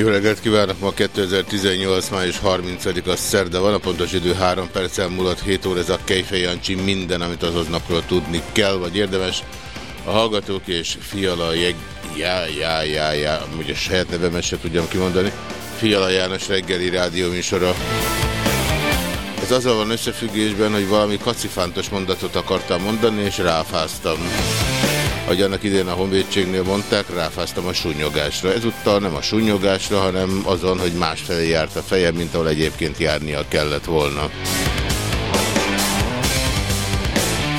Jó reggelt kívánok! Ma 2018. május 30-a szerda van, a pontos idő 3 perccel múlott 7 óra, ez a Kejfej Jancsi minden, amit azaz napról tudni kell, vagy érdemes. A hallgatók és Fiala jeg... Já, já, já, já, ugye saját nevemet se tudjam kimondani. Fiala János reggeli rádióműsora. Ez azzal van összefüggésben, hogy valami kacifántos mondatot akartam mondani, és ráfáztam. Ahogy annak idén a honvédségnél mondták, ráfáztam a sunyogásra. Ezúttal nem a sunyogásra, hanem azon, hogy másfelé járt a fejem, mint ahol egyébként járnia kellett volna.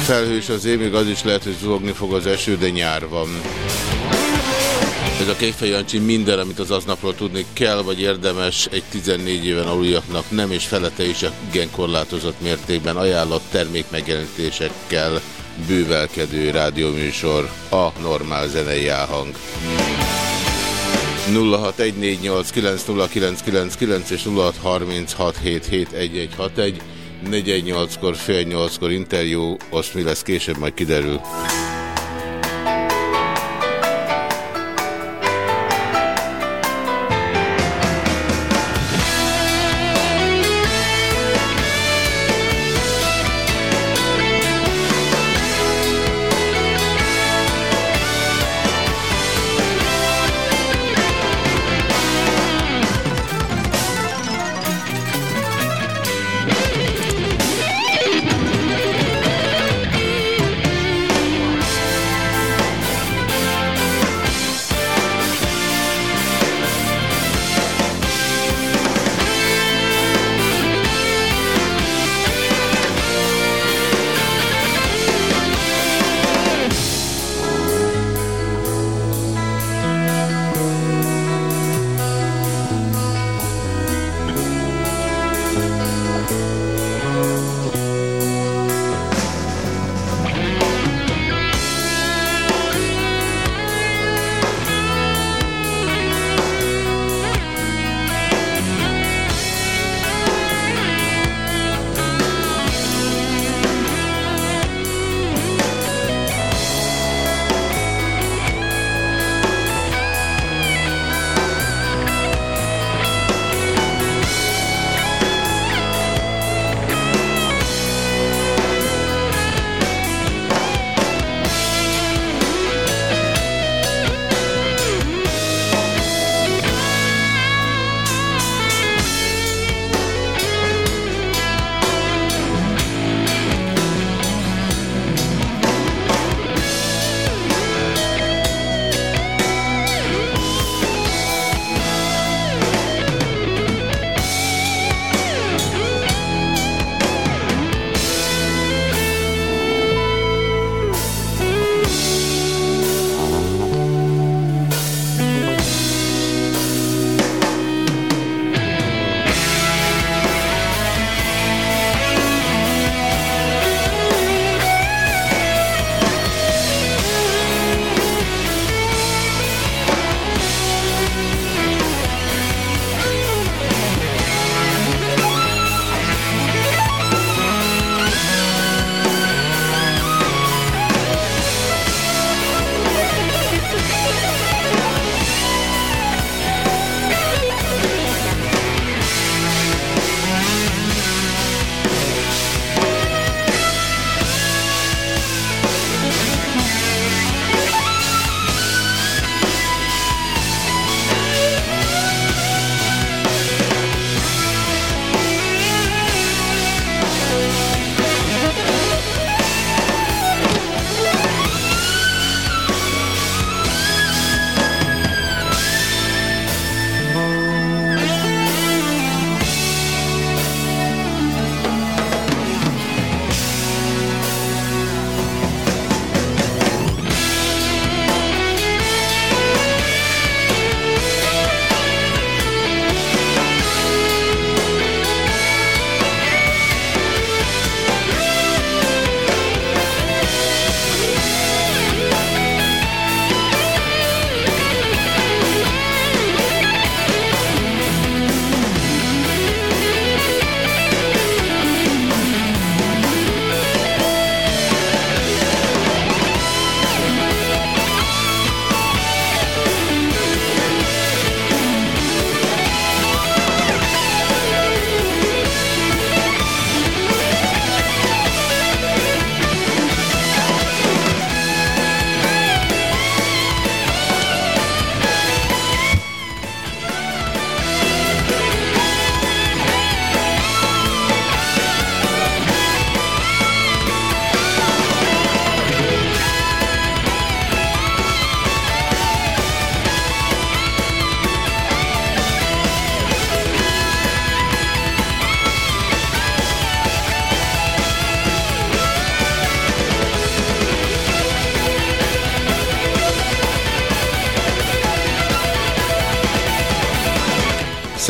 Felhős az ég, még az is lehet, hogy zúgni fog az eső, de nyár van. Ez a Kejfej Jancsi minden, amit az aznapról tudni kell, vagy érdemes egy 14 éven aluljaknak nem és felete is igen korlátozott mértékben ajánlott termékmegjelenítésekkel bővelkedő rádióműsor a normál zenei áhang. 0614890999 és 0636771161 418-kor, fél 8-kor interjú, azt mi lesz később, majd kiderül.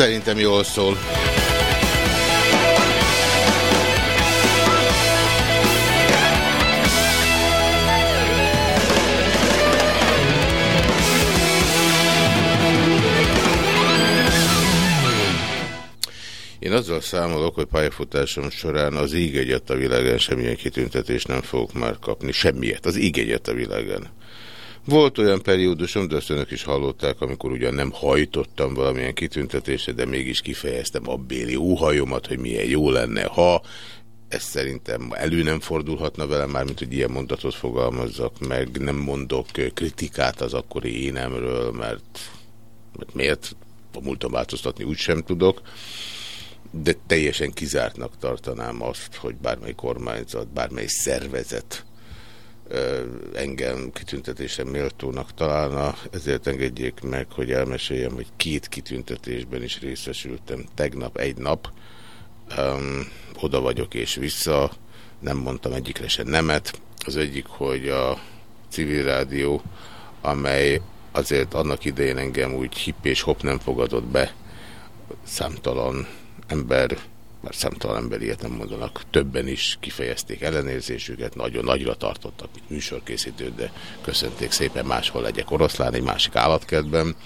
Szerintem jól szól. Én azzal számolok, hogy pályafutásom során az íg egyet a világán semmilyen kitüntetést nem fogok már kapni. Semmiet. Az íg egyet a világán. Volt olyan periódusom, de azt önök is hallották, amikor ugyan nem hajtottam valamilyen kitüntetésre, de mégis kifejeztem a béli óhajomat, hogy milyen jó lenne, ha. Ez szerintem elő nem fordulhatna velem, mármint hogy ilyen mondatot fogalmazzak meg, nem mondok kritikát az akkori énemről, mert, mert miért? A múltam változtatni úgysem tudok. De teljesen kizártnak tartanám azt, hogy bármely kormányzat, bármely szervezet engem kitüntetésre méltónak találna, ezért engedjék meg, hogy elmeséljem, hogy két kitüntetésben is részesültem. Tegnap egy nap, um, oda vagyok és vissza, nem mondtam egyikre se nemet. Az egyik, hogy a civil rádió, amely azért annak idején engem úgy hipp és hop nem fogadott be, számtalan ember, már számtalan ember ilyet nem mondanak, többen is kifejezték ellenérzésüket, nagyon nagyra tartottak, mint műsorkészítő, de köszönték szépen máshol legyek oroszlán, egy másik állatkertben.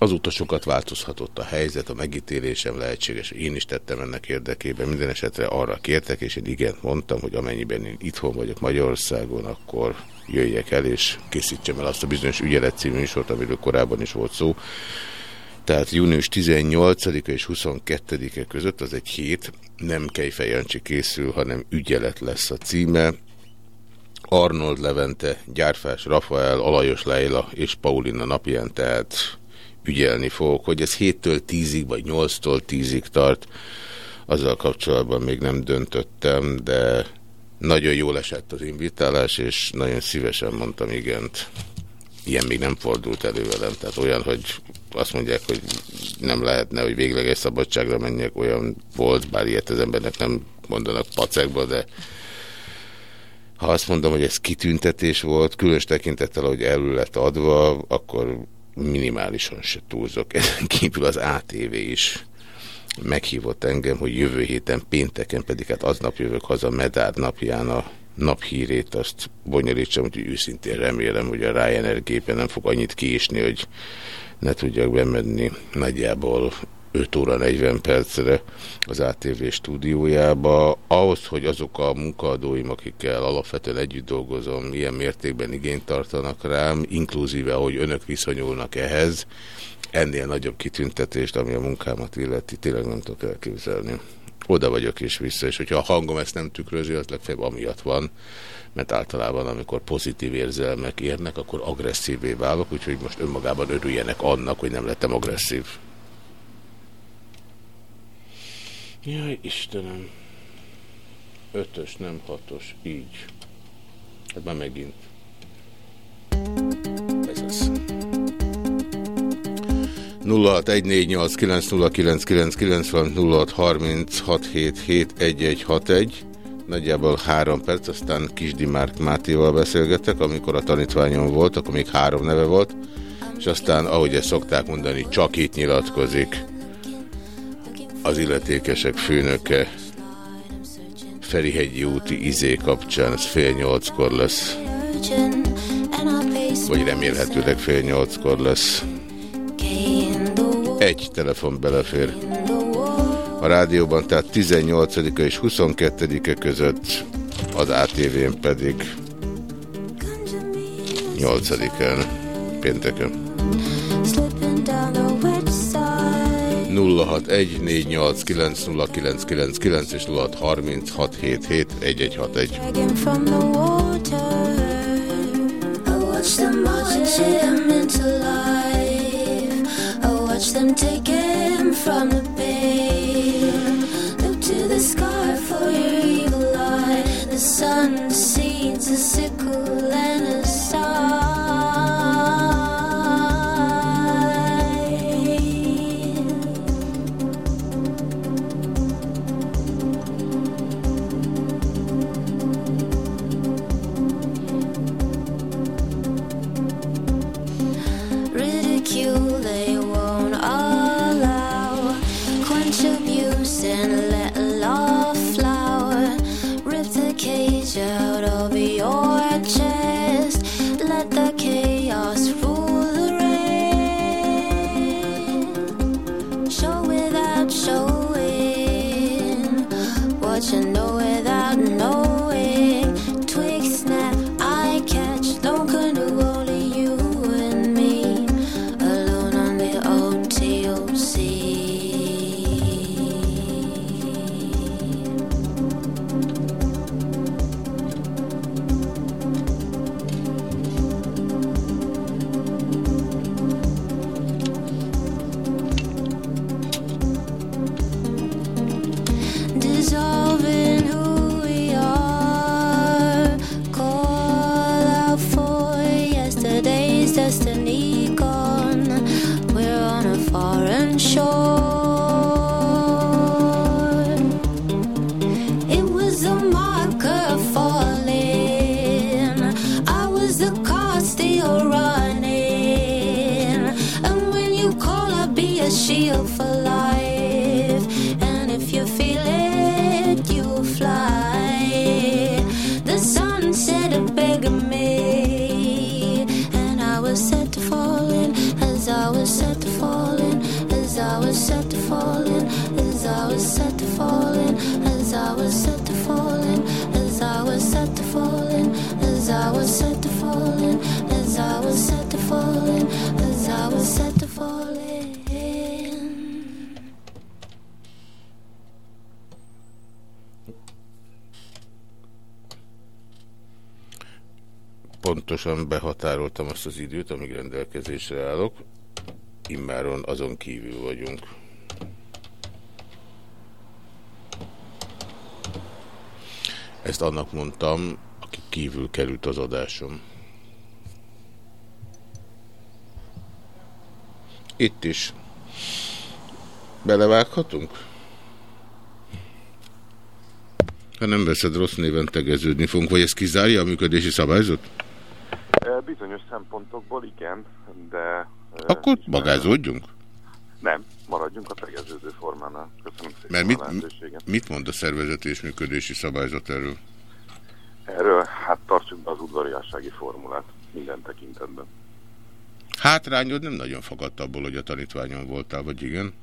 Az utasokat változhatott a helyzet, a megítélésem lehetséges, én is tettem ennek érdekében. Minden esetre arra kértek, és én igent mondtam, hogy amennyiben én itthon vagyok Magyarországon, akkor jöjjek el, és készítsem el azt a bizonyos ügyelet című műsort, amiről korábban is volt szó, tehát június 18-a és 22-e között, az egy hét, nem Kejfej Jancsi készül, hanem ügyelet lesz a címe. Arnold Levente, Gyárfás Rafael, Alajos Leila és Paulina napján, tehát ügyelni fogok, hogy ez 7-től 10-ig vagy 8-tól 10-ig tart. Azzal kapcsolatban még nem döntöttem, de nagyon jól esett az invitálás, és nagyon szívesen mondtam igent. Ilyen még nem fordult elő velem, tehát olyan, hogy azt mondják, hogy nem lehetne, hogy végleges szabadságra menjek, olyan volt, bár ilyet az embernek nem mondanak pacekba, de ha azt mondom, hogy ez kitüntetés volt, különös tekintettel, hogy elő lett adva, akkor minimálisan se túlzok. Ezen kívül az ATV is meghívott engem, hogy jövő héten pénteken, pedig hát aznap jövök haza Medár napján a naphírét, azt bonyolítsam, hogy őszintén remélem, hogy a Ryanair gépen nem fog annyit kiésni, hogy ne tudjak bemenni nagyjából 5 óra 40 percre az ATV stúdiójába. Ahhoz, hogy azok a munkaadóim, akikkel alapvetően együtt dolgozom, ilyen mértékben igényt tartanak rám, inkluzíve, ahogy önök viszonyulnak ehhez, ennél nagyobb kitüntetést, ami a munkámat illeti, tényleg nem tudok elképzelni. Oda vagyok és vissza, és hogyha a hangom ezt nem tükrözi, az legfeljebb amiatt van, mert általában amikor pozitív érzelmek érnek, akkor agresszívé válok, úgyhogy most önmagában örüljenek annak, hogy nem lettem agresszív. Jaj, Istenem. Ötös, nem hatos, így. Hát már megint. 0614890999 van 0636771161 nagyjából három perc, aztán Kisdi Márk Mátéval beszélgetek, amikor a tanítványom volt, akkor még három neve volt, és aztán, ahogy ezt szokták mondani, csak itt nyilatkozik az illetékesek főnöke Ferihegyi úti izé kapcsán, ez fél nyolckor lesz. Vagy remélhetőleg fél nyolckor lesz. Egy telefon belefér a rádióban, tehát 18-a és 22-e között az ATV-n pedig 8-án pénteken. 0614890999 és 0636771161. Watch them watch them take him from the babe. Look to the sky for your evil eye. The sun seeds a sickle and a Ridicule feel for pontosan behatároltam azt az időt, amíg rendelkezésre állok. Immáron azon kívül vagyunk. Ezt annak mondtam, aki kívül került az adásom. Itt is. Belevághatunk? Ha nem veszed rossz néven tegeződni fogunk, vagy ez kizárja a működési szabályzat? Bizonyos szempontokból igen, de... Akkor magázódjunk? Nem, maradjunk a tegeződő formánál. Köszönöm szépen Mert mit, mit mond a szervezeti és működési szabályzat erről? Erről, hát tartsuk be az udvariassági formulát minden tekintetben. Hátrányod nem nagyon fogadta abból, hogy a tanítványon voltál, vagy igen?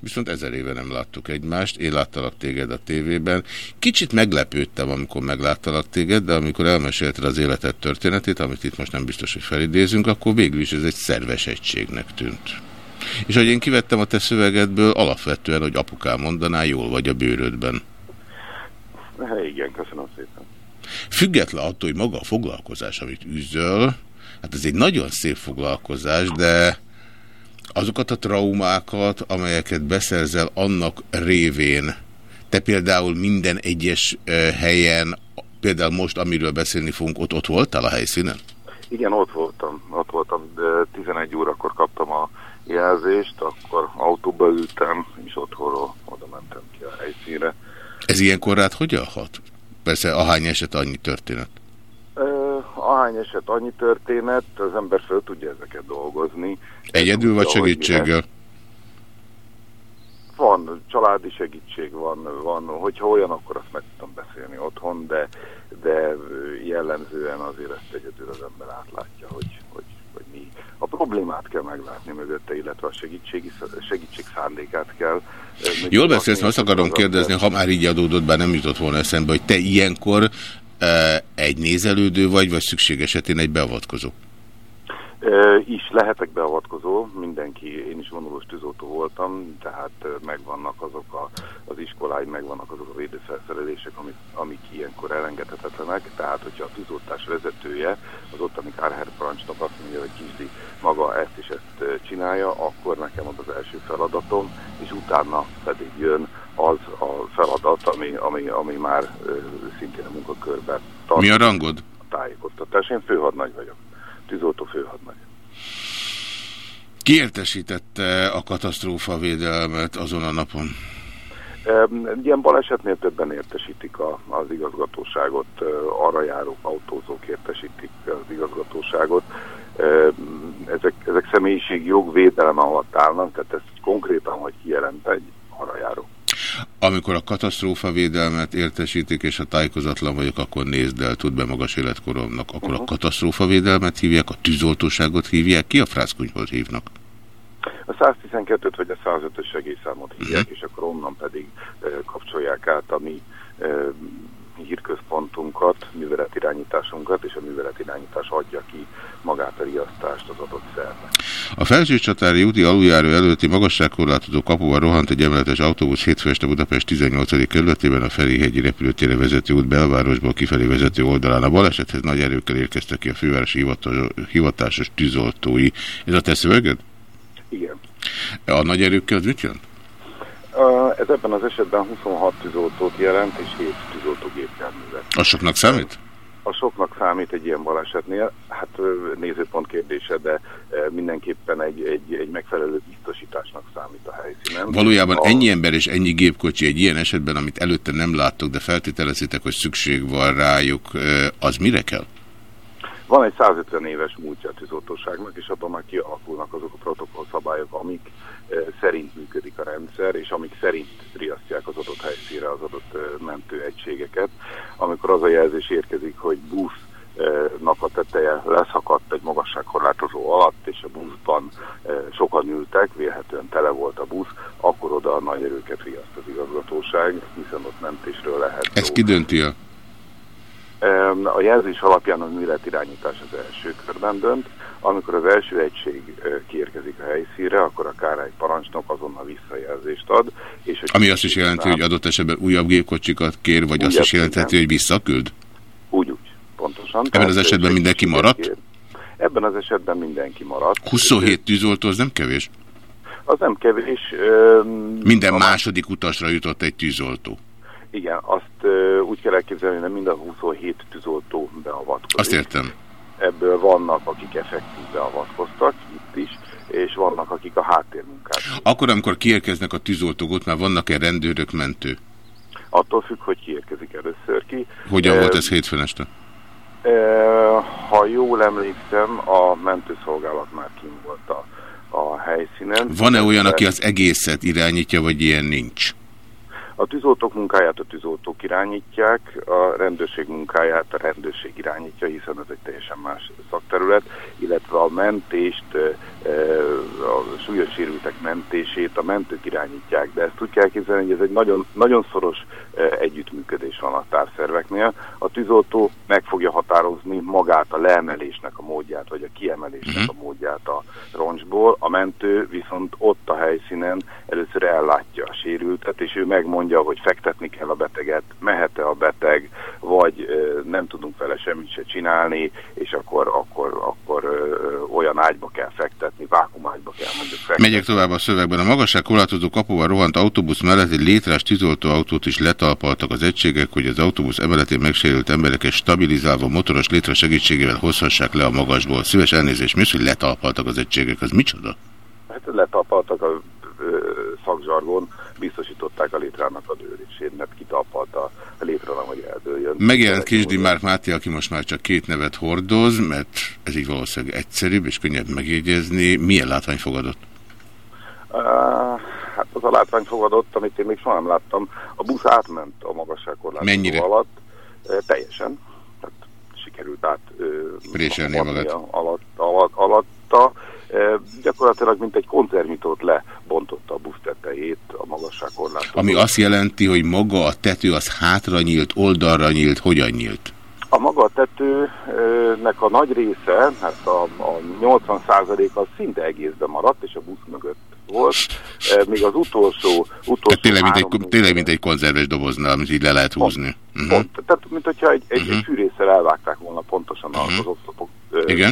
Viszont ezer éve nem láttuk egymást, én láttalak téged a tévében. Kicsit meglepődtem, amikor megláttalak téged, de amikor elmesélted az életed történetét, amit itt most nem biztos, hogy felidézünk, akkor végül is ez egy szerves egységnek tűnt. És hogy én kivettem a te szövegedből, alapvetően, hogy apukám mondaná, jól vagy a bőrödben. Igen, köszönöm szépen. Független attól, hogy maga a foglalkozás, amit üzöl, hát ez egy nagyon szép foglalkozás, de azokat a traumákat, amelyeket beszerzel annak révén, te például minden egyes helyen, például most, amiről beszélni fogunk, ott, ott voltál a helyszínen? Igen, ott voltam. Ott voltam, de 11 órakor kaptam a jelzést, akkor autóba ültem, és otthonról oda mentem ki a helyszínre. Ez ilyenkor rád hogyan hat? Persze, ahány eset, annyi történet. Ahány eset, annyi történet, az ember föl tudja ezeket dolgozni. Egyedül vagy segítséggel? Van, családi segítség van, van, hogyha olyan, akkor azt meg tudom beszélni otthon, de, de jellemzően azért ezt egyedül az ember átlátja, hogy, hogy, hogy mi. A problémát kell meglátni mögötte, illetve a segítség, segítség szándékát kell. Jól beszélsz, azt akarom kérdezni, ha már így adódott, bár nem jutott volna eszembe, hogy te ilyenkor egy nézelődő vagy, vagy szükség esetén egy beavatkozó? Is lehetek beavatkozó, mindenki, én is vonulós tűzoltó voltam, tehát megvannak azok a, az iskoláim, megvannak azok a védőfelszerelések, amik, amik ilyenkor elengedhetetlenek, tehát hogyha a tűzoltás vezetője, az ottani kárherparancsnok azt mondja, hogy Kisdi maga ezt és ezt csinálja, akkor nekem az az első feladatom, és utána pedig jön az a feladat, ami, ami, ami már szintén a munkakörben tart. Mi a rangod? A tájékoztatás. Én főhadnagy vagyok. Tűzoltó főhadnagy. Ki értesítette a katasztrófa védelmet azon a napon? Ilyen balesetnél többen értesítik a, az igazgatóságot, arra járók, autózók értesítik az igazgatóságot. Ezek, ezek személyiség jogvédelme alatt állnak, tehát ez konkrétan, hogy kijelent egy arra járó. Amikor a katasztrófavédelmet értesítik, és a tájékozatlan vagyok, akkor nézd el, tud be magas életkoromnak. Akkor uh -huh. a katasztrófavédelmet hívják, a tűzoltóságot hívják, ki a frászkunyhoz hívnak? A 112-t vagy a 105-ös segélyszámot hívják, uh mhm. -huh. és akkor onnan pedig pedig kapcsolják át a mi hírközpontunkat, műveletirányításunkat, és a műveletirányítás adja ki magát a riasztást az adott szervnek. A Felsőcsatári úti aluljáró előtti magasságkorlátozó kapuval rohant egy emeletes autóbusz hétfő este Budapest 18. kerületében a Ferihegyi repülőtére vezető út belvárosból kifelé vezető oldalán. A balesethez nagy erőkkel érkeztek ki a fővárosi hivatásos tűzoltói. Ez a te szöveged? Igen. A nagy erőkkel az mit jelent? Ez ebben az esetben 26 tűzoltót jelent, és 7 tűzoltógépjárművet. A soknak számít? A soknak számít egy ilyen balesetnél, hát nézőpont kérdése, de mindenképpen egy, egy, egy megfelelő biztosításnak számít a helyszínen. Valójában a... ennyi ember és ennyi gépkocsi egy ilyen esetben, amit előtte nem láttok, de feltételezitek, hogy szükség van rájuk, az mire kell? Van egy 150 éves múltja a tűzoltóságnak, és abban már kialakulnak azok a protokollszabályok, amik szerint működik a rendszer, és amik szerint riasztják az adott helyszínre az adott mentőegységeket. Amikor az a jelzés érkezik, hogy busz a teteje leszakadt egy magasságkorlátozó alatt, és a buszban sokan ültek, vélhetően tele volt a busz, akkor oda a nagy erőket riaszt az igazgatóság, hiszen ott mentésről lehet Ez ki dönti -e? A jelzés alapján az műletirányítás az első körben dönt, amikor az első egység kiérkezik a helyszínre, akkor a kárály parancsnok azonnal visszajelzést ad. És Ami azt is jelenti, hogy adott esetben újabb gépkocsikat kér, vagy azt is jelenteti, hogy visszaküld? Úgy, úgy, pontosan. Ebben az esetben mindenki maradt? Kér. Ebben az esetben mindenki maradt. 27 tűzoltó, az nem kevés? Az nem kevés. Minden második utasra jutott egy tűzoltó. Igen, azt úgy kell elképzelni, hogy mind a 27 tűzoltó beavatkozik. Azt értem. Ebből vannak, akik effektív beavatkoztak, itt is, és vannak, akik a háttérmunkát. Akkor, amikor kiérkeznek a tűzoltók, már vannak-e rendőrök, mentő? Attól függ, hogy kiérkezik először ki. Hogyan uh, volt ez hétfőn este? Uh, ha jól emlékszem, a mentőszolgálat már kim volt a, a helyszínen. Van-e olyan, aki az egészet irányítja, vagy ilyen nincs? A tűzoltók munkáját a tűzoltók irányítják, a rendőrség munkáját a rendőrség irányítja, hiszen ez egy teljesen más szakterület, illetve a mentést, a súlyos sérültek mentését a mentők irányítják, de ezt úgy kell képzelni, hogy ez egy nagyon, nagyon szoros együttműködés van a társzerveknél. A tűzoltó meg fogja határozni magát a leemelésnek a módját, vagy a kiemelésnek mhm. a módját a roncsból, a mentő viszont ott a helyszínen először ellátja a sérültet, és ő megmondja, mondja, hogy fektetni kell a beteget, mehet-e a beteg, vagy nem tudunk vele semmit se csinálni, és akkor, akkor, akkor olyan ágyba kell fektetni, vákumágyba kell mondjuk fektetni. Megyek tovább a szövegben. A magasság korlátozó kapuval rohant autóbusz mellett egy létrás tűzoltóautót is letalpaltak az egységek, hogy az autóbusz emeletén megsérült embereket stabilizálva motoros létre segítségével hozhassák le a magasból. Szíves elnézést, mi az, hogy letalpaltak az egységek? Az micsoda? Hát letalpaltak a szakzsargon biztosították a létrának a dőlését, mert kitalpalta a létrának, hogy eldőljön. Megjelent Kisdi Márk Máté, aki most már csak két nevet hordoz, mert ez így valószínűleg egyszerűbb és könnyebb megjegyezni. Milyen látvány fogadott? Uh, hát az a látvány fogadott, amit én még soha nem láttam. A busz átment a magasságkorlátozó Mennyire? alatt. Uh, teljesen. Tehát sikerült át uh, alatt, alatt, alatta gyakorlatilag mint egy konzervnyitót lebontotta a busz tetejét a magasságkorlátot. Ami azt jelenti, hogy maga a tető az hátra nyílt, oldalra nyílt, hogyan nyílt? A maga a tetőnek a nagy része, hát a, a 80% az szinte egészben maradt, és a busz mögött volt. Még az utolsó... utolsó hát tényleg, mint egy, tényleg, mint egy konzerves doboznál, amit így le lehet húzni. Pont, uh -huh. pont, tehát, mint hogyha egy, egy, uh -huh. egy fűrészsel elvágták volna pontosan uh -huh. az oszlopok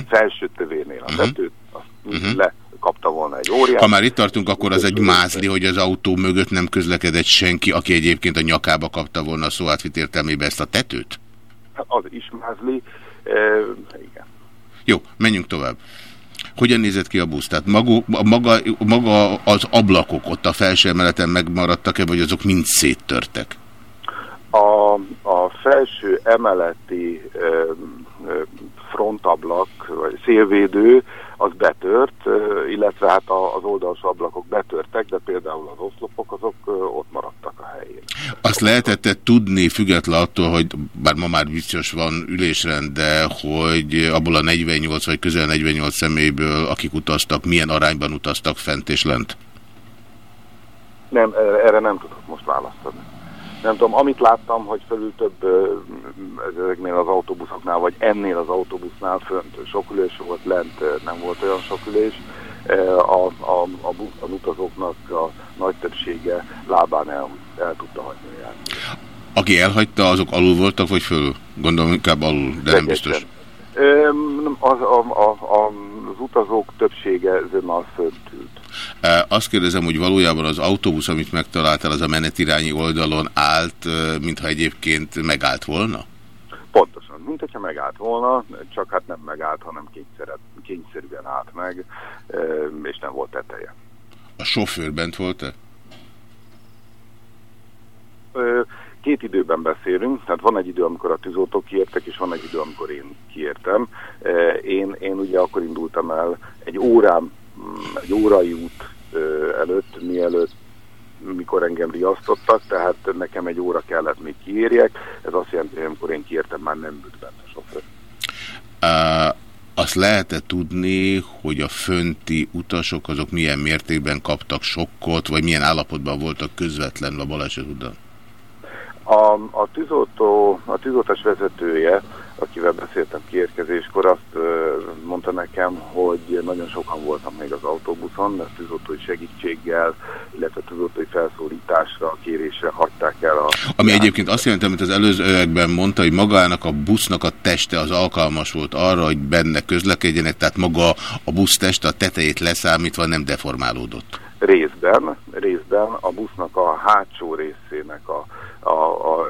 felső tövérnél a -huh. tetőt, uh mhm. -huh. lekapta volna egy óriás. Ha már itt tartunk, akkor az egy mázli, hogy az autó mögött nem közlekedett senki, aki egyébként a nyakába kapta volna a szó átvit értelmébe ezt a tetőt? Hát az is mázli, e, igen. Jó, menjünk tovább. Hogyan nézett ki a busz? Tehát maga, maga, maga az ablakok ott a felső emeleten megmaradtak-e, vagy azok mind széttörtek? A, a felső emeleti e, frontablak, vagy szélvédő, az betört, illetve hát az oldalsó ablakok betörtek, de például az oszlopok azok ott maradtak a helyén. Azt lehetett -e tudni, független attól, hogy bár ma már biztos van ülésrend, de hogy abból a 48 vagy közel 48 személyből, akik utaztak, milyen arányban utaztak fent és lent? Nem, erre nem tudok most választani. Nem tudom, amit láttam, hogy felül több ezeknél az autóbuszoknál, vagy ennél az autóbusznál fönt sok ülés volt, lent nem volt olyan sok ülés. A, a, a, a utazóknak a nagy többsége lábán el, el tudta hagyni járni. Aki elhagyta, azok alul voltak, vagy föl? Gondolom inkább alul, de nem biztos. Az, a, a, a, az utazók többsége zömmel fönt ült. Azt kérdezem, hogy valójában az autóbusz, amit megtaláltál, az a menetirányi oldalon állt, mintha egyébként megállt volna? Pontosan, mint hogyha megállt volna, csak hát nem megállt, hanem kényszerűen állt meg, és nem volt teteje. A sofőr bent volt-e? Két időben beszélünk, tehát van egy idő, amikor a tűzoltók kiértek, és van egy idő, amikor én kiértem. Én, én ugye akkor indultam el egy órám, mm, egy órai út előtt, mielőtt mikor engem riasztottak, tehát nekem egy óra kellett még kiérjek. Ez azt jelenti, hogy amikor én kiértem, már nem ült benne a sofőr. Uh, azt lehet-e tudni, hogy a fönti utasok azok milyen mértékben kaptak sokkot, vagy milyen állapotban voltak közvetlenül a baleset után? A, a, tűzoltó, a tűzoltás vezetője, akivel beszéltem kiérkezéskor, azt mondta nekem, hogy nagyon sokan voltak még az autóbuszon, mert tűzoltói segítséggel, illetve tűzoltói felszólításra, kérésre hagyták el a... Ami egyébként azt jelenti, amit az előző években mondta, hogy magának a busznak a teste az alkalmas volt arra, hogy benne közlekedjenek, tehát maga a busz teste a tetejét leszámítva nem deformálódott. Részben, részben a busznak a hátsó részének a a, a,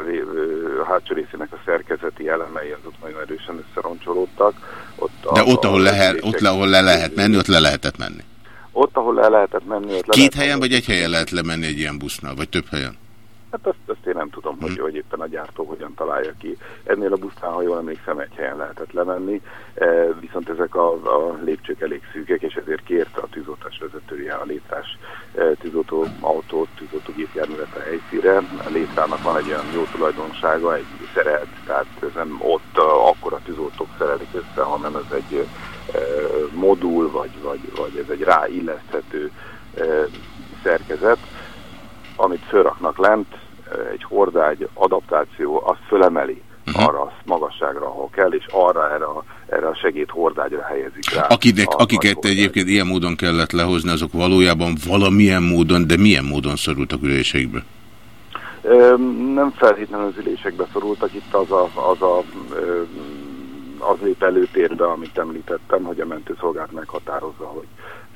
a hátsó részének a szerkezeti elemei azok nagyon erősen összeroncsolódtak. Ott De a, ott, ahol, lehet, ott, ahol le lehet menni, ott le lehetett menni? Ott, ahol le lehetett menni, ott le Két helyen vagy egy helyen lehet lemenni egy ilyen busznál, vagy több helyen? Hát azt, azt én nem tudom, hogy, hm. hogy éppen a gyártó hogyan találja ki. Ennél a busznál, ha jól emlékszem, egy helyen lehetett lemenni, e, viszont ezek a, a lépcsők elég szűkek, és ezért kérte a tűzoltás vezetője a létrás e, tűzoltó autót, tűzoltógépjárművet a helyszíre. A létrának van egy olyan jó tulajdonsága, egy szeret, tehát nem ott uh, akkor a tűzoltók szerelik össze, hanem ez egy e, modul, vagy, vagy, vagy ez egy ráilleszthető e, szerkezet, amit fölraknak lent, egy hordágy adaptáció azt fölemeli -huh. arra a magasságra, ahol kell, és arra erre a, erre a segéd hordágyra helyezik rá. Akinek, akiket egyébként ilyen módon kellett lehozni, azok valójában valamilyen módon, de milyen módon szorultak ülésekbe? Nem feltétlenül az ülésekbe szorultak, itt az a, az a az lép előtérbe, amit említettem, hogy a mentőszolgált meghatározza, hogy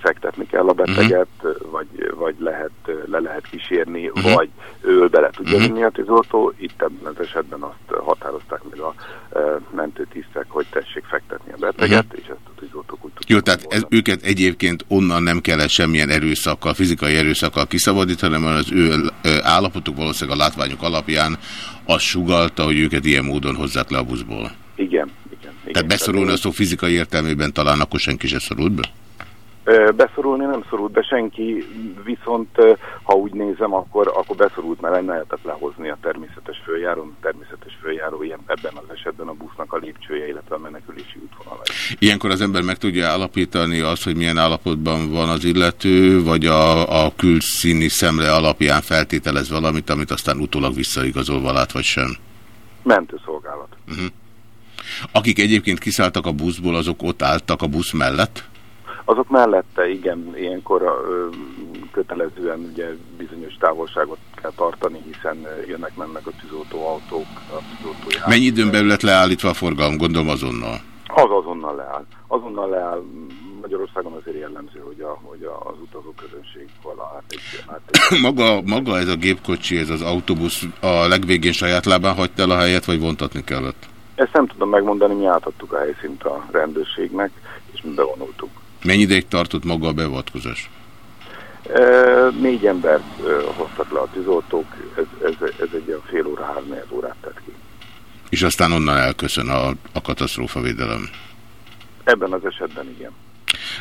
fektetni kell a beteget, uh mhm. -huh. vagy, vagy lehet, le lehet kísérni, uh mhm. -huh. vagy ő bele tudja uh mhm. -huh. vinni a tűzoltó. Itt ebben az esetben azt határozták meg a e, mentőtisztek, hogy tessék fektetni a beteget, uh -huh. és ezt a tűzoltók úgy Jó, tehát ez, őket egyébként onnan nem kellett semmilyen erőszakkal, fizikai erőszakkal kiszabadítani, hanem az ő állapotuk valószínűleg a látványok alapján azt sugalta, hogy őket ilyen módon hozzák le a buszból. Igen, igen. igen. Tehát beszorulni a szó fizikai értelmében talán akkor senki se szorult be? Beszorulni nem szorult be senki, viszont ha úgy nézem, akkor, akkor beszorult, mert nem lehetett lehozni a természetes följárón. A természetes följáró ilyen, ebben az esetben a busznak a lépcsője, illetve a menekülési útvonala. Ilyenkor az ember meg tudja állapítani azt, hogy milyen állapotban van az illető, vagy a, a külszíni szemle alapján feltételez valamit, amit aztán utólag visszaigazolva lát, vagy sem? Mentőszolgálat. Uh -huh. Akik egyébként kiszálltak a buszból, azok ott álltak a busz mellett? Azok mellette, igen, ilyenkor ö, kötelezően ugye bizonyos távolságot kell tartani, hiszen jönnek-mennek a tűzoltóautók, a tűzoltójárművek. Mennyi időn belül lett leállítva a forgalom, gondolom azonnal? Az azonnal leáll. Azonnal leáll. Magyarországon azért jellemző, hogy, a, hogy a, az utazóközönség vala át egy, át egy... maga, maga ez a gépkocsi, ez az autóbusz a legvégén saját lábán hagyta el a helyet, vagy vontatni kellett? Ezt nem tudom megmondani, mi átadtuk a helyszínt a rendőrségnek, és mi bevonultuk. Mennyi ideig tartott maga a beavatkozás? E, négy embert e, hoztak le a tűzoltók, ez, ez, ez egy olyan fél óra, három órát tett ki. És aztán onnan elköszön a, a katasztrófavédelem? Ebben az esetben igen.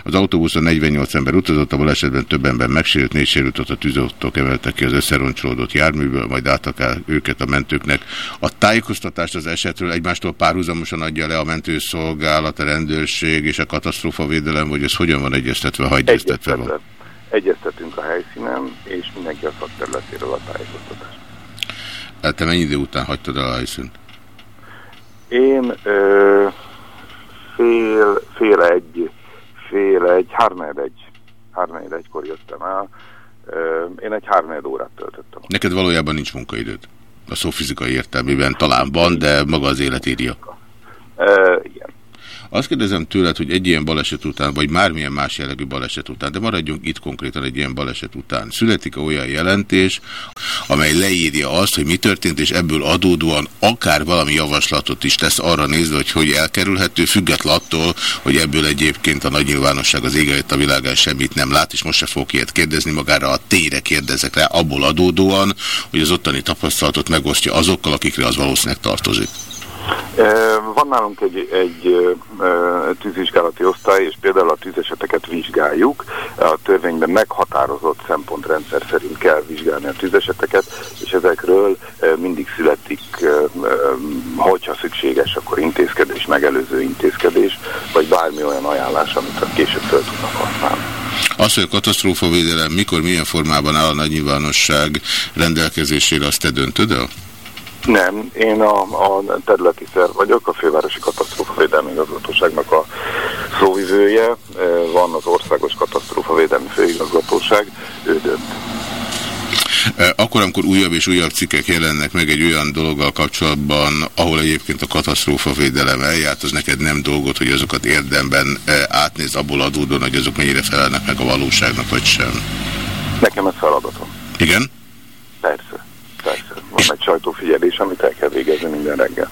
Az autóbuszon 48 ember utazott, a balesetben több ember megsérült, négy sérültet a tűzoltók emeltek ki az összeroncsolódott járműből, majd el őket a mentőknek. A tájékoztatást az esetről egymástól párhuzamosan adja le a mentőszolgálat, a rendőrség és a katasztrófavédelem, vagy ez hogyan van egyeztetve, ha egyeztetve van? egyeztetünk a helyszínen, és mindenki a szakterületéről a tájékoztatást. Hát te mennyi idő után hagytad el a helyszínt? Én ö, fél, fél egy, fél egy, hármed egy, hármed egykor jöttem el. Én egy hármed órát töltöttem. Neked valójában nincs munkaidőd? A szó fizikai értelmében talán van, de maga az élet írja. Ö, igen. Azt kérdezem tőled, hogy egy ilyen baleset után, vagy mármilyen más jellegű baleset után, de maradjunk itt konkrétan egy ilyen baleset után, születik -e olyan jelentés, amely leírja azt, hogy mi történt, és ebből adódóan akár valami javaslatot is tesz arra nézve, hogy hogy elkerülhető, független attól, hogy ebből egyébként a nagy nyilvánosság az ége a világán semmit nem lát, és most se fog ilyet kérdezni, magára a tényre kérdezek rá, abból adódóan, hogy az ottani tapasztalatot megosztja azokkal, akikre az valószínűleg tartozik. Van nálunk egy, egy tűzvizsgálati osztály, és például a tűzeseteket vizsgáljuk. A törvényben meghatározott szempontrendszer szerint kell vizsgálni a tűzeseteket, és ezekről mindig születik, hogyha szükséges, akkor intézkedés, megelőző intézkedés, vagy bármi olyan ajánlás, amit a később fel tudnak használni. Az, hogy a katasztrófavédelem mikor, milyen formában áll a nagy nyilvánosság rendelkezésére, azt te döntöd el? Nem, én a, a területi szerv vagyok, a Fővárosi Katasztrófavédelmi Igazgatóságnak a szóvivője, e, van az Országos Katasztrófavédelmi Főigazgatóság, ő dönt. E, akkor, amikor újabb és újabb cikkek jelennek meg egy olyan dologgal kapcsolatban, ahol egyébként a katasztrófavédelem eljárt, az neked nem dolgot, hogy azokat érdemben e, átnéz abból adódóan, hogy azok mennyire felelnek meg a valóságnak, vagy sem? Nekem ez feladatom. Igen? Persze. Van egy sajtófigyelés, amit el kell végezni minden reggel.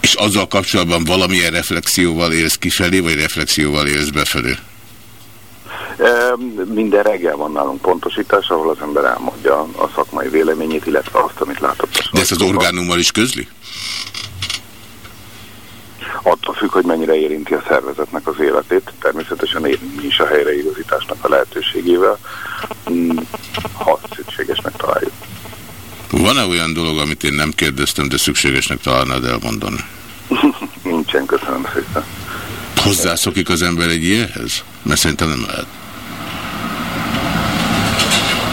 És azzal kapcsolatban valamilyen reflexióval élsz kifelé, vagy reflexióval élsz befelé? Minden reggel van nálunk pontosítás, ahol az ember elmondja a szakmai véleményét, illetve azt, amit látott a De ezt az orgánummal is közli? Attól függ, hogy mennyire érinti a szervezetnek az életét. Természetesen mi is a helyreigazításnak a lehetőségével, mm, ha szükségesnek találjuk. Van-e olyan dolog, amit én nem kérdeztem, de szükségesnek találnád elmondani? Nincsen, köszönöm szépen. Hozzászokik az ember egy ilyenhez? Mert szerintem nem lehet.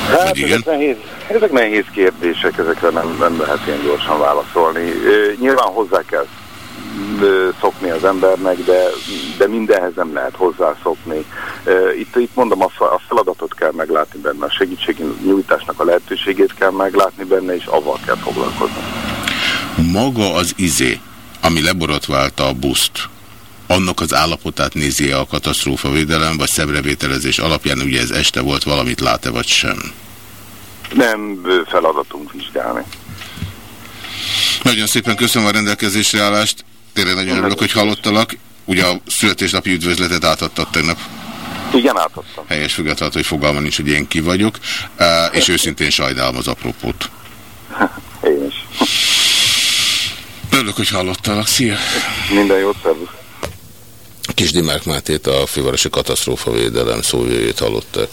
Hát, igen? Ezek, nehéz, ezek nehéz kérdések, ezekre nem, nem lehet ilyen gyorsan válaszolni. Nyilván hozzá kell szokni az embernek, de, de mindenhez nem lehet hozzászokni. Itt, itt mondom, a feladatot kell meglátni benne, a segítségi nyújtásnak a lehetőségét kell meglátni benne, és avval kell foglalkozni. Maga az izé, ami leborotválta a buszt, annak az állapotát nézi -e a katasztrófavédelem, vagy szebrevételezés alapján, ugye ez este volt, valamit lát-e, vagy sem? Nem feladatunk vizsgálni. Nagyon szépen köszönöm a rendelkezésre állást. Tényleg nagyon örülök, hogy hallottalak. Ugye a születésnapi üdvözletet átadtad tegnap. Igen, átadtam. Helyes függetlenül, hogy fogalma nincs, hogy én ki vagyok, és őszintén sajnálom az apropót. Én is. Örülök, hogy hallottalak. Szia! Minden jót, szervusz! Kis Dimák Mátét, a Fővárosi Katasztrófavédelem szóvőjét hallottak.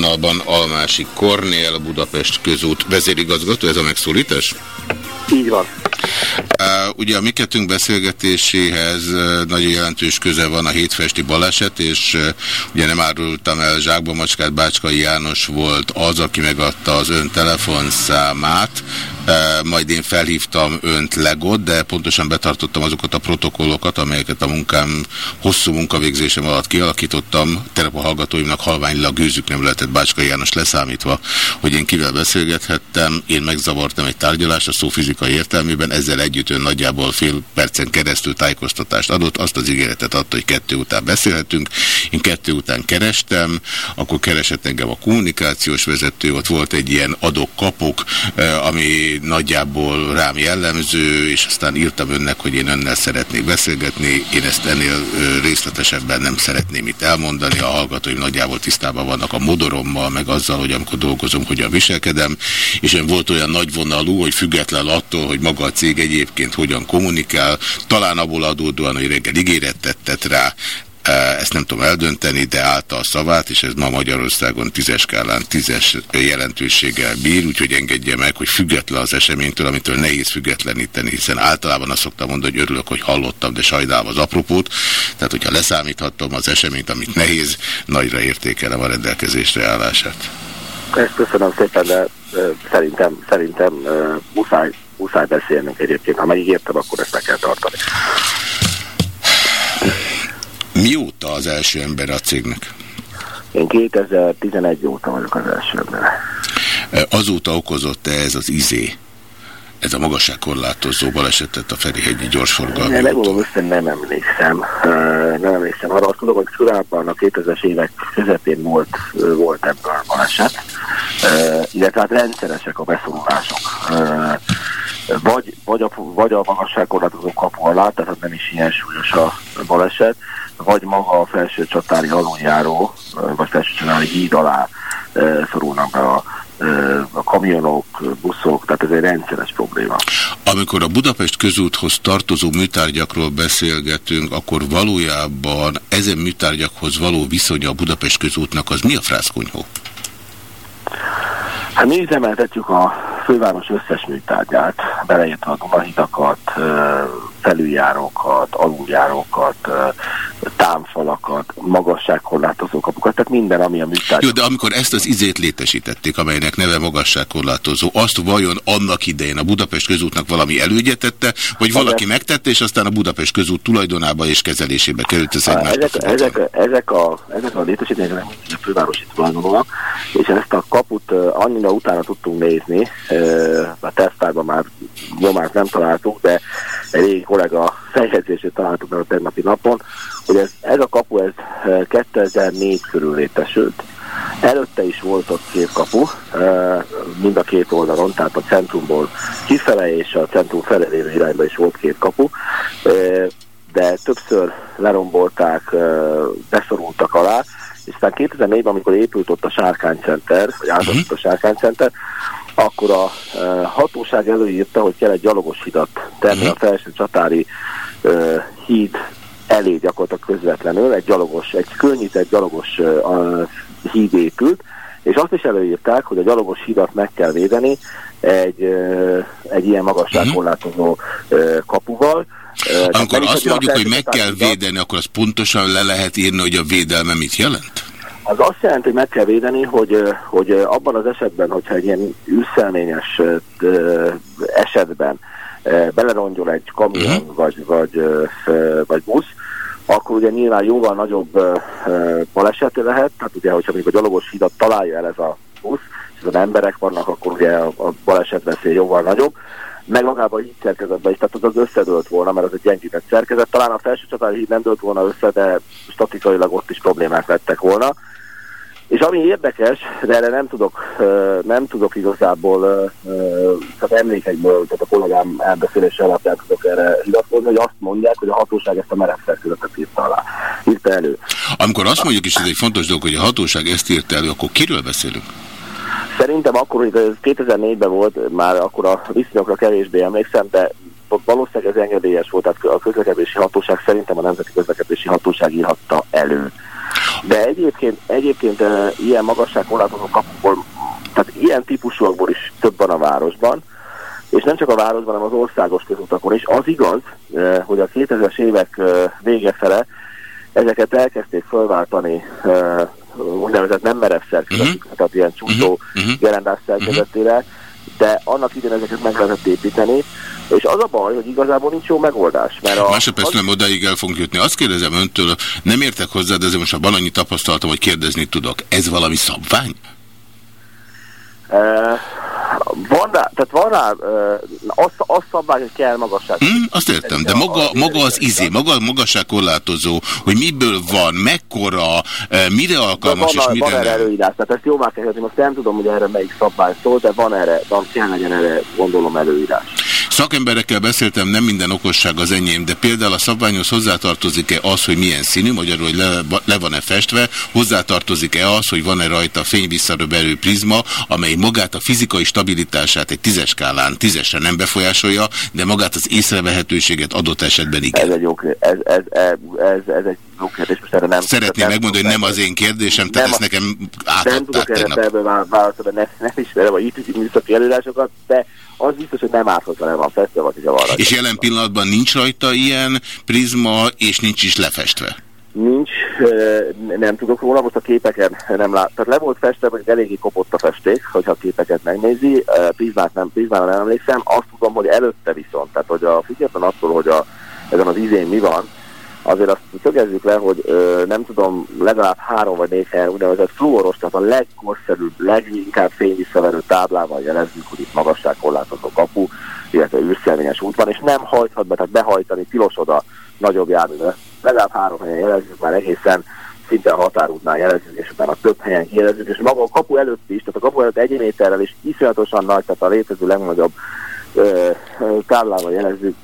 Vonalban Almási Kornél, Budapest közút vezérigazgató, ez a megszólítás? Így van. Ugye a mi kettőnk beszélgetéséhez nagyon jelentős köze van a hétfesti baleset, és ugye nem árultam el Zsákba Macskát, Bácskai János volt az, aki megadta az ön telefonszámát, majd én felhívtam önt legot, de pontosan betartottam azokat a protokollokat, amelyeket a munkám hosszú munkavégzésem alatt kialakítottam. Terep a hallgatóimnak halványlag gőzük nem lehetett Bácskai János leszámítva, hogy én kivel beszélgethettem. Én megzavartam egy tárgyalást a szófizikai értelmében, ezzel együtt ön nagyjából fél percen keresztül tájékoztatást adott, azt az ígéretet adta, hogy kettő után beszélhetünk. Én kettő után kerestem, akkor keresett engem a kommunikációs vezető, ott volt egy ilyen adok-kapok, ami nagyjából rám jellemző, és aztán írtam önnek, hogy én önnel szeretnék beszélgetni. Én ezt ennél részletesebben nem szeretném itt elmondani. A hallgatóim nagyjából tisztában vannak a modorommal, meg azzal, hogy amikor dolgozom, hogyan viselkedem. És én volt olyan nagyvonalú, hogy független attól, hogy maga a cég egyébként hogyan kommunikál, talán abból adódóan, hogy reggel ígéretet tett rá, ezt nem tudom eldönteni, de állta a szavát, és ez ma Magyarországon tízes skálán tízes jelentőséggel bír, úgyhogy engedje meg, hogy független az eseménytől, amitől nehéz függetleníteni, hiszen általában azt szoktam mondani, hogy örülök, hogy hallottam, de sajnálom az apropót. Tehát, hogyha leszámíthattam az eseményt, amit nehéz, nagyra értékelem a rendelkezésre állását. Ezt köszönöm szépen, de szerintem, szerintem muszáj, muszáj beszélnünk egyébként. Ha megígértem, akkor ezt meg kell tartani. Mióta az első ember a cégnek? Én 2011 óta vagyok az első ember. Azóta okozott-e ez az izé? Ez a magasságkorlátozó balesetet a Ferihegyi gyorsforgalmi Nem, megmondom össze, nem emlékszem. Nem emlékszem. Arra azt tudom, hogy Szurában a 2000-es évek közepén volt, volt ebből a baleset. Illetve hát rendszeresek a beszorulások vagy, vagy a, vagy a magasságkorlátozó kapu alá, tehát nem is ilyen súlyos a baleset, vagy maga a felső csatári aluljáró, vagy felső csatári híd alá szorulnak be a, a kamionok, buszok, tehát ez egy rendszeres probléma. Amikor a Budapest közúthoz tartozó műtárgyakról beszélgetünk, akkor valójában ezen műtárgyakhoz való viszonya a Budapest közútnak az mi a frászkonyhó? Hát mi üzemeltetjük a főváros összes műtárgyát, beleértve a Dunahidakat, felüljárókat, aluljárókat, támfalakat, magasságkorlátozó kapukat, tehát minden, ami a műtárgy. Jó, de amikor ezt az izét létesítették, amelynek neve magasságkorlátozó, azt vajon annak idején a Budapest közútnak valami elődjetette, vagy valaki ezek, megtette, és aztán a Budapest közút tulajdonába és kezelésébe került ez ezek, ezek, ezek, a, ezek a létesítmények a fővárosi tulajdonúak, és ezt a kaput annyira utána tudtunk nézni, a tesztárban már nyomát nem találtuk, de egy régi kollega feljegyzését találtuk meg a tegnapi napon, hogy ez, ez a kapu ez 2004 körül létesült. Előtte is volt ott két kapu, mind a két oldalon, tehát a centrumból kifele és a centrum felé lévő irányba is volt két kapu, de többször lerombolták, beszorultak alá, és aztán 2004-ben, amikor épült ott a Sárkány Center, vagy a Sárkány Center, akkor a e, hatóság előírta, hogy kell egy gyalogos hidat tenni a felső csatári e, híd elé gyakorlatilag közvetlenül, egy gyalogos, egy könnyített gyalogos e, híd épült, és azt is előírták, hogy a gyalogos hidat meg kell védeni egy, egy ilyen magasságkorlátozó kapuval. Amikor azt mondjuk, hogy meg kell védeni, akkor az pontosan le lehet írni, hogy a védelme mit jelent? Az azt jelenti, hogy meg kell védeni, hogy, hogy abban az esetben, hogyha egy ilyen űrszelményes esetben belerongyol egy kamion uh mhm. -huh. vagy, vagy, vagy busz, akkor ugye nyilván jóval nagyobb baleset lehet, tehát ugye, hogyha még a gyalogos hidat találja el ez a busz, és az emberek vannak, akkor ugye a, a baleset veszély jóval nagyobb meg magában a híd szerkezetben is, tehát az, az összedőlt volna, mert az egy gyengített szerkezet. Talán a felső csatári híd nem dőlt volna össze, de statikailag ott is problémák lettek volna. És ami érdekes, de erre nem tudok, nem tudok igazából, tehát emlékekből, tehát a kollégám elbeszélése alapján tudok erre hivatkozni, hogy azt mondják, hogy a hatóság ezt a merev szerkezetet írta alá, írta elő. Amikor azt mondjuk, és ez egy fontos dolog, hogy a hatóság ezt írta elő, akkor kiről beszélünk? Szerintem akkor, hogy ez 2004-ben volt, már akkor a viszonyokra kevésbé emlékszem, de valószínűleg ez engedélyes volt, tehát a közlekedési hatóság szerintem a Nemzeti Közlekedési Hatóság írhatta elő. De egyébként, egyébként e, ilyen magasságkorlátozó kapuból, tehát ilyen típusúakból is több van a városban, és nem csak a városban, hanem az országos közutakon is. Az igaz, hogy a 2000-es évek vége fele ezeket elkezdték felváltani úgynevezett nem merev szerkezetük, uh-huh. tehát ilyen csúszó uh-huh. Mhm. gerendás szerkezetére, de annak idén ezeket meg lehetett építeni, és az a baj, hogy igazából nincs jó megoldás. Mert a, Másodperc az... nem odáig el fogunk jutni. Azt kérdezem öntől, nem értek hozzá, de ezért most van annyi tapasztalatom, hogy kérdezni tudok. Ez valami szabvány? Uh, van rá, tehát van rá, azt, azt szabvány, hogy kell magasság. Hmm, azt értem, de maga, maga az izé, maga a magasságkorlátozó, hogy miből van, mekkora, mire alkalmas van, és mire Van erre előírás, tehát ezt jóvá kell most nem tudom, hogy erre melyik szabvány szól, de van erre, van, kell legyen erre gondolom előírás. Szakemberekkel beszéltem, nem minden okosság az enyém, de például a szabványhoz hozzátartozik-e az, hogy milyen színű, magyarul, hogy le, le van-e festve, hozzátartozik-e az, hogy van-e rajta fényvisszaröbelő prizma, amely magát a fizikai stabilitását egy tízes skálán tízesre nem befolyásolja, de magát az észrevehetőséget adott esetben igen. Ez egy jó, ez, ez, ez, ez, ez egy jó kérdés, most erre nem... Szeretném megmondani, hogy nem az én kérdésem, tehát ezt nekem átadták Nem tudok erre ebből válaszolni, nem, nem ismerem a YouTube műszaki előadásokat, de az biztos, hogy nem áthoz, nem van festve, vagy a És jelen pillanatban nincs rajta ilyen prizma, és nincs is lefestve? Nincs, nem tudok róla, most a képeken nem lát. Tehát le volt festve, hogy eléggé kopott a festék, hogyha a képeket megnézi. Prizmát nem, prizmára nem emlékszem. Azt tudom, hogy előtte viszont, tehát hogy a független attól, hogy a, ezen az izén mi van, azért azt szögezzük le, hogy ö, nem tudom, legalább három vagy négy helyen úgynevezett fluoros, tehát a legkorszerűbb, leginkább fényvisszaverő táblával jelezzük, hogy itt magasságkorlátozó kapu, illetve űrszelvényes út van, és nem hajthat be, tehát behajtani tilos oda nagyobb járműve. Legalább három helyen jelezzük már egészen szinte a határútnál jelezzük, és utána több helyen jelezzük, és maga a kapu előtt is, tehát a kapu előtt egy méterrel is iszonyatosan nagy, tehát a létező legnagyobb ö, táblával jelezzük,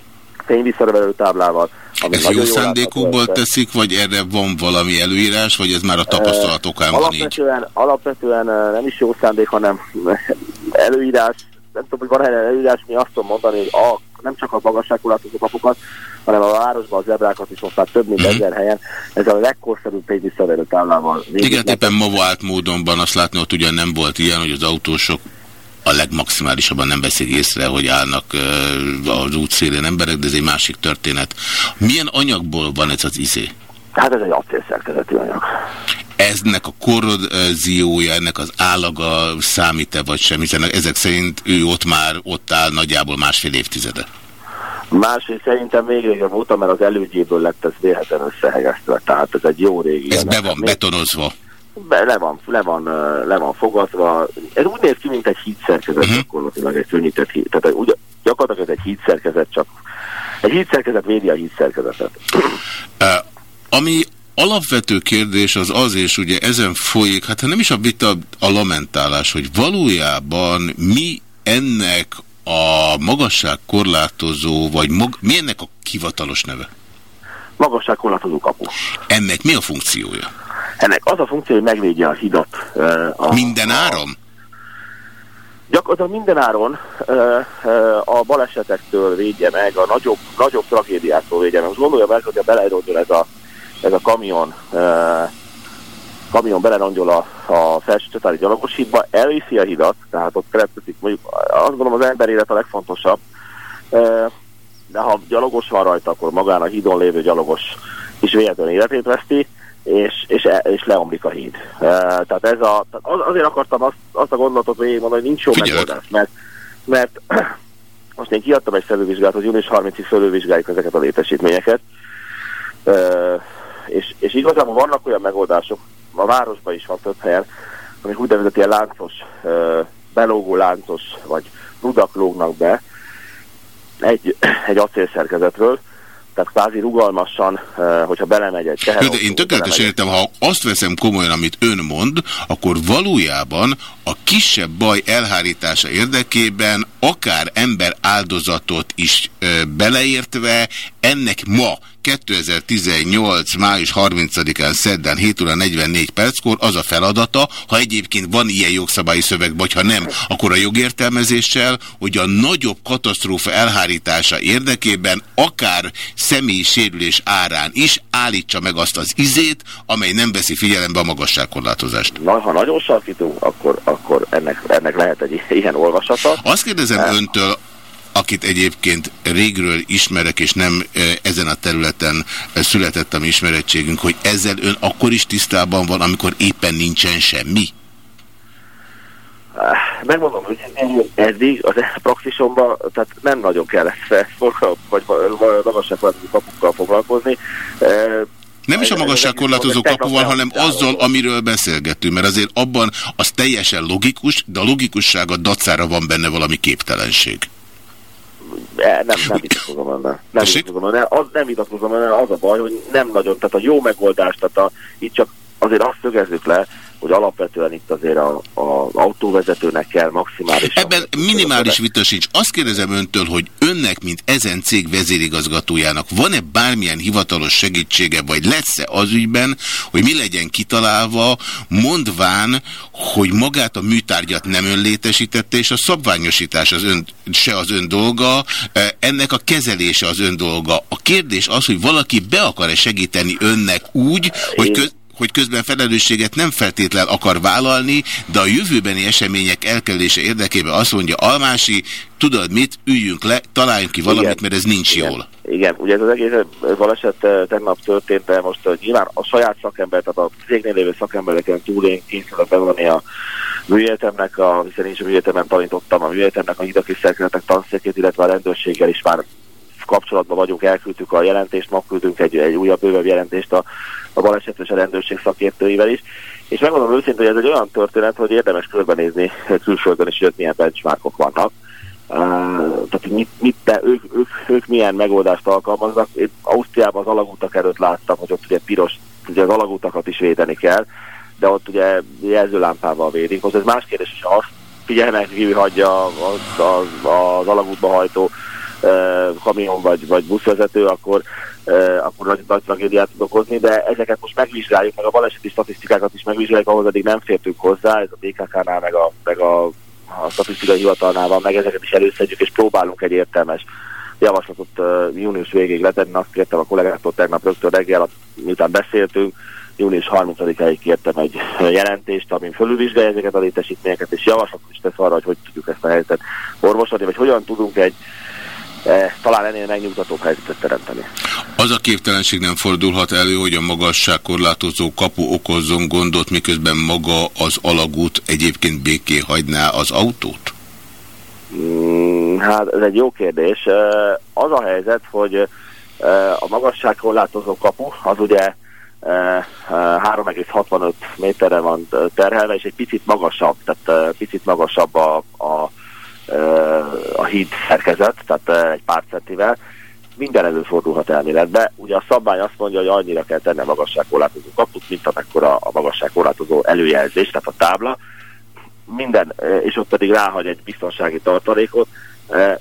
fényvisszaverő táblával, ez jó szándékúból teszik, vagy erre van valami előírás, vagy ez már a tapasztalatokán van alapvetően, így? Alapvetően nem is jó szándék, hanem előírás, nem tudom, hogy van előírás, mi azt tudom mondani, hogy a, nem csak a magasságkorlátozó kapokat, hanem a városban az zebrákat is most már több mint mm -hmm. ezer helyen. Ez a legkorszerűbb pénz visszaverő táblával. Igen, éppen ma vált módonban azt látni, hogy ugyan nem volt ilyen, hogy az autósok a legmaximálisabban nem veszik észre, hogy állnak az útszélén emberek, de ez egy másik történet. Milyen anyagból van ez az izé? Hát ez egy acélszerkezetű anyag. Eznek a korroziója, ennek az állaga számít-e vagy sem, hiszen ezek szerint ő ott már ott áll nagyjából másfél évtizede. Másrészt szerintem még régen voltam, mert az elődjéből lett ez véletlen összehelyeztve, tehát ez egy jó régi. Ez be van betonozva be, le, van, le, van, le van fogadva. Ez úgy néz ki, mint egy hídszerkezet, uh mhm. -huh. gyakorlatilag egy könnyített híd. Tehát úgy, gyakorlatilag ez egy hídszerkezet, csak egy hídszerkezet védi a hídszerkezetet. Uh, ami alapvető kérdés az az, és ugye ezen folyik, hát nem is a vita, a lamentálás, hogy valójában mi ennek a magasságkorlátozó, vagy mag, mi ennek a hivatalos neve? Magasságkorlátozó kapu. Ennek mi a funkciója? Ennek az a funkció, hogy megvédje a hidat. A, minden áron? Gyakorlatilag minden áron a balesetektől védje meg, a nagyobb, nagyobb tragédiától védje meg. Most gondolja meg, hogyha belerongyol ez a, ez a kamion, kamion belerongyol a, a felső gyalogos hídba, elviszi a hidat, tehát ott keletkezik, mondjuk azt gondolom az ember élet a legfontosabb, de ha gyalogos van rajta, akkor magán a hídon lévő gyalogos is véletlenül életét veszti, és, és, e, és leomlik a híd. Uh, tehát ez a, azért akartam azt, azt a gondolatot végigmondani, hogy nincs jó Figyelek. megoldás, mert, mert most én kiadtam egy felülvizsgálatot, hogy június 30-ig felülvizsgáljuk ezeket a létesítményeket, uh, és, és igazából vannak olyan megoldások, a városban is van több helyen, amik úgynevezett ilyen láncos, uh, belógó láncos, vagy rudak lógnak be egy, egy acélszerkezetről, tehát kvázi rugalmasan, hogyha belemegy egy teher. De én tökéletesen értem, ha azt veszem komolyan, amit ön mond, akkor valójában a kisebb baj elhárítása érdekében akár ember áldozatot is beleértve, ennek ma 2018. május 30-án szerdán 7 óra 44 perckor az a feladata, ha egyébként van ilyen jogszabályi szöveg, vagy ha nem, akkor a jogértelmezéssel, hogy a nagyobb katasztrófa elhárítása érdekében akár személyi sérülés árán is állítsa meg azt az izét, amely nem veszi figyelembe a magasságkorlátozást. Na, ha nagyon sarkítunk, akkor, akkor ennek, ennek lehet egy ilyen olvasata. Azt kérdezem öntől, akit egyébként régről ismerek, és nem ezen a területen született a mi ismerettségünk, hogy ezzel ön akkor is tisztában van, amikor éppen nincsen semmi? Megmondom, hogy eddig az praxisomban, tehát nem nagyon kellett forgalom, vagy magasságkorlátozó kapukkal foglalkozni. Nem is a magasságkorlátozó kapuval, hanem azzal, amiről beszélgetünk, mert azért abban az teljesen logikus, de a logikussága dacára van benne valami képtelenség. E, nem, nem vitatkozom ennel. Nem vitatkozom ennel. Az nem vitatkozom ennel, az a baj, hogy nem nagyon, tehát a jó megoldás, tehát a, itt csak azért azt szögezzük le, hogy alapvetően itt azért az autóvezetőnek kell maximális... Ebben minimális vita sincs. Azt kérdezem öntől, hogy önnek, mint ezen cég vezérigazgatójának van-e bármilyen hivatalos segítsége, vagy lesz-e az ügyben, hogy mi legyen kitalálva, mondván, hogy magát a műtárgyat nem ön létesítette, és a szabványosítás az ön, se az ön dolga, e, ennek a kezelése az ön dolga. A kérdés az, hogy valaki be akar-e segíteni önnek úgy, hogy köz hogy közben felelősséget nem feltétlen akar vállalni, de a jövőbeni események elkerülése érdekében azt mondja Almási, tudod mit, üljünk le, találjunk ki valamit, Igen. mert ez nincs Igen. jól. Igen, ugye ez az egész baleset eh, tegnap történt, de most uh, nyilván a saját szakember, tehát a cégnél lévő szakembereken túl én kényszerűen bevonni a műegyetemnek, a, hiszen én is a műegyetemen tanítottam a műegyetemnek a hidaki szerkezetek tanszékét, illetve a rendőrséggel is már kapcsolatban vagyunk, elküldtük a jelentést, ma küldünk egy, egy újabb, bővebb jelentést a, a balesetes rendőrség szakértőivel is. És megmondom őszintén, hogy ez egy olyan történet, hogy érdemes körbenézni külföldön is, hogy milyen benchmarkok vannak. Uh, tehát mit, mit te, ők, ők, ők, milyen megoldást alkalmaznak. Én Ausztriában az alagútak előtt láttam, hogy ott ugye piros, ugye az alagútakat is védeni kell, de ott ugye jelzőlámpával védik. Most ez más kérdés, hogy azt figyelmek kívül hagyja az, az, az alagútba hajtó kamion vagy, vagy buszvezető, akkor, akkor nagy, nagy tragédiát tud okozni, de ezeket most megvizsgáljuk, meg a baleseti statisztikákat is megvizsgáljuk, ahhoz eddig nem fértünk hozzá, ez a BKK-nál, meg a, meg a, a statisztikai hivatalnál van, meg ezeket is előszedjük, és próbálunk egy értelmes javaslatot uh, június végéig letenni. Azt kértem a kollégától tegnap rögtön reggel, miután beszéltünk, június 30-áig kértem egy jelentést, amin fölülvizsgálja ezeket a létesítményeket, és javaslatot is tesz arra, hogy hogy tudjuk ezt a helyzetet orvosolni, vagy hogyan tudunk egy talán ennél megnyugtatóbb helyzetet teremteni. Az a képtelenség nem fordulhat elő, hogy a magasságkorlátozó kapu okozzon gondot, miközben maga az alagút egyébként béké hagyná az autót? Mm, hát ez egy jó kérdés. E, az a helyzet, hogy e, a magasságkorlátozó kapu az ugye 3,65 méterre van terhelve, és egy picit magasabb, tehát picit magasabb a, a a híd szerkezet, tehát egy pár centivel, minden előfordulhat elméletbe. Ugye a szabály azt mondja, hogy annyira kell tenni a magasságkorlátozó kaput, mint amekkora a magasságkorlátozó előjelzés, tehát a tábla. Minden, és ott pedig ráhagy egy biztonsági tartalékot,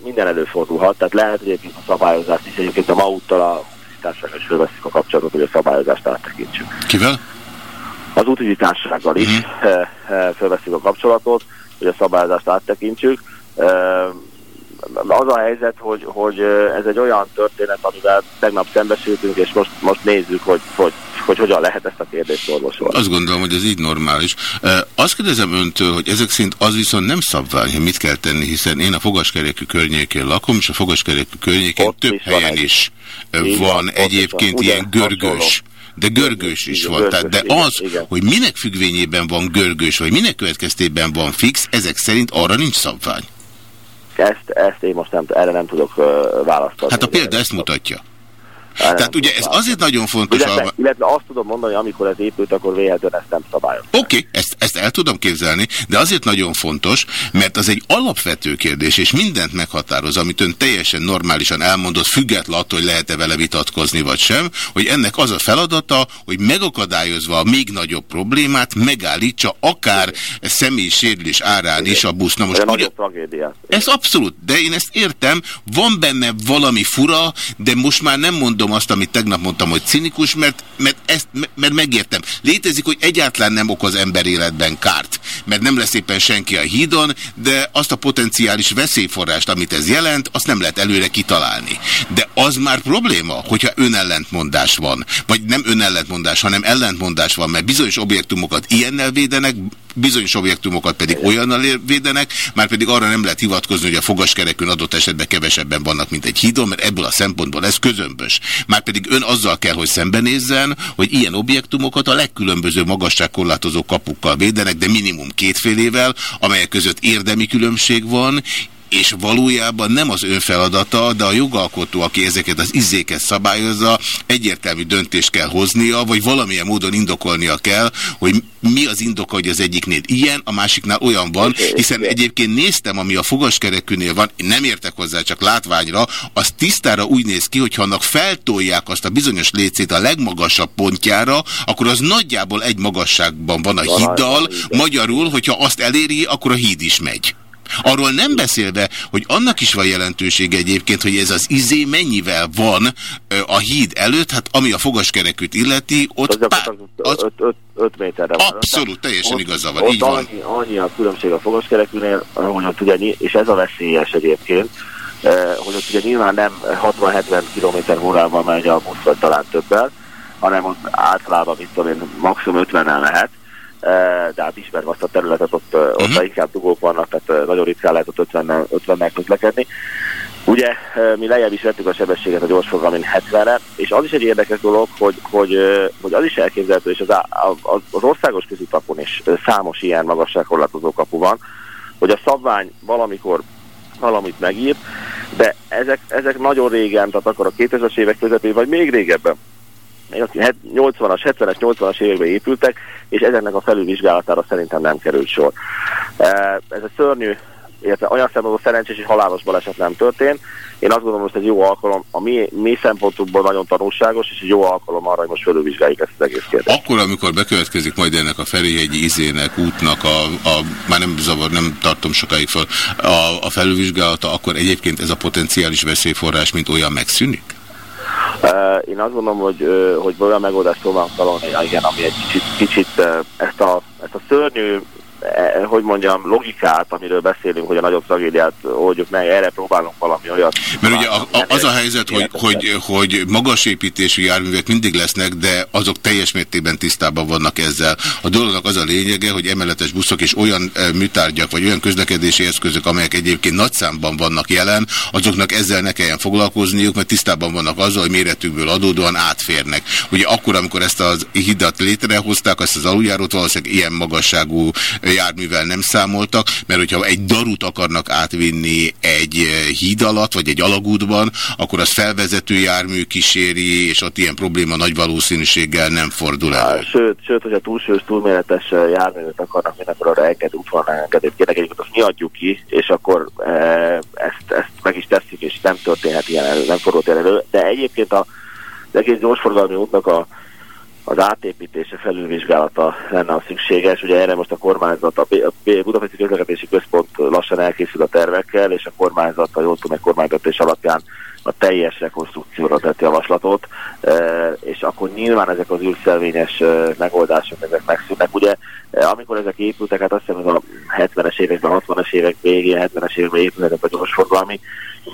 minden előfordulhat, tehát lehet egyébként a szabályozást is egyébként a MAUT-tal a társasággal is fölveszik a kapcsolatot, hogy a szabályozást áttekintsük. Kivel? Az útügyi társasággal is mm. fölveszik a kapcsolatot, hogy a szabályozást áttekintsük az a helyzet, hogy, hogy ez egy olyan történet, amivel tegnap szembesültünk, és most, most nézzük, hogy, hogy, hogy hogyan lehet ezt a kérdést orvosolni. Azt gondolom, hogy ez így normális. Azt kérdezem öntől, hogy ezek szerint az viszont nem szabvány, hogy mit kell tenni, hiszen én a fogaskerékű környékén lakom, és a fogaskerékű környékén Ott több is helyen van is van, van egyébként ilyen görgős de görgős is van. Tehát, de az, hogy minek függvényében van görgős, vagy minek következtében van fix, ezek szerint arra nincs szabvány. Ezt, ezt én most nem, erre nem tudok választani. Hát a példa ezt mutatja. Nem Tehát ugye ez azért nagyon fontos. Illetve, alma... illetve azt tudom mondani, amikor ez épült, akkor véletlenül ezt nem szabályoz. Oké, okay, ezt, ezt el tudom képzelni, de azért nagyon fontos, mert az egy alapvető kérdés, és mindent meghatároz, amit ön teljesen normálisan elmondott, független attól, hogy lehet-e vele vitatkozni vagy sem, hogy ennek az a feladata, hogy megakadályozva a még nagyobb problémát, megállítsa akár személyi sérülés árán is a busz. Na most ez ugye, tragédia. Ez abszolút, de én ezt értem, van benne valami fura, de most már nem mondom, mondom azt, amit tegnap mondtam, hogy cinikus, mert, mert, ezt, mert megértem. Létezik, hogy egyáltalán nem okoz emberéletben kárt, mert nem lesz éppen senki a hídon, de azt a potenciális veszélyforrást, amit ez jelent, azt nem lehet előre kitalálni. De az már probléma, hogyha önellentmondás van, vagy nem önellentmondás, hanem ellentmondás van, mert bizonyos objektumokat ilyennel védenek, bizonyos objektumokat pedig olyannal védenek, már pedig arra nem lehet hivatkozni, hogy a fogaskerekön adott esetben kevesebben vannak, mint egy hídon, mert ebből a szempontból ez közömbös. Már pedig ön azzal kell, hogy szembenézzen, hogy ilyen objektumokat a legkülönböző magasságkorlátozó kapukkal védenek, de minimum kétfélével, amelyek között érdemi különbség van, és valójában nem az ön feladata, de a jogalkotó, aki ezeket az izzéket szabályozza, egyértelmű döntést kell hoznia, vagy valamilyen módon indokolnia kell, hogy mi az indoka, hogy az egyiknél ilyen, a másiknál olyan van, hiszen egyébként néztem, ami a fogaskerekűnél van, nem értek hozzá, csak látványra, az tisztára úgy néz ki, hogy ha annak feltolják azt a bizonyos lécét a legmagasabb pontjára, akkor az nagyjából egy magasságban van a híddal, magyarul, hogyha azt eléri, akkor a híd is megy. Arról nem beszélve, hogy annak is van jelentősége egyébként, hogy ez az izé mennyivel van a híd előtt, hát ami a fogaskerekűt illeti, ott az 5 méterre van. Abszolút, teljesen igaza van, így van. Annyi, annyi a különbség a fogaskerekűnél, hogy ott ugye, és ez a veszélyes egyébként, hogy ott ugye nyilván nem 60-70 km órával megy a busz, vagy talán többel, hanem ott általában, mit tudom én, maximum 50-nel lehet, de hát ismerve azt a területet, ott, uh-huh. ott mhm. inkább dugók vannak, tehát nagyon ritkán lehet ott 50-nel 50 közlekedni. Ugye mi lejjebb is vettük a sebességet a gyorsforgalmin 70-re, és az is egy érdekes dolog, hogy, hogy, hogy az is elképzelhető, és az, az, az országos közutapon is számos ilyen magasságkorlátozó kapu van, hogy a szabvány valamikor valamit megír, de ezek, ezek nagyon régen, tehát akkor a 2000-es évek közepén, vagy még régebben 80-as, 70-es, 80-as években épültek, és ezeknek a felülvizsgálatára szerintem nem került sor. E, ez a szörnyű, illetve olyan szempontból szerencsés és halálos baleset nem történt. Én azt gondolom, hogy ez egy jó alkalom, a mi, mi szempontunkból nagyon tanulságos, és egy jó alkalom arra, hogy most felülvizsgáljuk ezt az egész kérdést. Akkor, amikor bekövetkezik majd ennek a Ferihegyi izének, útnak, a, a, már nem zavar, nem tartom sokáig fel, a, a felülvizsgálata, akkor egyébként ez a potenciális veszélyforrás, mint olyan megszűnik? Én azt gondolom, hogy, hogy olyan megoldást próbálunk találni, igen, ami egy kicsit, kicsit ezt, a, ezt a szörnyű hogy mondjam, logikát, amiről beszélünk, hogy a nagyobb tragédiát oldjuk meg, erre próbálunk valami olyat. Mert ugye a, a, az a helyzet, hogy, hogy, hogy magas építésű járművek mindig lesznek, de azok teljes mértékben tisztában vannak ezzel. A dolognak az a lényege, hogy emeletes buszok és olyan e, műtárgyak, vagy olyan közlekedési eszközök, amelyek egyébként nagy számban vannak jelen, azoknak ezzel ne kelljen foglalkozniuk, mert tisztában vannak azzal, hogy méretükből adódóan átférnek. Ugye akkor, amikor ezt az hidat létrehozták, ezt az aluljárót valószínűleg ilyen magasságú járművel nem számoltak, mert hogyha egy darut akarnak átvinni egy eh, híd alatt, vagy egy alagútban, akkor az felvezető jármű kíséri, és ott ilyen probléma nagy valószínűséggel nem fordul el. Sőt, sőt hogyha túlsős, túlméretes eh, járművet akarnak, akkor arra enged útvonal engedélyt kérnek, egyébként azt mi adjuk ki, és akkor e, ezt, ezt meg is tesszük, és nem történhet ilyen, nem fordult elő. De egyébként a, az egész gyorsforgalmi útnak a az átépítése felülvizsgálata lenne a szükséges. Ugye erre most a kormányzat, a Budapesti Közlekedési Központ lassan elkészül a tervekkel, és a kormányzat, a jól tudom, kormányzatés alapján a teljes rekonstrukcióra tett javaslatot, e, és akkor nyilván ezek az űrszelvényes e, megoldások ezek megszűnnek. Ugye e, amikor ezek épültek, hát azt hiszem, hogy a 70-es években, 60-es évek végén, 70-es években épültek a gyorsforgalmi,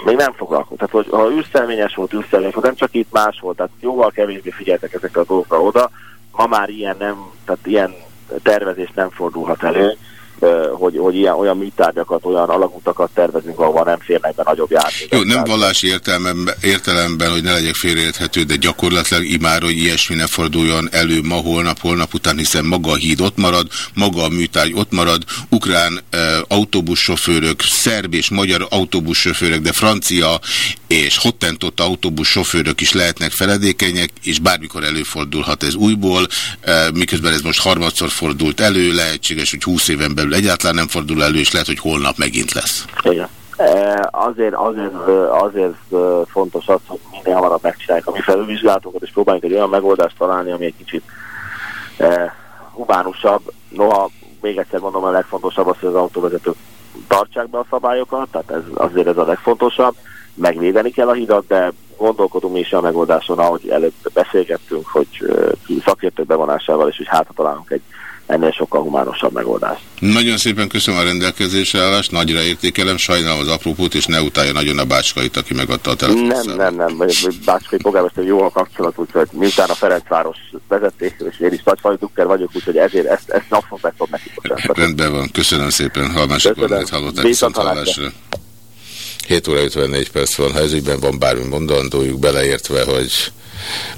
még nem foglalkozott. Tehát, hogy ha űrszelvényes volt, űrszelvényes volt, nem csak itt más volt, tehát jóval kevésbé figyeltek ezekre a dolgokra oda. Ma már ilyen nem, tehát ilyen tervezés nem fordulhat elő hogy, hogy ilyen, olyan műtárgyakat, olyan alagutakat tervezünk, ahol nem férnek be nagyobb járművek. Jó, nem vallási értelemben, értelemben, hogy ne legyek félreérthető, de gyakorlatilag imár, hogy ilyesmi ne forduljon elő ma, holnap, holnap után, hiszen maga a híd ott marad, maga a műtárgy ott marad, ukrán e, autóbussofőrök, szerb és magyar autóbussofőrök, de francia és hottentott autóbussofőrök is lehetnek feledékenyek, és bármikor előfordulhat ez újból, e, miközben ez most harmadszor fordult elő, lehetséges, hogy 20 éven belül egyáltalán nem fordul elő, és lehet, hogy holnap megint lesz. Igen. E, azért, azért, azért fontos az, hogy minél hamarabb megcsináljuk a mi felülvizsgálatokat, és próbáljunk egy olyan megoldást találni, ami egy kicsit e, humánusabb. Noha, még egyszer mondom, a legfontosabb az, hogy az autóvezetők tartsák be a szabályokat, tehát ez, azért ez a legfontosabb. Megvédeni kell a hidat, de gondolkodunk mi is a megoldáson, ahogy előbb beszélgettünk, hogy szakértők bevonásával, és hogy hátra találunk egy ennél sokkal humánosabb megoldás. Nagyon szépen köszönöm a rendelkezésre állást, nagyra értékelem, sajnálom az apropót, és ne utálja nagyon a bácskait, aki megadta a telefonszámot. Nem, nem, nem, bácskai polgármester jó a kapcsolat, úgyhogy miután a Ferencváros vezeték, és én is nagyfajű dukker vagyok, úgyhogy ezért ezt, ezt napon meg tudom neki Rendben van, köszönöm szépen, Halmási Kornét hallották viszont hallásra. 7 óra 54 perc van, ha ezügyben van bármi mondandójuk, beleértve, hogy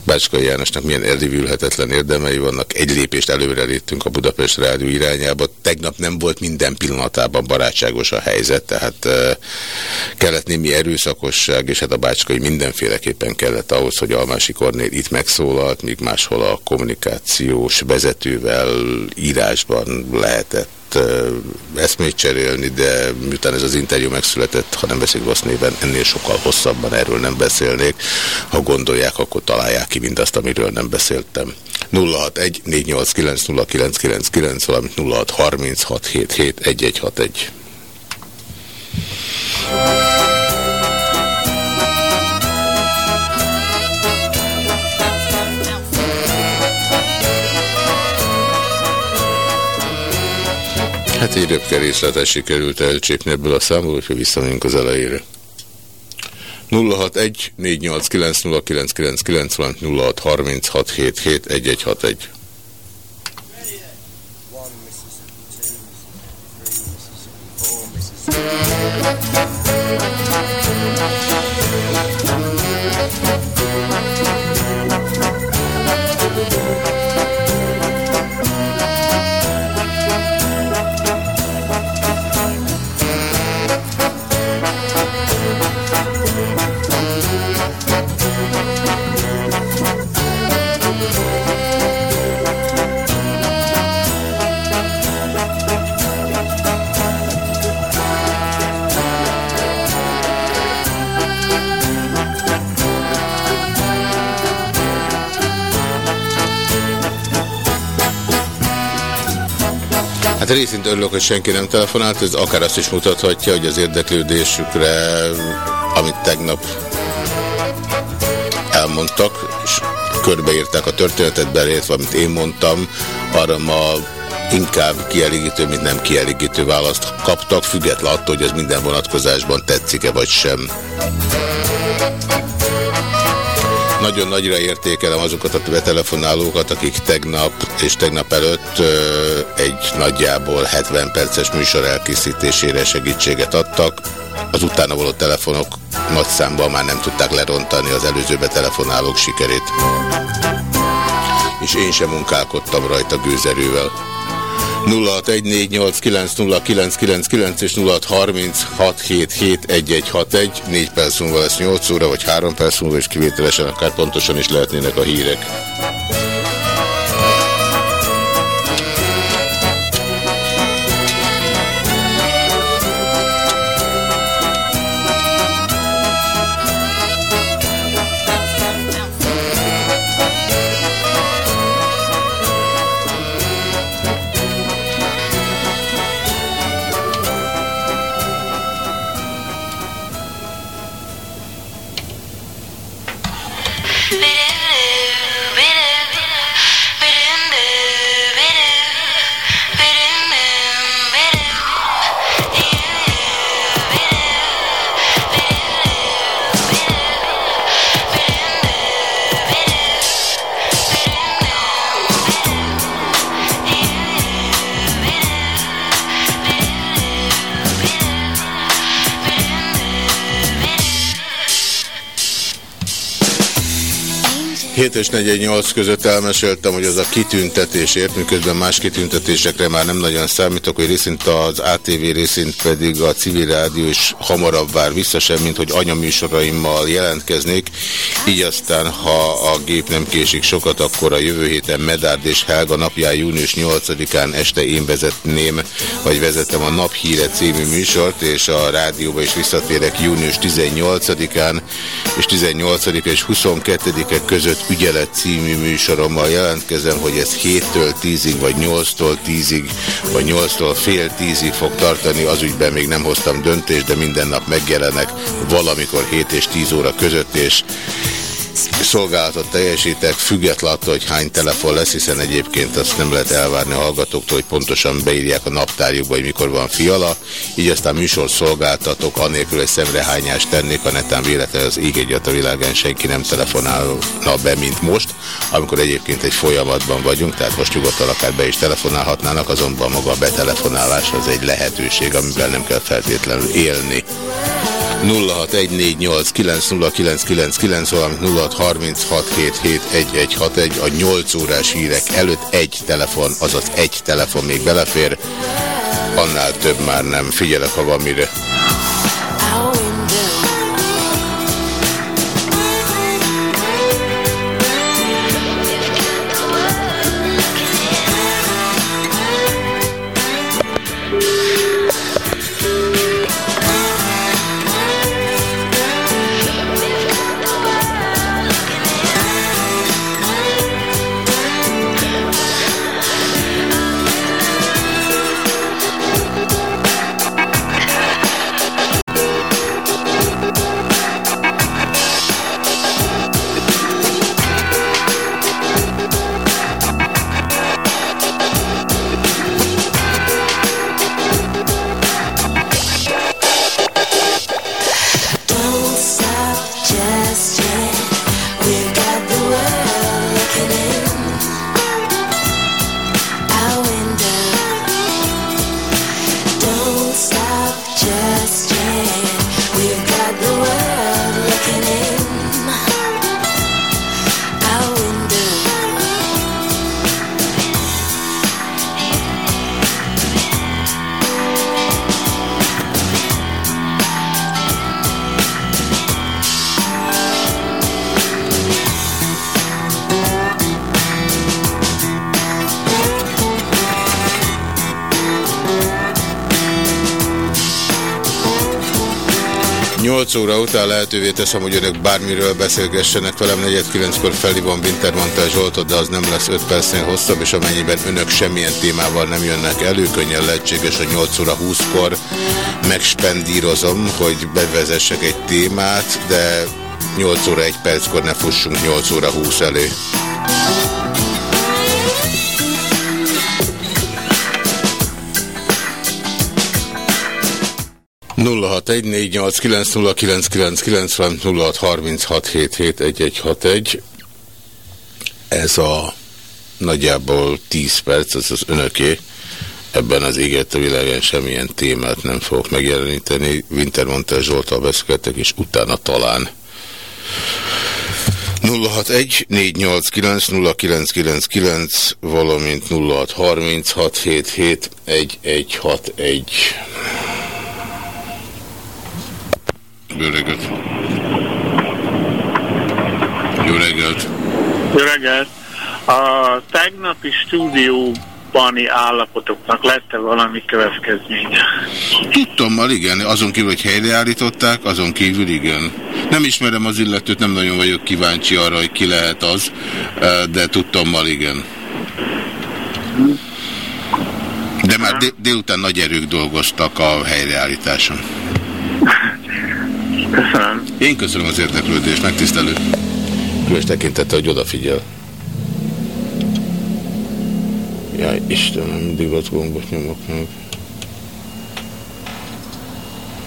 Bácskai Jánosnak milyen eldivülhetetlen érdemei vannak. Egy lépést előre léptünk a Budapest Rádió irányába. Tegnap nem volt minden pillanatában barátságos a helyzet, tehát kellett némi erőszakosság, és hát a Bácskai mindenféleképpen kellett ahhoz, hogy Almási Kornél itt megszólalt, míg máshol a kommunikációs vezetővel írásban lehetett eszmét cserélni, de miután ez az interjú megszületett, ha nem veszik rossz néven, ennél sokkal hosszabban erről nem beszélnék. Ha gondolják, akkor találják ki mindazt, amiről nem beszéltem. 061 489 0999, valamint 06 36 77 1161. Hát egy röpke részletes sikerült elcsépni ebből a számból, hogyha visszamegyünk az elejére. 061 489 0999 06 36 77 1161 részint örülök, hogy senki nem telefonált, ez akár azt is mutathatja, hogy az érdeklődésükre, amit tegnap elmondtak, és körbeírták a történetet belértve, amit én mondtam, arra ma inkább kielégítő, mint nem kielégítő választ kaptak, független attól, hogy ez minden vonatkozásban tetszik-e vagy sem. Nagyon nagyra értékelem azokat a telefonálókat, akik tegnap és tegnap előtt egy nagyjából 70 perces műsor elkészítésére segítséget adtak. Az utána való telefonok nagy számban már nem tudták lerontani az előző betelefonálók sikerét. És én sem munkálkodtam rajta gőzerővel. 0614890999 és 0636771161. 4 perc múlva lesz 8 óra, vagy 3 perc múlva, és kivételesen akár pontosan is lehetnének a hírek. 7 és 48 között elmeséltem, hogy az a kitüntetésért, miközben más kitüntetésekre már nem nagyon számítok, hogy részint az ATV, részint pedig a civil rádió is hamarabb vár vissza sem, mint hogy anyaműsoraimmal jelentkeznék. Így aztán, ha a gép nem késik sokat, akkor a jövő héten Medárd és Helga napján június 8-án este én vezetném, vagy vezetem a Naphíre című műsort, és a rádióba is visszatérek június 18-án, és 18 és 22-e között ügyelet című műsorommal jelentkezem, hogy ez 7-től 10-ig, vagy 8-tól 10-ig, vagy 8-tól fél 10-ig fog tartani. Az ügyben még nem hoztam döntést, de minden nap megjelenek valamikor 7 és 10 óra között, és szolgálatot teljesítek, független attól, hogy hány telefon lesz, hiszen egyébként azt nem lehet elvárni a hallgatóktól, hogy pontosan beírják a naptárjukba, hogy mikor van fiala. Így aztán műsor szolgáltatok, anélkül egy szemrehányást tennék, a netán véletlen az ég a világán senki nem telefonálna be, mint most, amikor egyébként egy folyamatban vagyunk, tehát most nyugodtan akár be is telefonálhatnának, azonban maga a betelefonálás az egy lehetőség, amivel nem kell feltétlenül élni. 0614890999, valamint 0636771161 a 8 órás hírek előtt egy telefon, azaz egy telefon még belefér, annál több már nem. Figyelek, ha van mire. 8 óra után lehetővé teszem, hogy önök bármiről beszélgessenek velem. 49-kor felhívom Wintermantel Zsoltot, de az nem lesz 5 percnél hosszabb, és amennyiben önök semmilyen témával nem jönnek elő, könnyen lehetséges, hogy 8 óra 20-kor megspendírozom, hogy bevezessek egy témát, de 8 óra 1 perckor ne fussunk 8 óra 20 elő. 0614890999 Ez a nagyjából 10 perc, ez az önöké. Ebben az égett a világán semmilyen témát nem fogok megjeleníteni. Wintermontel Zsoltal beszélgetek, és utána talán 061 489 valamint 0636771161. Jó reggelt! Jó reggelt! Jó reggelt! A tegnapi stúdióbani állapotoknak lett-e valami következménye? Tudtommal igen, azon kívül, hogy helyreállították, azon kívül igen. Nem ismerem az illetőt, nem nagyon vagyok kíváncsi arra, hogy ki lehet az, de tudtommal igen. De már délután nagy erők dolgoztak a helyreállításon. Köszönöm. Én köszönöm az érdeklődést, megtisztelő. Különös tekintette, hogy odafigyel. Jaj, Istenem, mindig az gombot nyomok meg.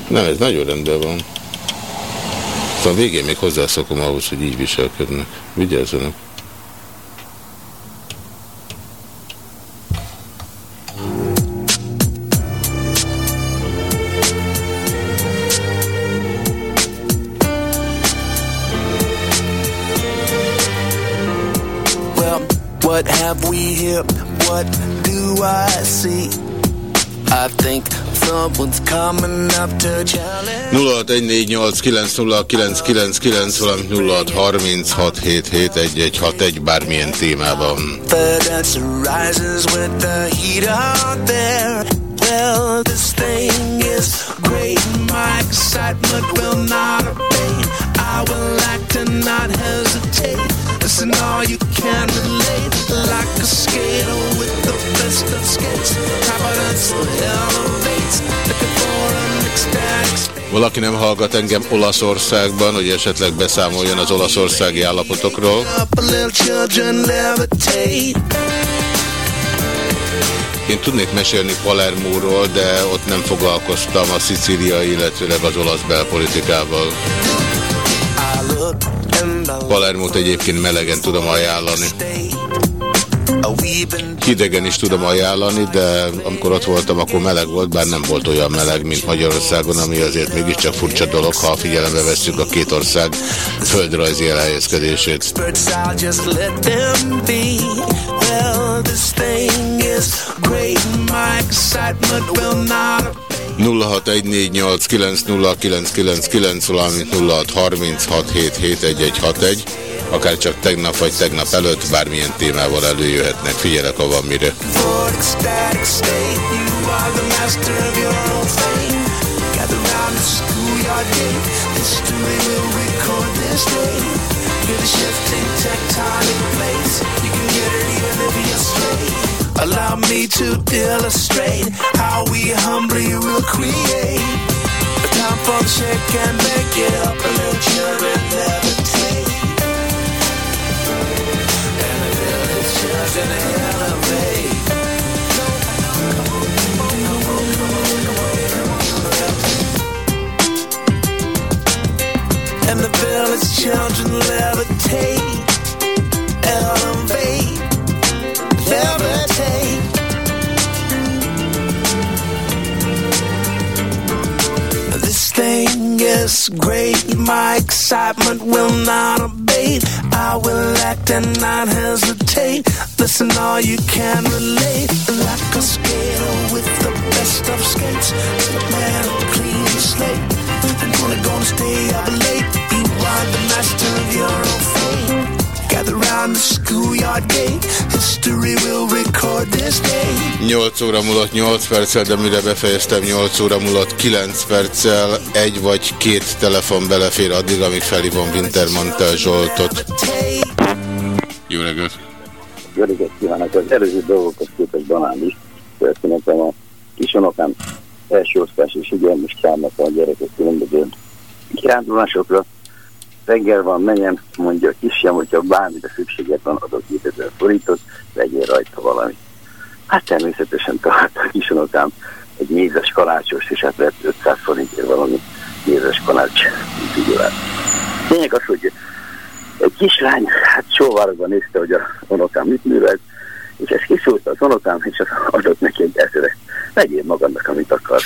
Nem, ez nagyon rendben van. Szóval végén még hozzászokom ahhoz, hogy így viselkednek. Vigyázzanak. 0614890999 valamint 0636771161 bármilyen témában. Well, this thing is great. My excitement will not abate. I will act and not hesitate. Listen, all you can relate. Like a skater with the best of skates. Confidence elevates. Looking for an ecstatic. Valaki nem hallgat engem Olaszországban, hogy esetleg beszámoljon az olaszországi állapotokról. Én tudnék mesélni Palermóról, de ott nem foglalkoztam a szicíliai, illetőleg az olasz belpolitikával. Palermót egyébként melegen tudom ajánlani. Hidegen is tudom ajánlani, de amikor ott voltam, akkor meleg volt, bár nem volt olyan meleg, mint Magyarországon, ami azért mégiscsak furcsa dolog, ha figyelembe vesszük a két ország földrajzi elhelyezkedését. Birds, I'll just let them be. Well, this thing is great. My excitement will not 0614890999, valamint 0636771161, akár csak tegnap vagy tegnap előtt bármilyen témával előjöhetnek. Figyelek, ha van mire. You're the shifting tectonic plates. You can get it even if you're straight. Allow me to illustrate how we humbly will create. A time for the shake and bake it up. A little children levitate. And the village children elevate. and the village children levitate, elevate, levitate. Is great, my excitement will not abate. I will act and not hesitate. Listen, all you can relate. Like a skater with the best of skates, man, clean slate. I'm only gonna stay up late. You are the master of your own. Gather round the schoolyard gate. History will record this day. 8 óra múlott 8 perccel, de mire befejeztem 8 óra múlott 9 perccel, egy vagy két telefon belefér addig, amíg felhívom Wintermantel Zsoltot. Jó reggelt! Jó reggelt kívánok! Az előző dolgokat képest banán is történetem a kisunokám első osztás és igen, most a gyerekek különböző kirándulásokra. Reggel van, menjen, mondja a kisjem, hogyha bármire szükséged van, adok 2000 forintot, vegyél rajta valamit. Hát természetesen talált a kisunokám egy mézes kalácsos, és hát vett 500 forintért valami mézes kalács ügyölát. Lényeg az, hogy egy kislány, hát sóvárogva nézte, hogy a unokám mit művelt, és ezt kiszúrta az unokám, és az adott neki egy ezeret. Vegyél magadnak, amit akarsz.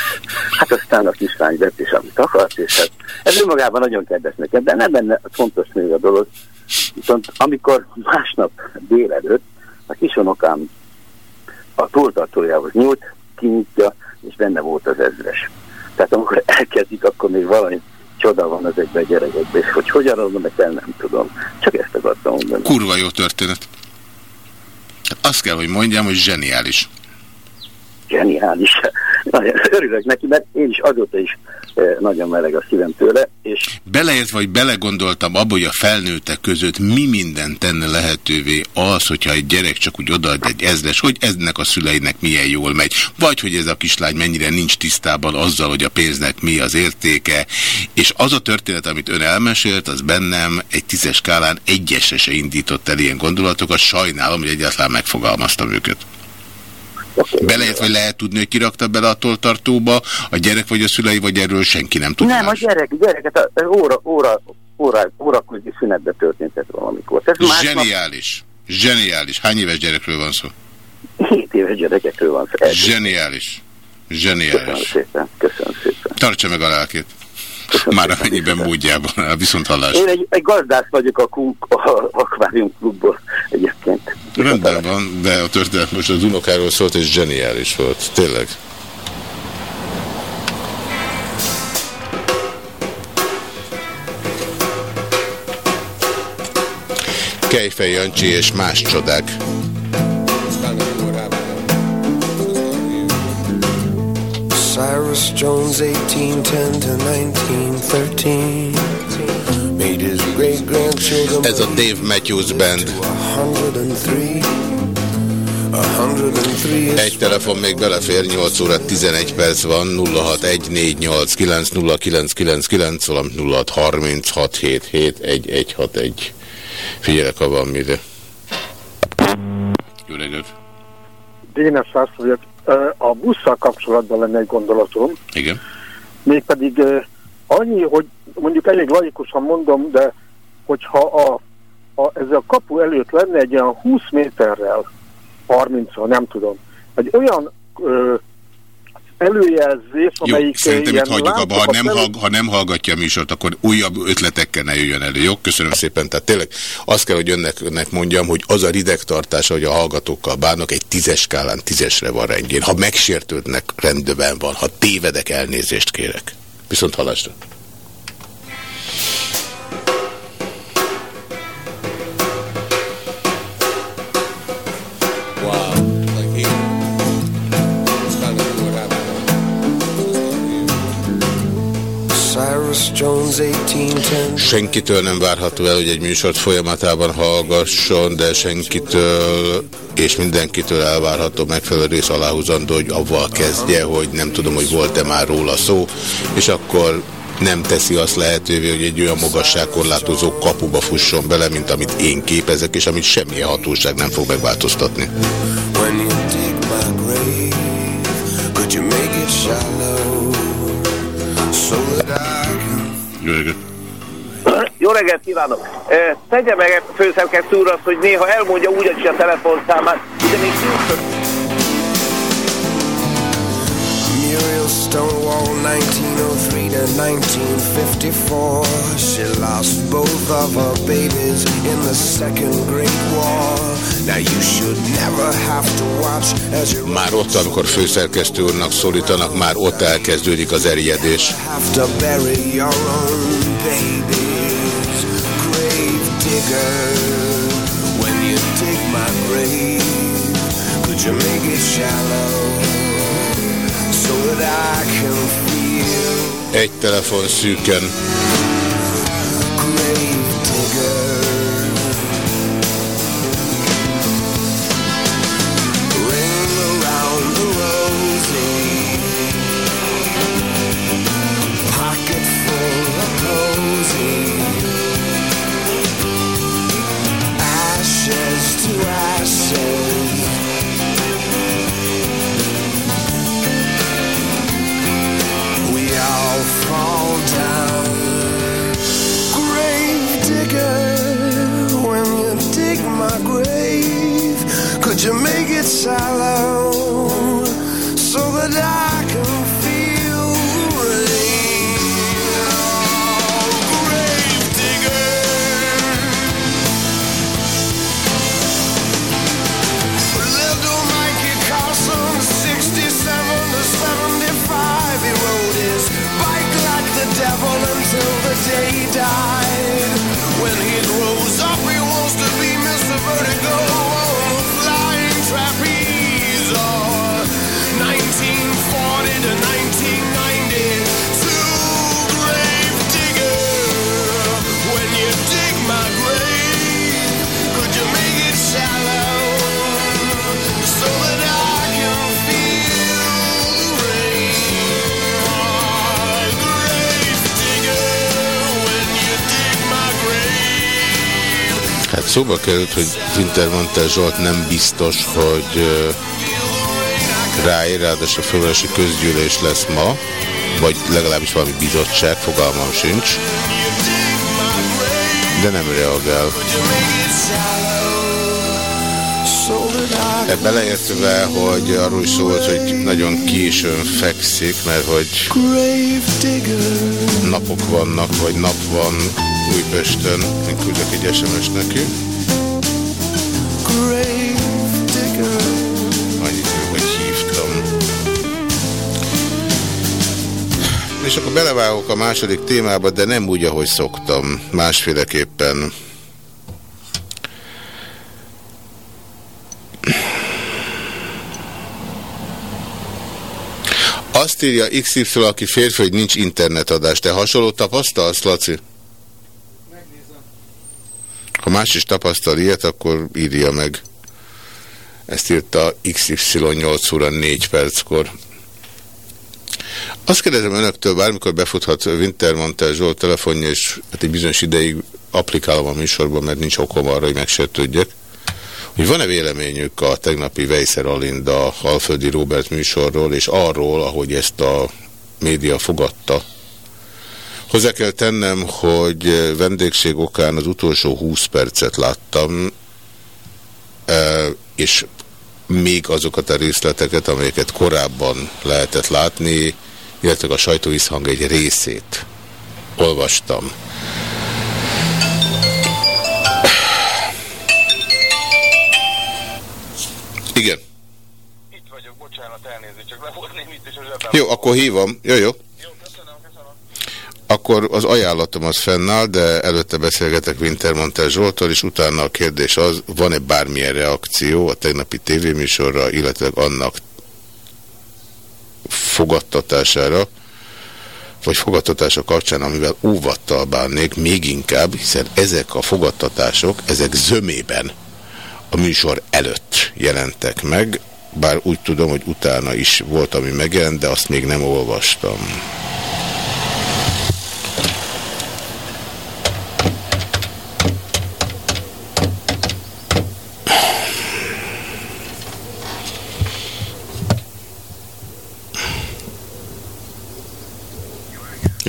Hát aztán a kislány vett is, amit akart, és hát ez önmagában nagyon kedves nekem, de nem benne fontos még a dolog. Viszont amikor másnap délelőtt a kisunokám a túltartójához nyúlt, kinyitja, és benne volt az ezres. Tehát amikor elkezdik, akkor még valami csoda van ezekben a gyerekekben, és hogy hogyan adom el, nem tudom. Csak ezt akartam mondani. Kurva jó történet. Azt kell, hogy mondjam, hogy zseniális. Zseniális. Nagyon örülök neki, mert én is azóta is eh, nagyon meleg a szívem tőle, és Beleért vagy belegondoltam abba, hogy a felnőttek között mi minden tenne lehetővé az, hogyha egy gyerek csak úgy odaad egy ezres, hogy eznek a szüleinek milyen jól megy, vagy hogy ez a kislány mennyire nincs tisztában azzal, hogy a pénznek mi az értéke, és az a történet, amit ön elmesélt, az bennem egy tízes skálán egyesre se indított el ilyen gondolatokat, sajnálom, hogy egyáltalán megfogalmaztam őket. Beleért, vagy lehet tudni, hogy kirakta bele a toltartóba, a gyerek vagy a szülei, vagy erről senki nem tud. nem, a más. gyerek, gyereket a a óra, óra, óra, óraközi szünetbe történt ez valamikor. Ez Zseniális. Zseniális. Hány éves gyerekről van szó? 7 éves gyerekekről van szó. Ez- Zseniális. Köszönöm Zseniális. szépen, köszönöm szépen. Tartsa meg a lelkét. Már amennyiben módjában. Viszont hallás. Én egy, egy gazdász vagyok a, kunk, a akvárium klubból egyébként. Rendben van, de a történet most az unokáról szólt, és zseniális volt. Tényleg. Kejfej Jancsi és más csodák. Cyrus Jones, 1810 to 1913. made his great grandchildren. Ez a Dave Matthews Band. 103. 103 is Egy telefon még belefér, 8 óra 11 perc van, 0614890999, valamint 0636771161. Figyelek, ha van mire. Jó reggelt! Dénes vagyok. A busszal kapcsolatban lenne egy gondolatom. Igen. Mégpedig annyi, hogy mondjuk elég laikusan mondom, de hogyha a, a, ez a kapu előtt lenne egy olyan 20 méterrel, 30 nem tudom, egy olyan ö, előjelzés, Jó, amelyik szerintem itt hagyjuk ha látszott nem, elő- hall, ha nem hallgatja a műsort, akkor újabb ötletekkel ne jöjjön elő. Jó, köszönöm szépen. Tehát tényleg azt kell, hogy önnek, önnek mondjam, hogy az a ridegtartása, hogy a hallgatókkal bánok, egy tízes skálán tízesre van rendjén. Ha megsértődnek, rendben van. Ha tévedek, elnézést kérek. Viszont hallásra. Senkitől nem várható el, hogy egy műsort folyamatában hallgasson, de senkitől és mindenkitől elvárható megfelelő rész aláhúzandó, hogy avval kezdje, hogy nem tudom, hogy volt-e már róla szó, és akkor nem teszi azt lehetővé, hogy egy olyan magasságkorlátozó kapuba fusson bele, mint amit én képezek, és amit semmilyen hatóság nem fog megváltoztatni. Grave, so that I Jó reggelt! Jó reggelt kívánok! Tegye meg főszerkesztő úr azt, hogy néha elmondja úgy a telefonszámát, ugyanis Muriel Stonewall, 1903 to 1954. She lost both of her babies in the Second Great War. Now you should never have to watch as you Már ott, amikor főszerkesztő úrnak szólítanak, már ott elkezdődik az erjedés. have to bury your own babies. Grave digger, when you dig my grave, could you make it shallow so that I can feel? Egy telefon szűken. Került, hogy Wintermantel Zsolt nem biztos, hogy ráér, ráadásul a fővárosi közgyűlés lesz ma, vagy legalábbis valami bizottság, fogalmam sincs, de nem reagál. Ebbe beleértve, hogy arról is szólt, hogy nagyon későn fekszik, mert hogy napok vannak, vagy nap van Újpesten. Én küldök egy SMS neki. Grave digger. Annyit hogy hívtam. És akkor belevágok a második témába, de nem úgy, ahogy szoktam. Másféleképpen. Azt írja XY, aki férfi, hogy nincs internetadás. Te hasonlót tapasztalsz, Laci? Más is tapasztal ilyet, akkor írja meg. Ezt írta XY 8 óra 4 perckor. Azt kérdezem önöktől, bármikor befuthat Wintermantel Zsolt telefonja, és hát egy bizonyos ideig applikálom a műsorban, mert nincs okom arra, hogy megsértődjek, hogy van-e véleményük a tegnapi Vejszer Alinda Alföldi Robert műsorról, és arról, ahogy ezt a média fogadta. Hozzá kell tennem, hogy vendégség okán az utolsó 20 percet láttam, és még azokat a részleteket, amelyeket korábban lehetett látni, illetve a sajtóiszhang egy részét olvastam. Igen. Itt vagyok, bocsánat, elnézést, csak le volt némi itt is a. Jó, akkor hívom. Jó, jó. Akkor az ajánlatom az fennáll, de előtte beszélgetek Wintermantel Zsoltól, és utána a kérdés az, van-e bármilyen reakció a tegnapi tévéműsorra, illetve annak fogadtatására, vagy fogadtatása kapcsán, amivel óvattal bánnék, még inkább, hiszen ezek a fogadtatások, ezek zömében a műsor előtt jelentek meg, bár úgy tudom, hogy utána is volt, ami megjelent, de azt még nem olvastam.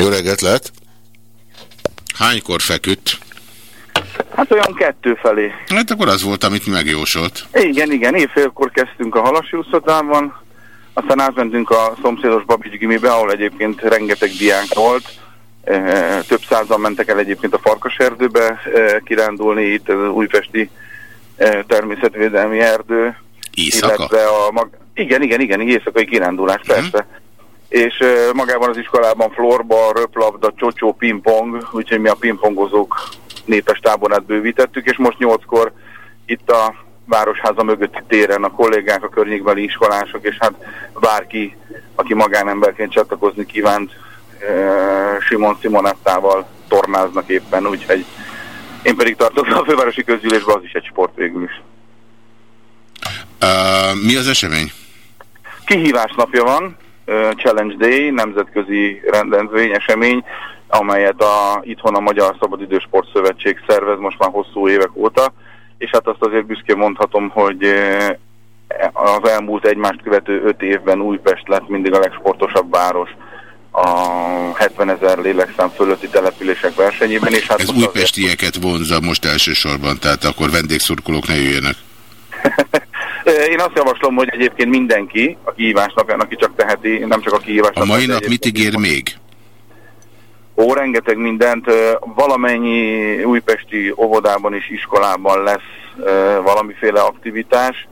Jó reggelt lehet! Hánykor feküdt? Hát olyan kettő felé. Hát akkor az volt, amit megjósolt. Igen, igen, évfélkor kezdtünk a Halasi úszatában, aztán átmentünk a szomszédos Babics Gimibe, ahol egyébként rengeteg diák volt. E, több százan mentek el egyébként a Farkaserdőbe e, kirándulni, itt az újpesti e, természetvédelmi erdő. Éjszaka? Illetve a mag... Igen, igen, igen, éjszakai kirándulás, persze. Uh -huh és magában az iskolában florba, röplabda, csocsó, pingpong, úgyhogy mi a pingpongozók népes táborát bővítettük, és most nyolckor itt a Városháza mögötti téren a kollégák, a környékbeli iskolások, és hát bárki, aki magánemberként csatlakozni kívánt, Simon Simonettával tornáznak éppen, úgyhogy én pedig tartozom a fővárosi közgyűlésben, az is egy sport végül is. Uh, mi az esemény? Kihívás napja van, Challenge Day, nemzetközi rendezvény, esemény, amelyet a, itthon a Magyar Szabadidősport Szövetség szervez most már hosszú évek óta, és hát azt azért büszkén mondhatom, hogy az elmúlt egymást követő öt évben Újpest lett mindig a legsportosabb város a 70 ezer lélekszám fölötti települések versenyében. És hát Ez újpestieket azért... vonza most elsősorban, tehát akkor vendégszurkolók ne jöjjenek. Én azt javaslom, hogy egyébként mindenki a kihívás napján, aki csak teheti, nem csak a kihívás A mai nap mit ígér még? Ó, rengeteg mindent. Valamennyi újpesti óvodában és iskolában lesz valamiféle aktivitás.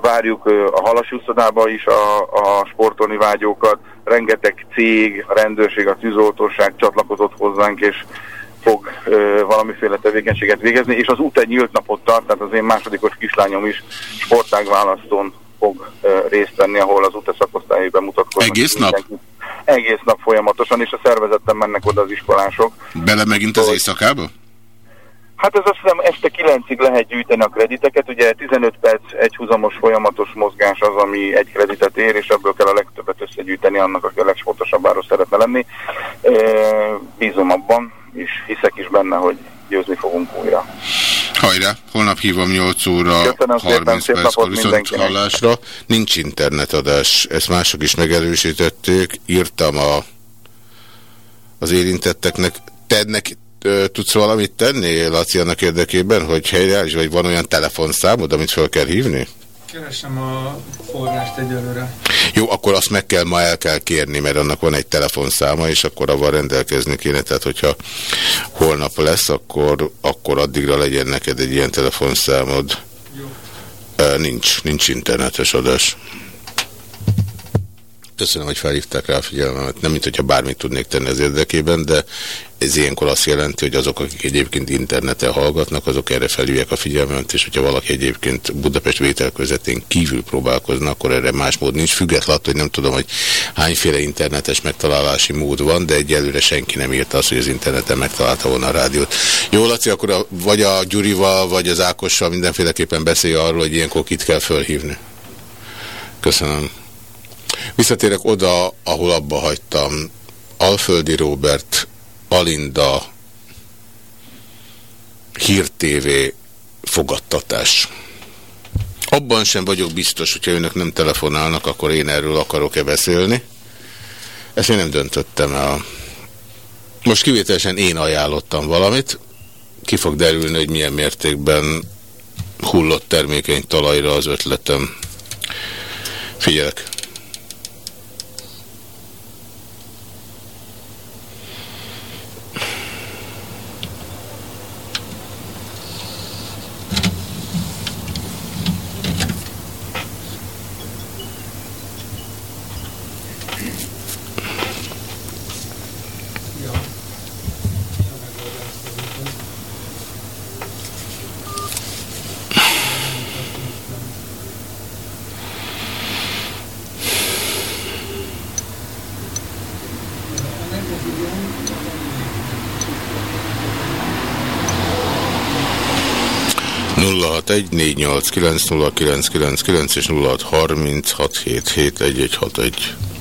Várjuk a halasúszodába is a, a sportolni vágyókat. Rengeteg cég, a rendőrség, a tűzoltóság csatlakozott hozzánk, és fog ö, valamiféle tevékenységet végezni, és az út egy nyílt napot tart, tehát az én másodikos kislányom is sportágválasztón fog ö, részt venni, ahol az UTE szakosztályi bemutatkoznak. Egész nap? Egész nap folyamatosan, és a szervezetten mennek oda az iskolások. Bele megint az éjszakába? Hát ez azt hiszem este 9-ig lehet gyűjteni a krediteket, ugye 15 perc egyhuzamos folyamatos mozgás az, ami egy kreditet ér, és ebből kell a legtöbbet összegyűjteni annak, aki a legfontosabb szeretne lenni. Bízom abban, és hiszek is benne, hogy győzni fogunk újra. Hajrá, holnap hívom 8 óra Köszönöm 30 perckor viszont hallásra. Nincs internetadás, ezt mások is megerősítették. Írtam a, az érintetteknek. Tednek, tudsz valamit tenni, Laci, annak érdekében, hogy helyreállás, vagy van olyan telefonszámod, amit fel kell hívni? Keresem a forrást egyelőre. Jó, akkor azt meg kell, ma el kell kérni, mert annak van egy telefonszáma, és akkor avval rendelkezni kéne. Tehát, hogyha holnap lesz, akkor, akkor addigra legyen neked egy ilyen telefonszámod. Jó. nincs, nincs internetes adás. Köszönöm, hogy felhívták rá a figyelmemet. Nem, mint hogyha bármit tudnék tenni az érdekében, de ez ilyenkor azt jelenti, hogy azok, akik egyébként interneten hallgatnak, azok erre felhívják a figyelmemet, és hogyha valaki egyébként Budapest vételközetén kívül próbálkozna, akkor erre más mód nincs. Függetlenül, hogy nem tudom, hogy hányféle internetes megtalálási mód van, de egyelőre senki nem írta azt, hogy az interneten megtalálta volna a rádiót. Jó, Laci, akkor a, vagy a Gyurival, vagy az Ákossal mindenféleképpen beszélj arról, hogy ilyenkor kit kell fölhívni. Köszönöm. Visszatérek oda, ahol abba hagytam. Alföldi Robert, Alinda, Hír TV, fogadtatás. Abban sem vagyok biztos, hogyha önök nem telefonálnak, akkor én erről akarok-e beszélni. Ezt én nem döntöttem el. Most kivételesen én ajánlottam valamit. Ki fog derülni, hogy milyen mértékben hullott termékeny talajra az ötletem. Figyelek! 0614890999 és 0636771161.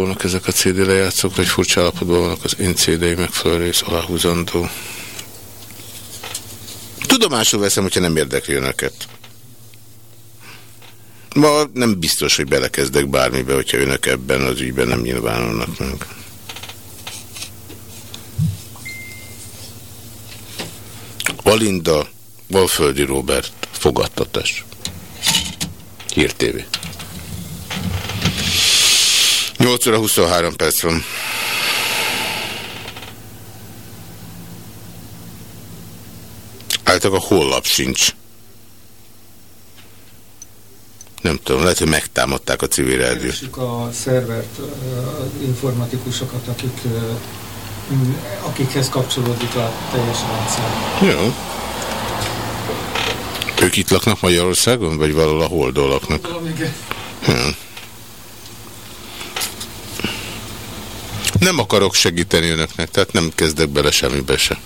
szólnak ezek a CD lejátszók, vagy furcsa állapotban vannak az én CD megfelelő aláhúzandó. Tudomásul veszem, hogyha nem érdekli önöket. Ma nem biztos, hogy belekezdek bármibe, hogyha önök ebben az ügyben nem nyilvánulnak meg. Valinda, Valföldi Robert, fogadtatás. Hír TV. 8 óra 23 perc van. Állítok a hollap sincs. Nem tudom, lehet, hogy megtámadták a civil rádiót. a szervert, az informatikusokat, akik, akikhez kapcsolódik a teljes rendszer. Jó. Ők itt laknak Magyarországon, vagy valahol a Holdon laknak? Valami, igen. Nem akarok segíteni önöknek, tehát nem kezdek bele semmibe se.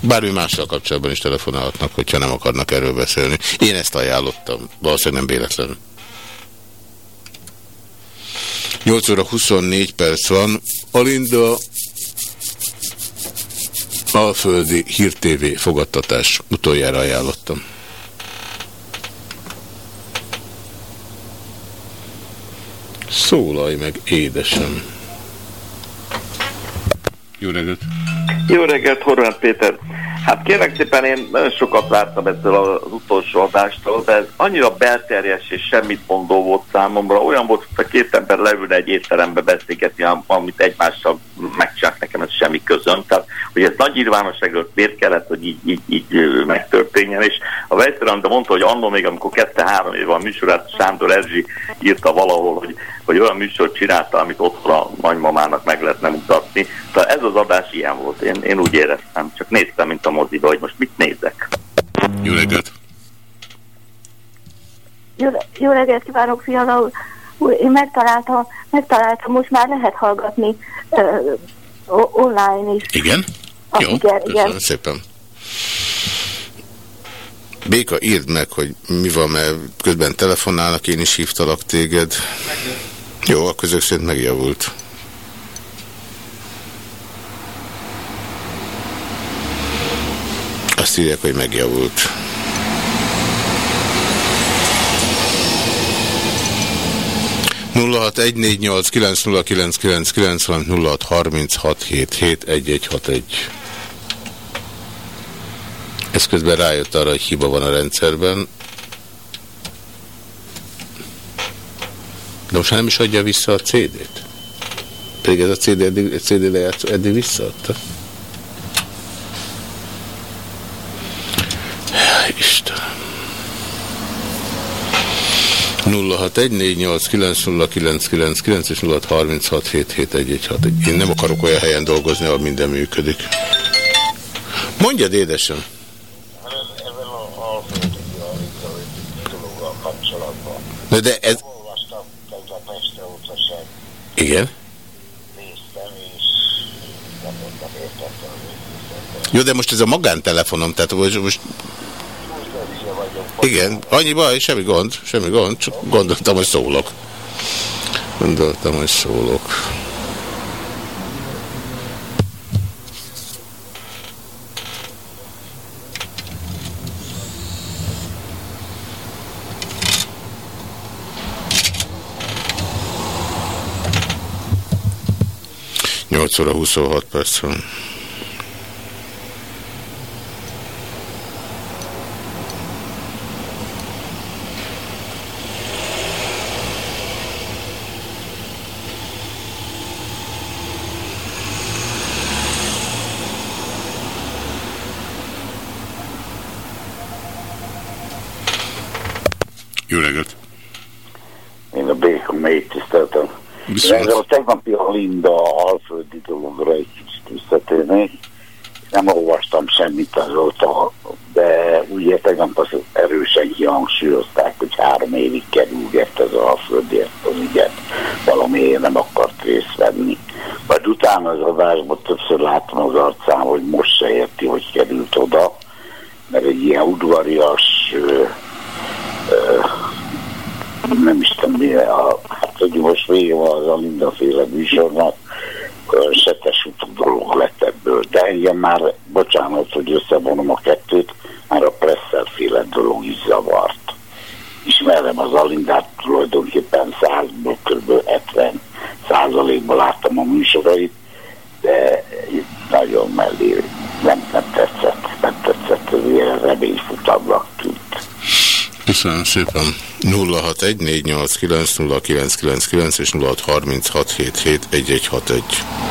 Bármi mással kapcsolatban is telefonálhatnak, hogyha nem akarnak erről beszélni. Én ezt ajánlottam, valószínűleg nem véletlenül. 8 óra 24 perc van. Alinda Alföldi Hír TV fogadtatás. Utoljára ajánlottam. Szólalj meg, édesem! Jó reggelt! Jó reggelt, Horváth Péter! Hát kérlek szépen, én nagyon sokat láttam ezzel az utolsó adástól, de ez annyira belterjes és semmit mondó volt számomra. Olyan volt, hogy a két ember leülne egy étterembe beszélgetni, amit egymással megcsinálnak nekem, ez semmi közöm. Tehát, hogy ez nagy nyilvánosságról miért kellett, hogy így, így, így megtörténjen. És a Vejszeranda mondta, hogy annól még, amikor kette-három éve a műsorát, Sándor Erzsi írta valahol, hogy, hogy olyan műsort csinálta, amit otthon a nagymamának meg lehetne mutatni. Tehát ez az adás ilyen volt. Én, én úgy éreztem, csak néztem, mint a moziba, hogy most mit nézek. Jó reggelt! Jó, jó reggelt kívánok, Fiala úr! Én megtaláltam, megtaláltam, most már lehet hallgatni uh, online is. Igen? Ah, jó, igen, igen. szépen. Béka, írd meg, hogy mi van, mert közben telefonálnak, én is hívtalak téged. Jó, a közök szerint megjavult. Azt írják, hogy megjavult. 0614890999 0636771161. Ez közben rájött arra, hogy hiba van a rendszerben. De most nem is adja vissza a CD-t? Pedig ez a CD eddig, CD lejátszó eddig visszaadta. Istenem. 0614890999 és 0636771161. Én nem akarok olyan helyen dolgozni, ahol minden működik. Mondjad, édesem! De ez... Igen? Jó, de most ez a magántelefonom, tehát most, most igen, annyi baj, semmi gond, semmi gond, csak gondoltam, hogy szólok. Gondoltam, hogy szólok. Nyolc óra 26 perc van. Jó reggelt! Én a Béka mély tiszteltem. Viszont. Ezzel a tegnapi a Linda alföldi dologra egy kicsit visszatérnék. Nem olvastam semmit azóta, de ugye tegnap az erősen kihangsúlyozták, hogy három évig kerülgett ez az alföldi ezt az ügyet. Valamiért nem akart részt venni. Majd utána az adásban többször láttam az arcán, hogy most se érti, hogy került oda, mert egy ilyen udvarias ö, ö, nem is tudom mi, a, hát hogy most vége van az a Linda féle műsornak, olyan setes utú dolog lett ebből. De engem már, bocsánat, hogy összevonom a kettőt, már a Presser féle dolog is zavart. Ismerem az Alindát tulajdonképpen 100-ból kb. 70 százalékban láttam a műsorait, de itt nagyon mellé nem, nem tetszett, nem tetszett, ez ilyen reményfutamnak tűnt. Köszönöm szépen. 0614890999 és 0636771161.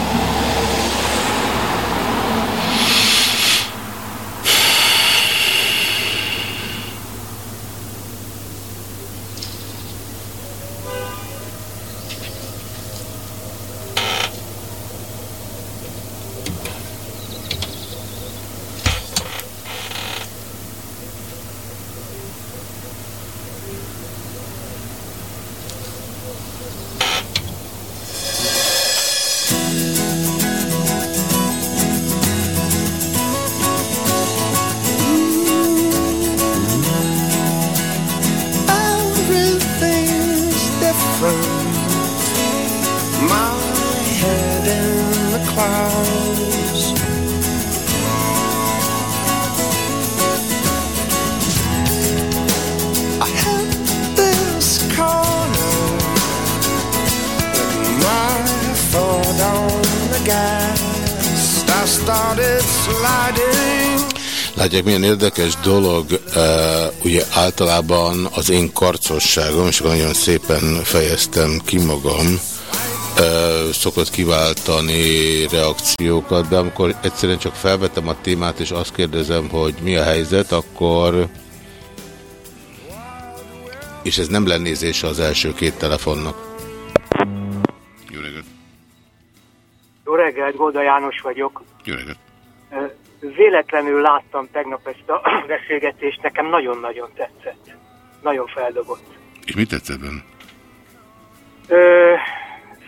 dolog, ugye általában az én karcosságom, és akkor nagyon szépen fejeztem ki magam, szokott kiváltani reakciókat, de amikor egyszerűen csak felvetem a témát, és azt kérdezem, hogy mi a helyzet, akkor és ez nem lenézése az első két telefonnak. Jó reggelt! Jó reggelt, Golda János vagyok. Jó reggelt! Véletlenül láttam tegnap ezt a beszélgetést, nekem nagyon-nagyon tetszett. Nagyon feldobott. És mit tetszett benne? Ö,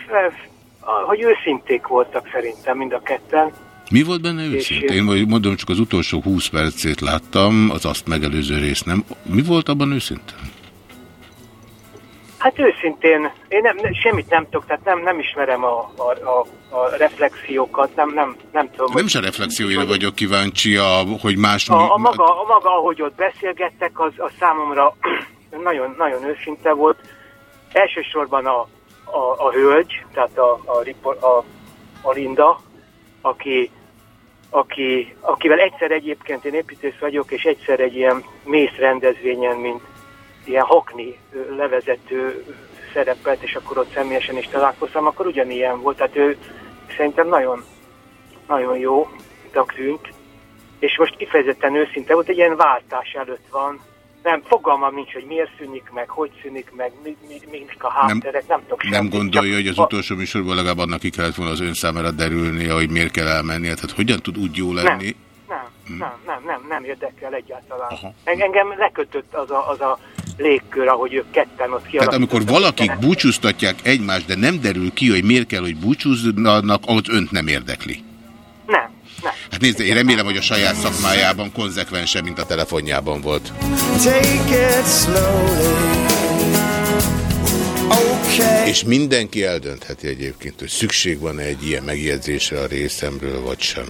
fe- a- hogy őszinték voltak szerintem mind a ketten. Mi volt benne őszintén? Én majd mondom, csak az utolsó 20 percét láttam, az azt megelőző rész nem. Mi volt abban őszintén? Hát őszintén, én nem, nem- semmit nem tudok, tehát nem, nem ismerem a, a, a, a reflexiókat, nem, nem, nem tudom. Nem is a reflexióira vagyok kíváncsi, a, hogy más... A, a, maga, a maga, ahogy ott beszélgettek, az, az számomra nagyon, nagyon őszinte volt. Elsősorban a, a, a hölgy, tehát a, a, a, a Linda, aki, aki, akivel egyszer egyébként én építész vagyok, és egyszer egy ilyen mész rendezvényen, mint ilyen hakni ö, levezető szerepelt, és akkor ott személyesen is találkoztam, akkor ugyanilyen volt. Tehát ő szerintem nagyon, nagyon jó tűnt, és most kifejezetten őszinte volt, egy ilyen váltás előtt van. Nem, fogalmam nincs, hogy miért szűnik meg, hogy szűnik meg, mi, mi, mi, mik a hátterek, nem, nem tudok Nem semmit, gondolja, csak hogy az utolsó műsorban legalább annak ki kellett volna az ön számára derülnie, hogy miért kell elmennie. Tehát hogyan tud úgy jó lenni? Nem, nem, nem, nem, nem érdekel egyáltalán. En- Engem lekötött az a, az a légkör, ahogy ők ketten ott Tehát kialakítottak. amikor valakik búcsúztatják egymást, de nem derül ki, hogy miért kell, hogy búcsúzzanak, ahhoz önt nem érdekli. Nem, nem. Hát nézd, én remélem, hogy a saját szakmájában konzekvensebb, mint a telefonjában volt. Take it slowly. Okay. És mindenki eldöntheti egyébként, hogy szükség van-e egy ilyen megjegyzésre a részemről, vagy sem.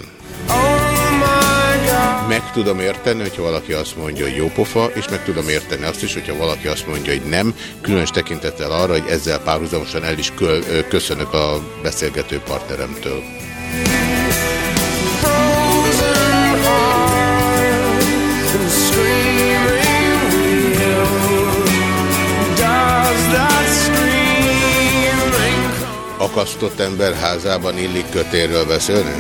Meg tudom érteni, hogyha valaki azt mondja, hogy jó pofa, és meg tudom érteni azt is, hogyha valaki azt mondja, hogy nem, különös tekintettel arra, hogy ezzel párhuzamosan el is köszönök a beszélgető partneremtől. Akasztott ember házában illik kötérről beszélni?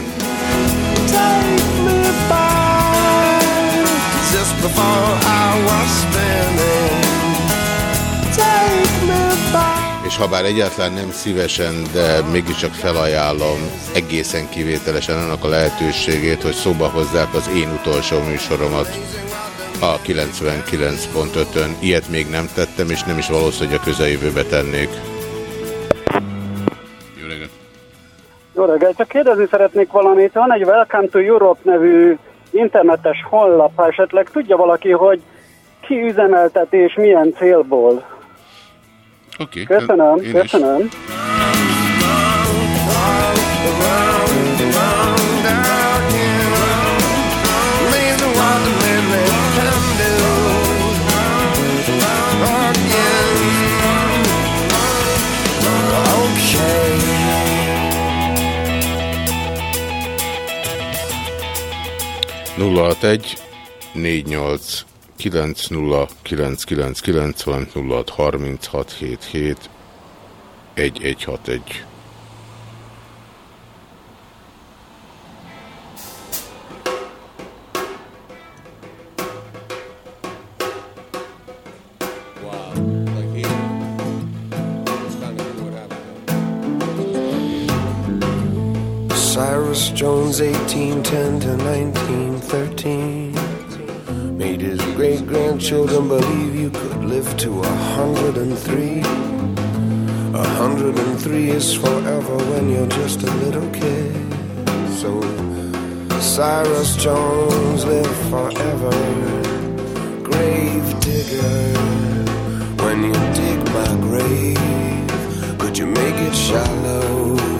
És ha bár egyáltalán nem szívesen, de mégiscsak felajánlom egészen kivételesen annak a lehetőségét, hogy szóba hozzák az én utolsó műsoromat a 99.5-ön. Ilyet még nem tettem, és nem is valószínű, hogy a közeljövőbe tennék. Jó reggelt, csak kérdezni szeretnék valamit. Van egy Welcome to Europe nevű internetes honlap, ha esetleg tudja valaki, hogy ki üzemelteti és milyen célból. Oké. Köszönöm, én is. köszönöm. Amazing 061 48 90 999, valamint 06 36 77 1161. Jones, 1810 to 1913. Made his great grandchildren believe you could live to a hundred and three. A hundred and three is forever when you're just a little kid. So Cyrus Jones live forever. Grave digger, when you dig my grave, could you make it shallow?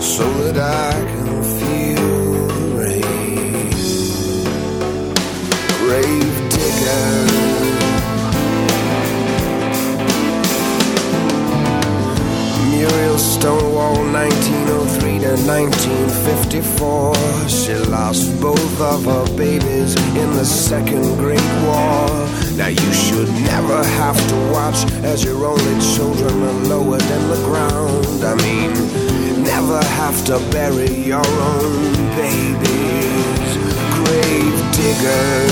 So that I can feel the rain. Grave digger. Muriel Stonewall, 1903 to 1954. She lost both of her babies in the Second Great War. Now you should never have to watch as your only children are lowered in the ground. I mean, never have to bury your own babies. Grave digger,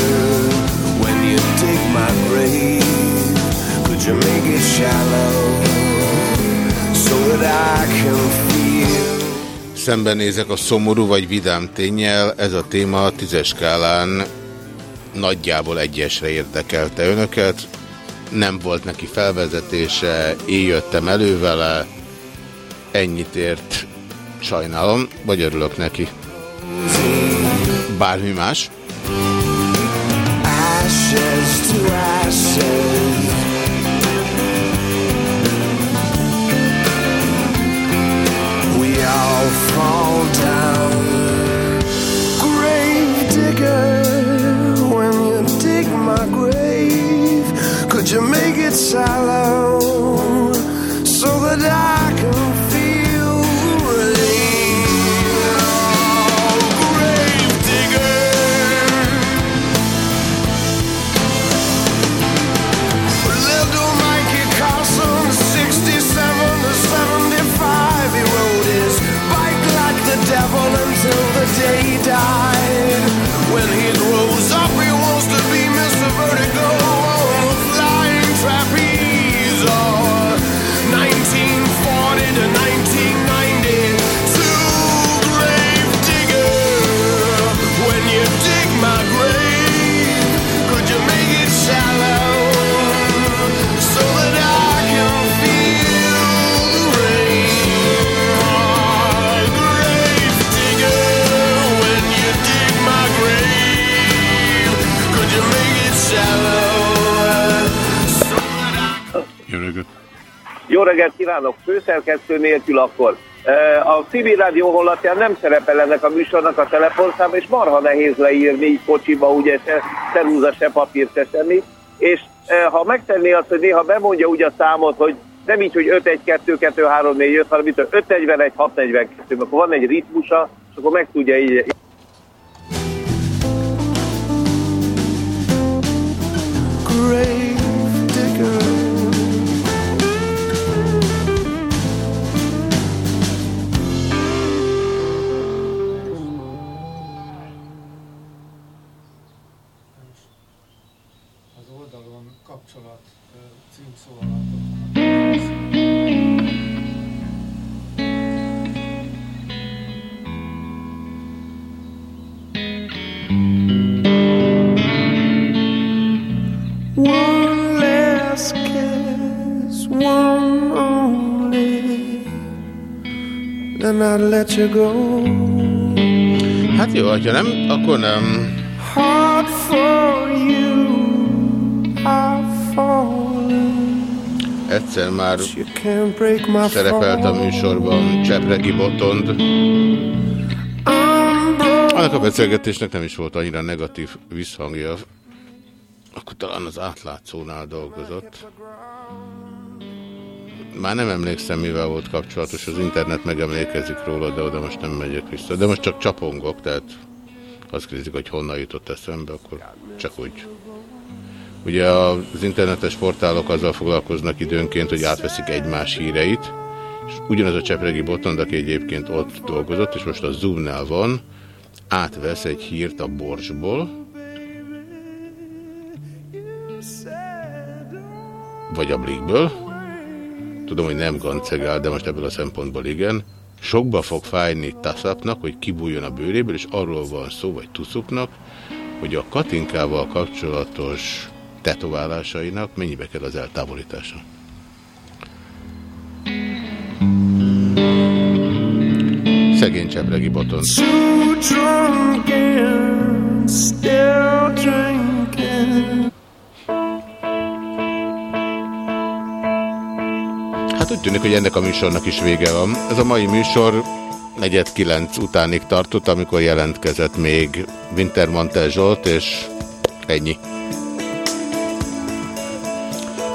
when you dig my grave, could you make it shallow so that I can feel? Szembenézek a szomorú vagy vidám tényel, ez a téma a tízes skálán nagyjából egyesre érdekelte önöket. Nem volt neki felvezetése, én jöttem elő vele, ennyit ért, sajnálom, vagy örülök neki. Bármi más? Ashes to ashes. Fall down. Grave digger, when you dig my grave, could you make it shallow Jó reggelt kívánok, főszerkesztő nélkül akkor. A civil rádió honlapján nem szerepel ennek a műsornak a telefonszám, és marha nehéz leírni így kocsiba, ugye se szerúza, se papír, se semmi. És ha megtenné azt, hogy néha bemondja úgy a számot, hogy nem így, hogy 5 1 2 2 3 4 5, hanem itt 5 41 6 42, akkor van egy ritmusa, és akkor meg tudja így grave I'd let you go. Hát jó, ha nem, akkor nem. Hard for you. Egyszer már can't szerepelt a műsorban Csepregi Botond. Annak a beszélgetésnek nem is volt annyira negatív visszhangja. Akkor talán az átlátszónál dolgozott. Már nem emlékszem, mivel volt kapcsolatos, az internet megemlékezik róla, de oda most nem megyek vissza. De most csak csapongok, tehát azt kérdezik, hogy honnan jutott eszembe, akkor csak úgy. Ugye az internetes portálok azzal foglalkoznak időnként, hogy átveszik egymás híreit, és ugyanaz a Csepregi Botond, aki egyébként ott dolgozott, és most a Zoomnál van, átvesz egy hírt a Borsból, vagy a Blikből. Tudom, hogy nem gancegál, de most ebből a szempontból igen. Sokba fog fájni Taszapnak, hogy kibújjon a bőréből, és arról van szó, vagy Tuszuknak, hogy a Katinkával kapcsolatos tetoválásainak mennyibe kell az eltávolítása. Szegény drunk and still drinking. Hát úgy tűnik, hogy ennek a műsornak is vége van. Ez a mai műsor negyed kilenc utánig tartott, amikor jelentkezett még Wintermantel Zsolt, és ennyi.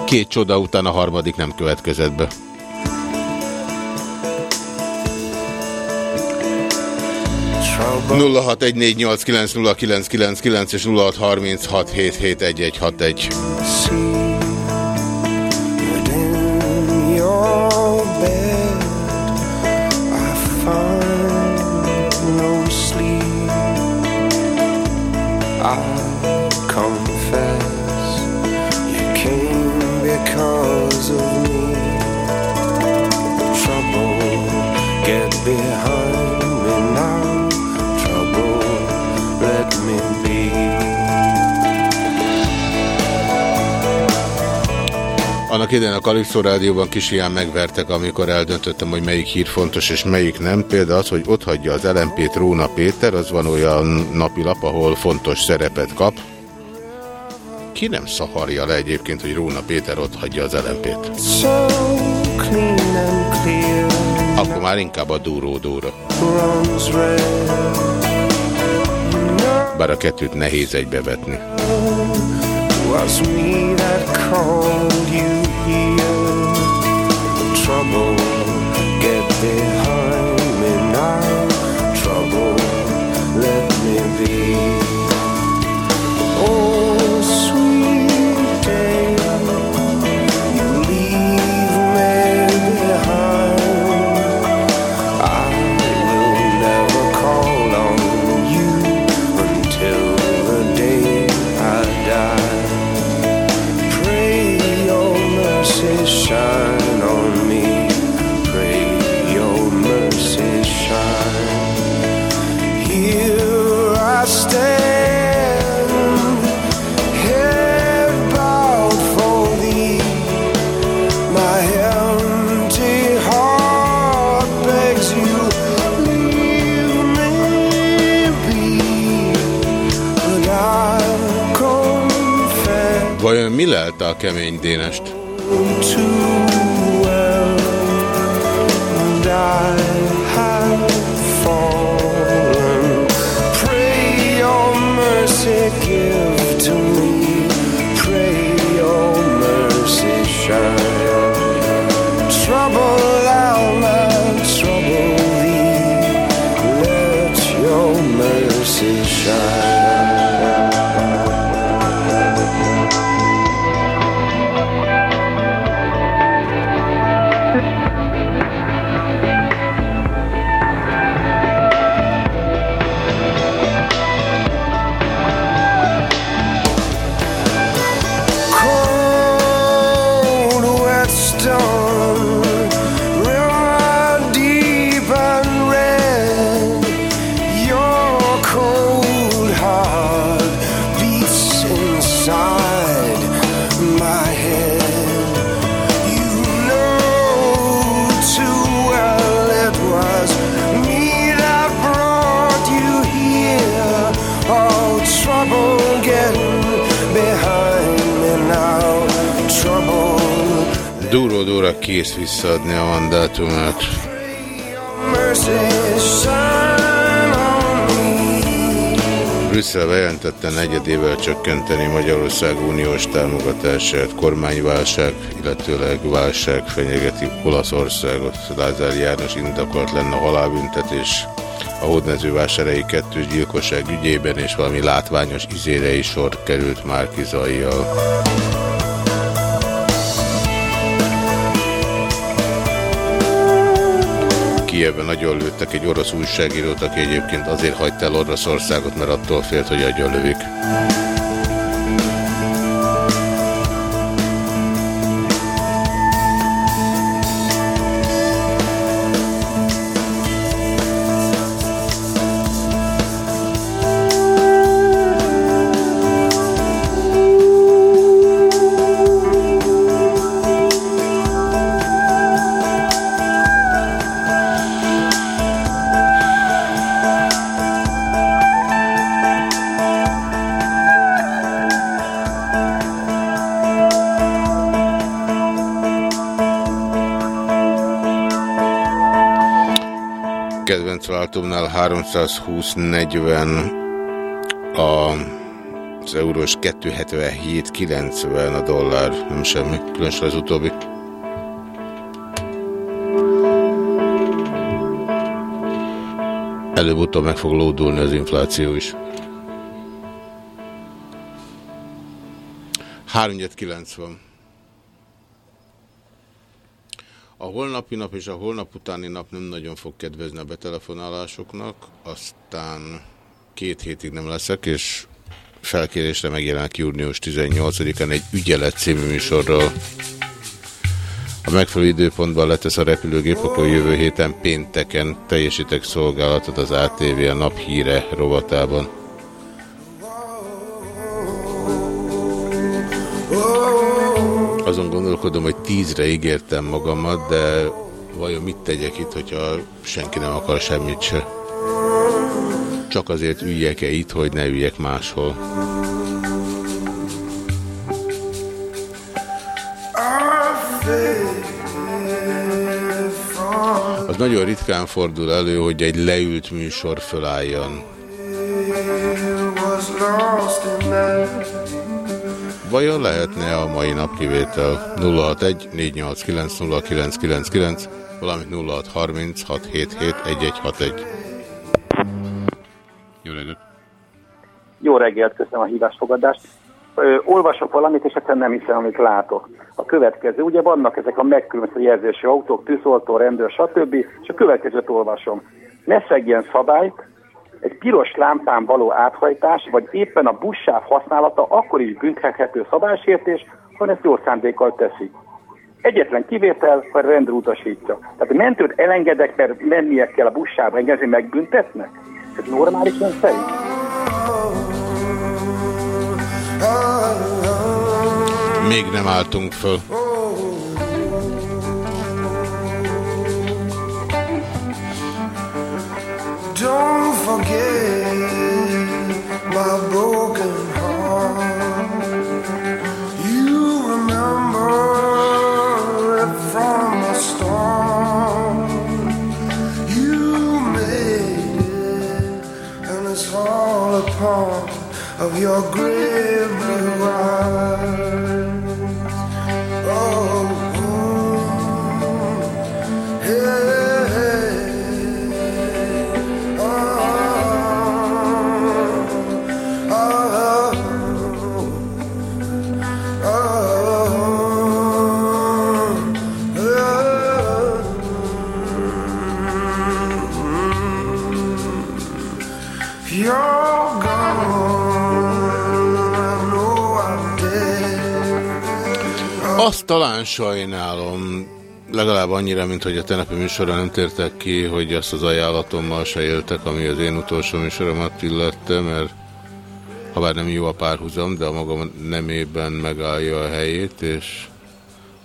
Két csoda után a harmadik nem következett be. Trouble. 0614890999 és 0636771161. Annak idején a Kalixó Rádióban kis hián megvertek, amikor eldöntöttem, hogy melyik hír fontos és melyik nem. Például az, hogy ott hagyja az LMP-t Róna Péter, az van olyan napilap, ahol fontos szerepet kap. Ki nem szaharja le egyébként, hogy Róna Péter ott hagyja az LMP-t? Akkor már inkább a Dúró Dóra. runs red. Bár a kettőt nehéz egybevetni. Was me that called you here. Trouble, get behind mi lelte a kemény dénest? Dóra kész visszaadni a mandátumát. Brüsszel bejelentette negyedével csökkenteni Magyarország uniós támogatását, kormányválság, illetőleg válság fenyegeti Olaszországot. Lázár János indokolt lenne halálbüntetés a hódmezővásárhelyi kettős gyilkosság ügyében, és valami látványos izére is sor került Márkizaival. Kievben nagyon lőttek egy orosz újságírót, aki egyébként azért hagyta el Oroszországot, mert attól félt, hogy agyonlövik. kedvenc váltómnál 320-40 a, az eurós 277-90 a dollár, nem semmi, különösen az utóbbi. Előbb-utóbb meg fog lódulni az infláció is. 390. A holnapi nap és a holnap utáni nap nem nagyon fog kedvezni a betelefonálásoknak, aztán két hétig nem leszek, és felkérésre megjelenek június 18-án egy ügyelet című műsorral. A megfelelő időpontban letesz a repülőgép, akkor jövő héten pénteken teljesítek szolgálatot az ATV a naphíre rovatában. Gondolkodom, hogy tízre ígértem magamat, de vajon mit tegyek itt, hogyha senki nem akar semmit se? Csak azért üljek-e itt, hogy ne üljek máshol? Az nagyon ritkán fordul elő, hogy egy leült műsor fölálljon. Vajon lehetne a mai nap kivétel 061 489 0999 valamint 0630 677 1161. Jó reggelt! Jó reggelt, köszönöm a hívásfogadást. Ö, olvasok valamit, és egyszerűen nem hiszem, amit látok. A következő, ugye vannak ezek a megkülönböző jelzésű autók, tűzoltó, rendőr, stb. És a következőt olvasom. Ne szegjen szabályt, egy piros lámpán való áthajtás, vagy éppen a buszsáv használata akkor is büntethető szabálysértés, ha ezt jó szándékkal teszi. Egyetlen kivétel, ha a rendőr utasítja. Tehát a mentőt elengedek, mert mennie kell a buszsáv engedni, megbüntetnek? Ez normális ön szerint? Még nem álltunk föl. don't forget my broken heart. You remember it from the storm. You made it, and it's all a part of your great blue eyes. Azt talán sajnálom, legalább annyira, mint hogy a tenepi műsorra nem tértek ki, hogy azt az ajánlatommal se éltek, ami az én utolsó műsoromat illette, mert ha bár nem jó a párhuzam, de a magam nemében megállja a helyét, és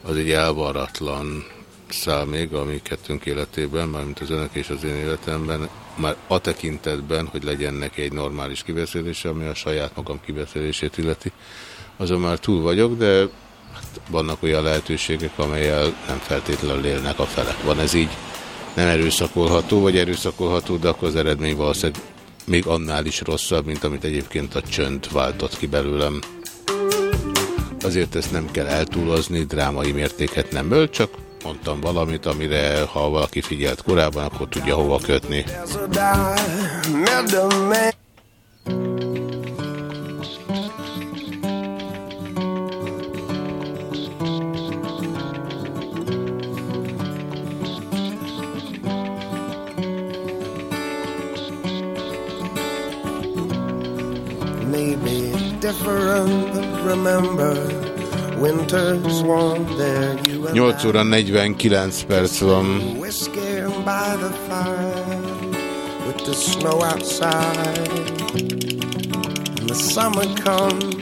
az egy elvaratlan szál még, ami kettőnk életében, mármint az önök és az én életemben már a tekintetben, hogy legyen neki egy normális kibeszélése, ami a saját magam kibeszélését illeti. Azon már túl vagyok, de hát vannak olyan lehetőségek, amelyel nem feltétlenül élnek a felek. Van ez így nem erőszakolható, vagy erőszakolható, de akkor az eredmény valószínűleg még annál is rosszabb, mint amit egyébként a csönd váltott ki belőlem. Azért ezt nem kell eltúlozni, drámai mértéket nem ölt, csak mondtam valamit, amire ha valaki figyelt korábban, akkor tudja hova kötni. Maybe different, remember 8 óra 49 perc van. whiskey by the fire with the snow outside. And the summer comes,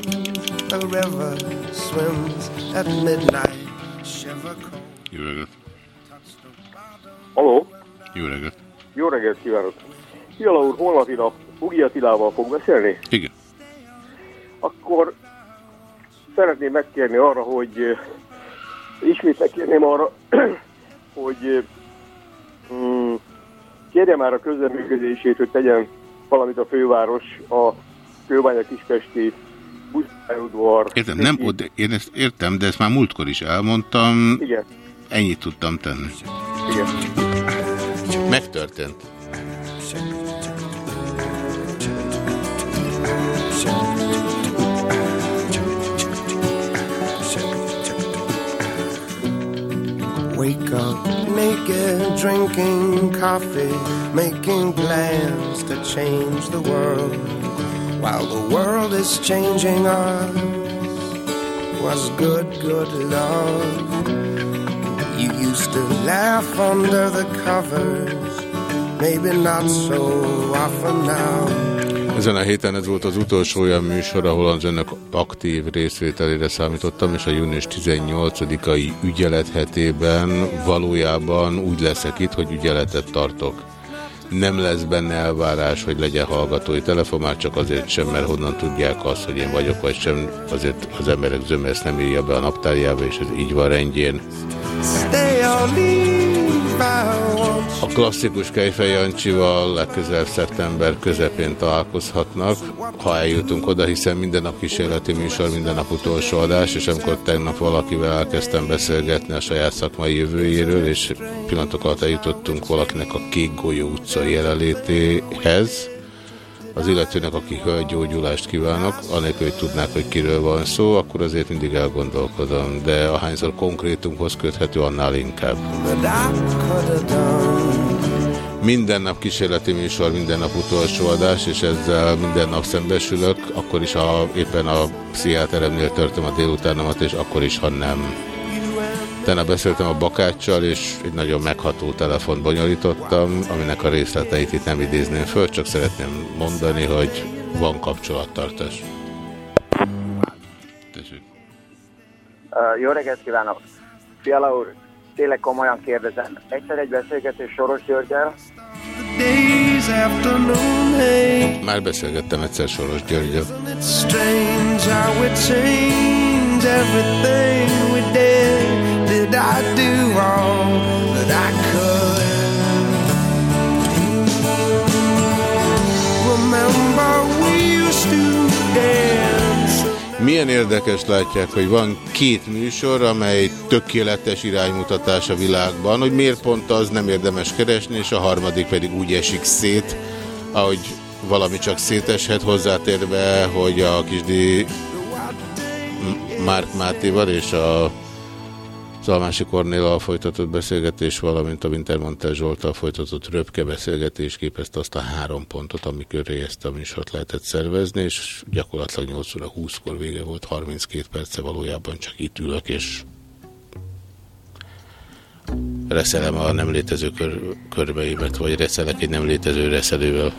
the river swims at midnight. Shiver cold. Jó reggelt. Haló, Jó reggelt. jó reggelt kívánok! Fiala úr, holnapi nap Ugi Attilával fog beszélni? Igen. Akkor szeretném megkérni arra, hogy ismét megkérném arra, hogy mm, kérje már a közleműködését, hogy tegyen valamit a főváros a Kőbánya Kispesti buszpályaudvar. Értem, nem, de én ezt értem, de ezt már múltkor is elmondtam. Igen. Ennyit tudtam tenni. Igen. Megtörtént. Wake up naked, drinking coffee, making plans to change the world. While the world is changing us, was good, good love. You used to laugh under the covers, maybe not so often now. Ezen a héten ez volt az utolsó olyan műsor, ahol az önök aktív részvételére számítottam, és a június 18-ai ügyelet hetében valójában úgy leszek itt, hogy ügyeletet tartok. Nem lesz benne elvárás, hogy legyen hallgatói telefon, már csak azért sem, mert honnan tudják azt, hogy én vagyok, vagy sem, azért az emberek zöme ezt nem írja be a naptárjába, és ez így van rendjén. Stay I want A klasszikus Kejfej Jancsival legközelebb szeptember közepén találkozhatnak, ha eljutunk oda, hiszen minden nap kísérleti műsor, minden nap utolsó adás, és amikor tegnap valakivel elkezdtem beszélgetni a saját szakmai jövőjéről, és pillanatok alatt eljutottunk valakinek a Kék Golyó utcai jelenlétéhez, az illetőnek, aki hölgygyógyulást kívánok, anélkül, hogy tudnák, hogy kiről van szó, akkor azért mindig elgondolkodom, de ahányszor konkrétumhoz köthető, annál inkább. Minden nap kísérleti műsor, minden nap utolsó adás, és ezzel minden nap szembesülök, akkor is, ha éppen a pszichiáteremnél törtöm a délutánomat, és akkor is, ha nem. Tegnap beszéltem a Bakáccsal, és egy nagyon megható telefont bonyolítottam, aminek a részleteit itt nem idézném föl, csak szeretném mondani, hogy van kapcsolattartás. Uh, jó reggelt kívánok! Fiala úr, tényleg komolyan kérdezem. Egyszer egy beszélgetés Soros Györgyel, Már beszélgettem egyszer Soros Györgyel. Milyen érdekes látják, hogy van két műsor, amely tökéletes iránymutatás a világban, hogy miért pont az nem érdemes keresni, és a harmadik pedig úgy esik szét, ahogy valami csak széteshet, hozzátérve, hogy a kisdi Márk Mátéval és a Zalmási Kornéllal folytatott beszélgetés, valamint a Wintermantel Zsoltal folytatott röpke beszélgetés képezte azt a három pontot, amiköré ezt a műsort lehetett szervezni, és gyakorlatilag 8 óra 20-kor vége volt, 32 perce valójában csak itt ülök, és reszelem a nem létező kör körbeimet, vagy reszelek egy nem létező reszelővel.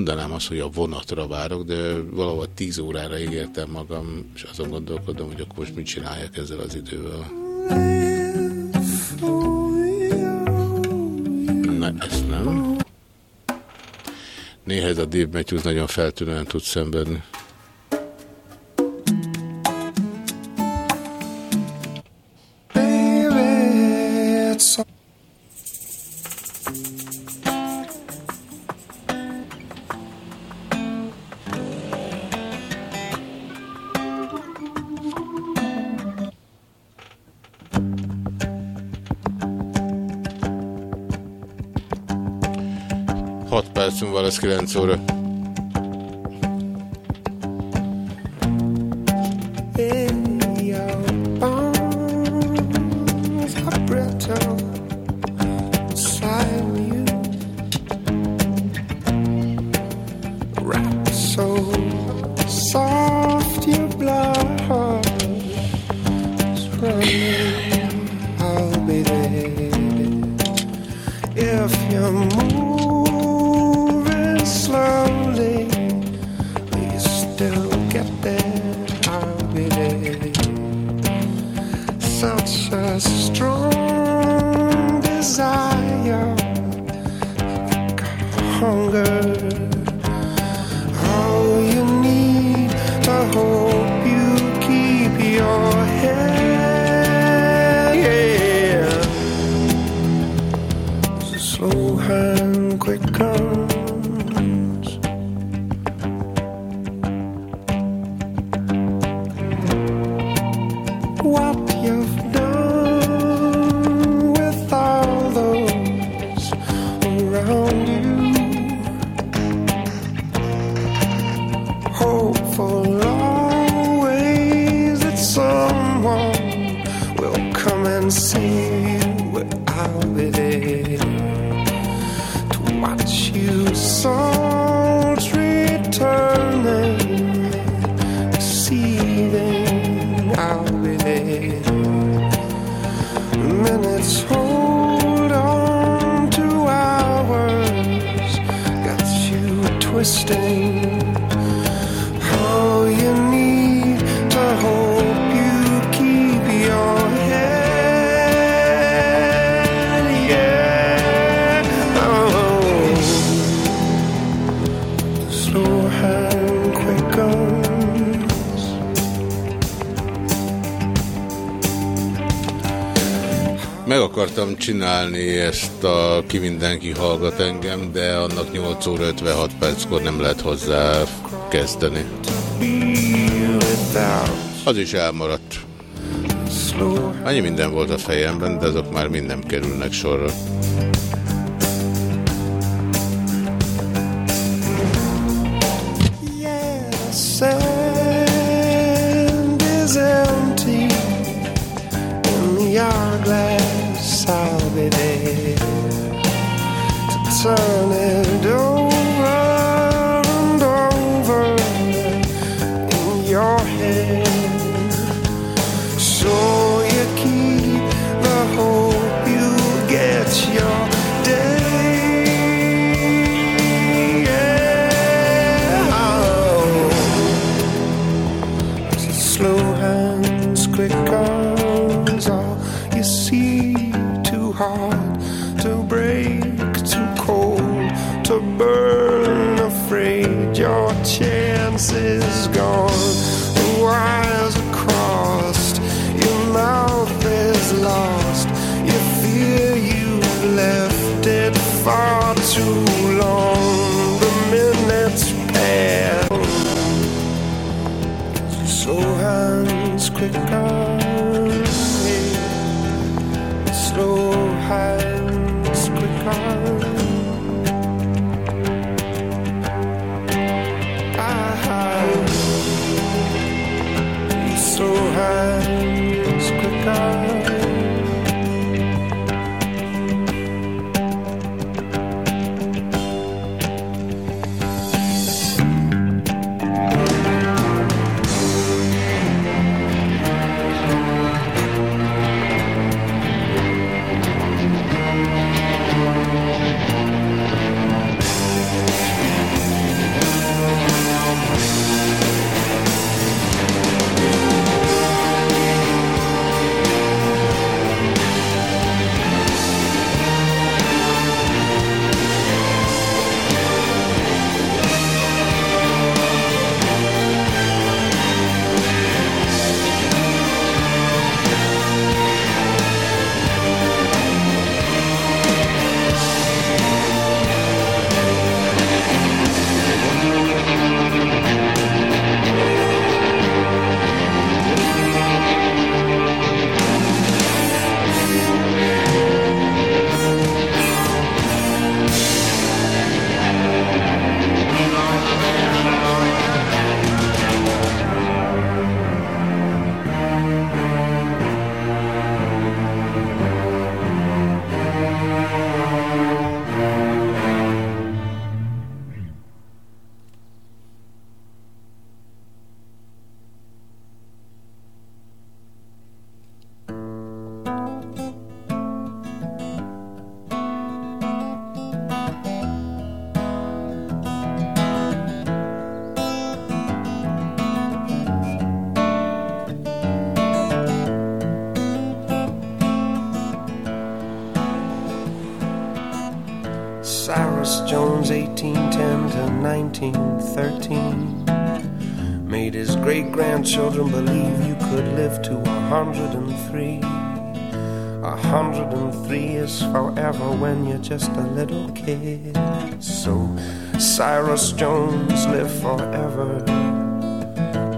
Mondanám azt, hogy a vonatra várok, de valahol 10 órára ígértem magam, és azon gondolkodom, hogy akkor most mit csináljak ezzel az idővel. Na, ezt nem. Néha ez a Dave Matthews nagyon feltűnően tud szenvedni. 9 óra. Csinálni ezt a ki mindenki hallgat engem, de annak 8 óra 56 perckor nem lehet hozzá kezdeni. Az is elmaradt. Annyi minden volt a fejemben, de azok már mind nem kerülnek sorra. answer. Grandchildren believe you could live to 103. 103 is forever when you're just a little kid. So Cyrus Jones live forever.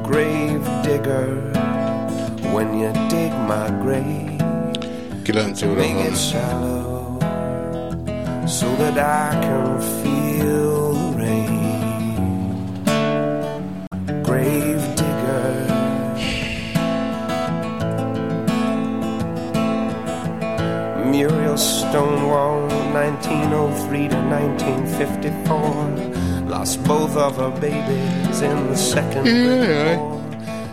Grave digger, when you dig my grave. 9 óra Make it shallow so that I can feel 1903 to 1954. Lost both of her babies in the second Great War.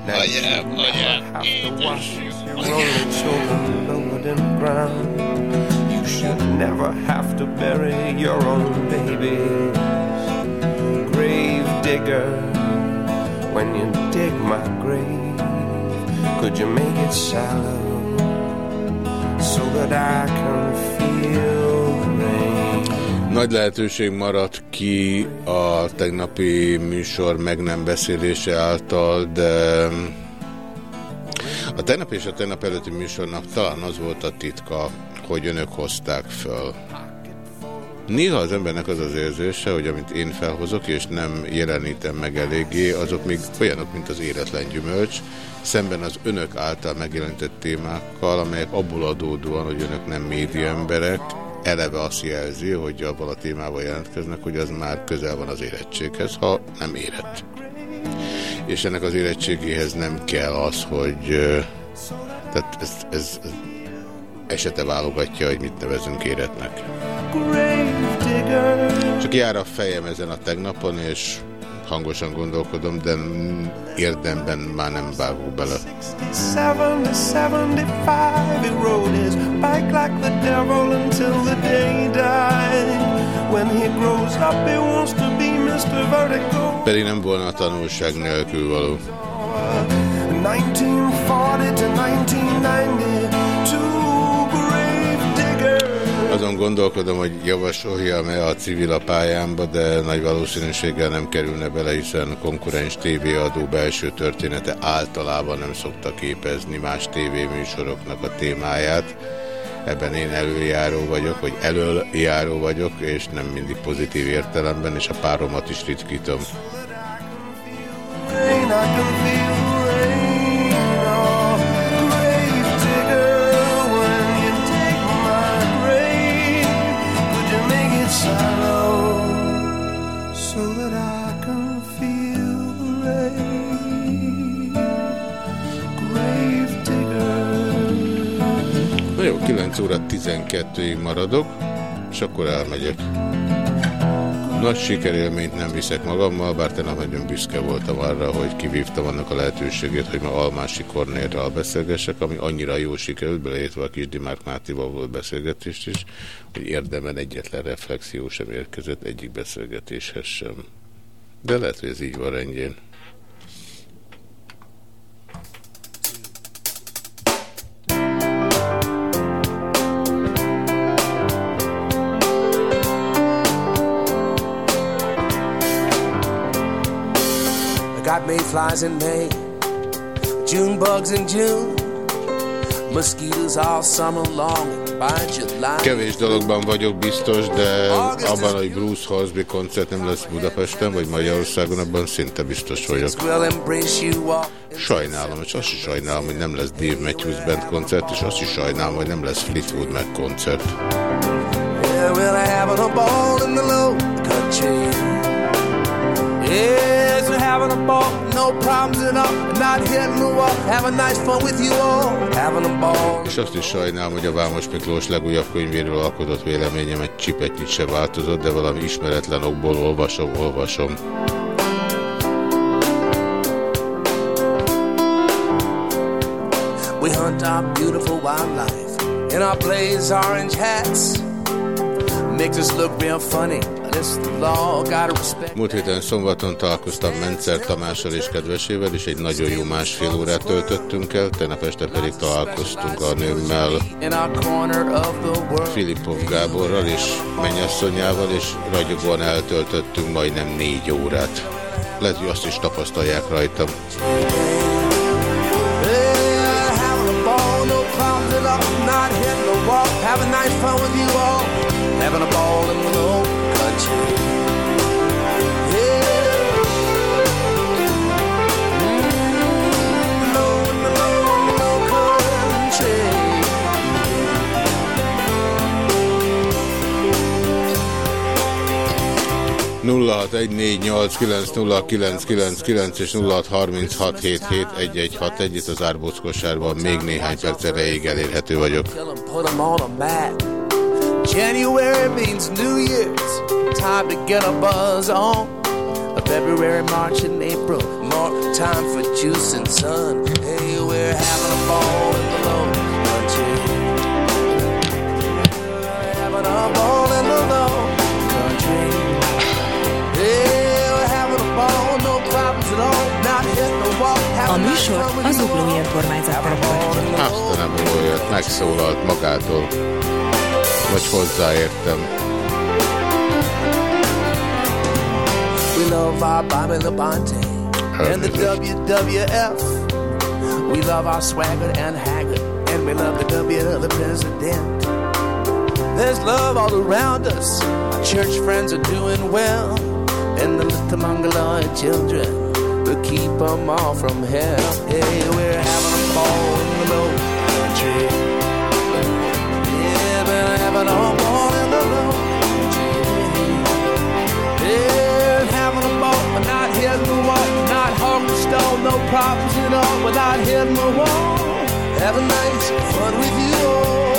Now oh, you oh, never have to wash your oh, only children lowered in the ground. You should never have to bury your own babies. Grave digger, when you dig my grave, could you make it shallow so that I can feel the rain? Nagy lehetőség maradt ki a tegnapi műsor meg nem beszélése által, de a tegnap és a tegnap előtti műsornak talán az volt a titka, hogy önök hozták föl. Néha az embernek az az érzése, hogy amit én felhozok, és nem jelenítem meg eléggé, azok még olyanok, mint az éretlen gyümölcs, szemben az önök által megjelentett témákkal, amelyek abból adódóan, hogy önök nem média emberek, eleve azt jelzi, hogy abban a témával jelentkeznek, hogy az már közel van az érettséghez, ha nem érett. És ennek az érettségéhez nem kell az, hogy tehát ez, ez, ez esete válogatja, hogy mit nevezünk éretnek. Csak jár a fejem ezen a tegnapon, és hangosan gondolkodom, de érdemben már nem vágok bele. 77 to 75, he rode his bike like the devil until the day he died. When he grows up, he wants to be Mr. Vertigo. Pedig nem volna a tanulság nélkül való. 1940 to 1990, Azon gondolkodom, hogy javasoljam-e a civil a pályámba, de nagy valószínűséggel nem kerülne bele, hiszen konkurens tévéadó belső története általában nem szokta képezni más tévéműsoroknak a témáját. Ebben én előjáró vagyok, vagy elöljáró vagyok, és nem mindig pozitív értelemben, és a páromat is ritkítom. Rain, 9 óra 12-ig maradok, és akkor elmegyek. Nagy sikerélményt nem viszek magammal, bár te nagyon büszke voltam arra, hogy kivívtam annak a lehetőségét, hogy ma Almási Kornélral beszélgessek, ami annyira jó sikerült, beleértve a kis Dimárk Mátival volt beszélgetést is, hogy érdemben egyetlen reflexió sem érkezett egyik beszélgetéshez sem. De lehet, hogy ez így van rendjén. 061 white mayflies in May, June bugs in June. Kevés dologban vagyok biztos, de abban, hogy Bruce Horsby koncert nem lesz Budapesten, vagy Magyarországon, abban szinte biztos vagyok. Sajnálom, és azt is sajnálom, hogy nem lesz Dave Matthews Band koncert, és azt is sajnálom, hogy nem lesz Fleetwood Mac koncert. Yeah, well, having a ball no problems at all. Not hitting the wall, having nice fun with you all. Having a ball. És azt is sajnálom, hogy a Vámos Miklós legújabb könyvéről alkotott véleményem egy csipetnyit se változott, de valami ismeretlen okból olvasom, olvasom. We hunt our beautiful wildlife in our blaze orange hats. Makes us look real funny Múlt héten szombaton találkoztam Mencer Tamással és kedvesével, és egy nagyon jó másfél órát töltöttünk el, tegnap este pedig találkoztunk a nőmmel. Filipov Gáborral és mennyasszonyával, és ragyogóan eltöltöttünk majdnem négy órát. Lehet, hogy azt is tapasztalják rajtam. Having a nice fun with you all. Having a ball in the old country. Yeah. Mm, low in the low, low country. 0614890999 és 0636771161 itt az árbóckosárban még néhány perc erejéig elérhető vagyok. January means New Year's. Time to get a buzz on. A February, March, and April. More time for juice and sun. Hey, we're having a ball in the low country. We're having a ball in the low country. Yeah, we're having a ball, no problems at all. Not hitting the wall. A műsor az you Uglói. Önkormányzat támogatja. Azt nem olyat, megszólalt magától. Vagy hozzáértem. We love our Bobby Labonte and the WWF. We love our swagger and haggard, and we love the W of the president. There's love all around us. Our church friends are doing well, and the little mongoloid children will keep them all from hell. Hey, we're having a ball in the low country. Yeah, been having a a ball, but not hitting the wall, not hard to stone, no problems at all, without hitting the wall. Having nice fun with you all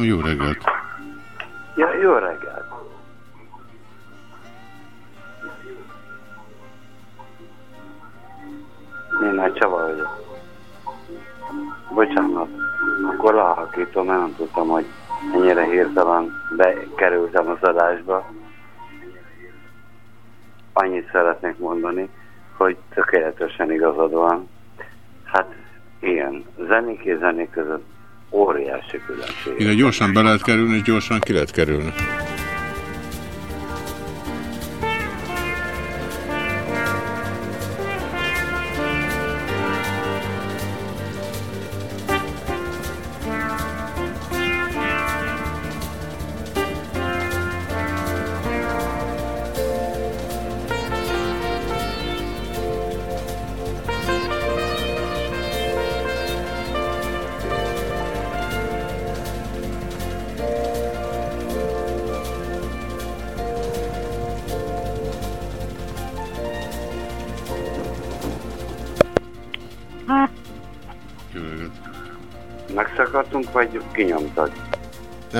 Mondtam jó reggelt. Igen, gyorsan be lehet kerülni, és gyorsan ki lehet kerülni.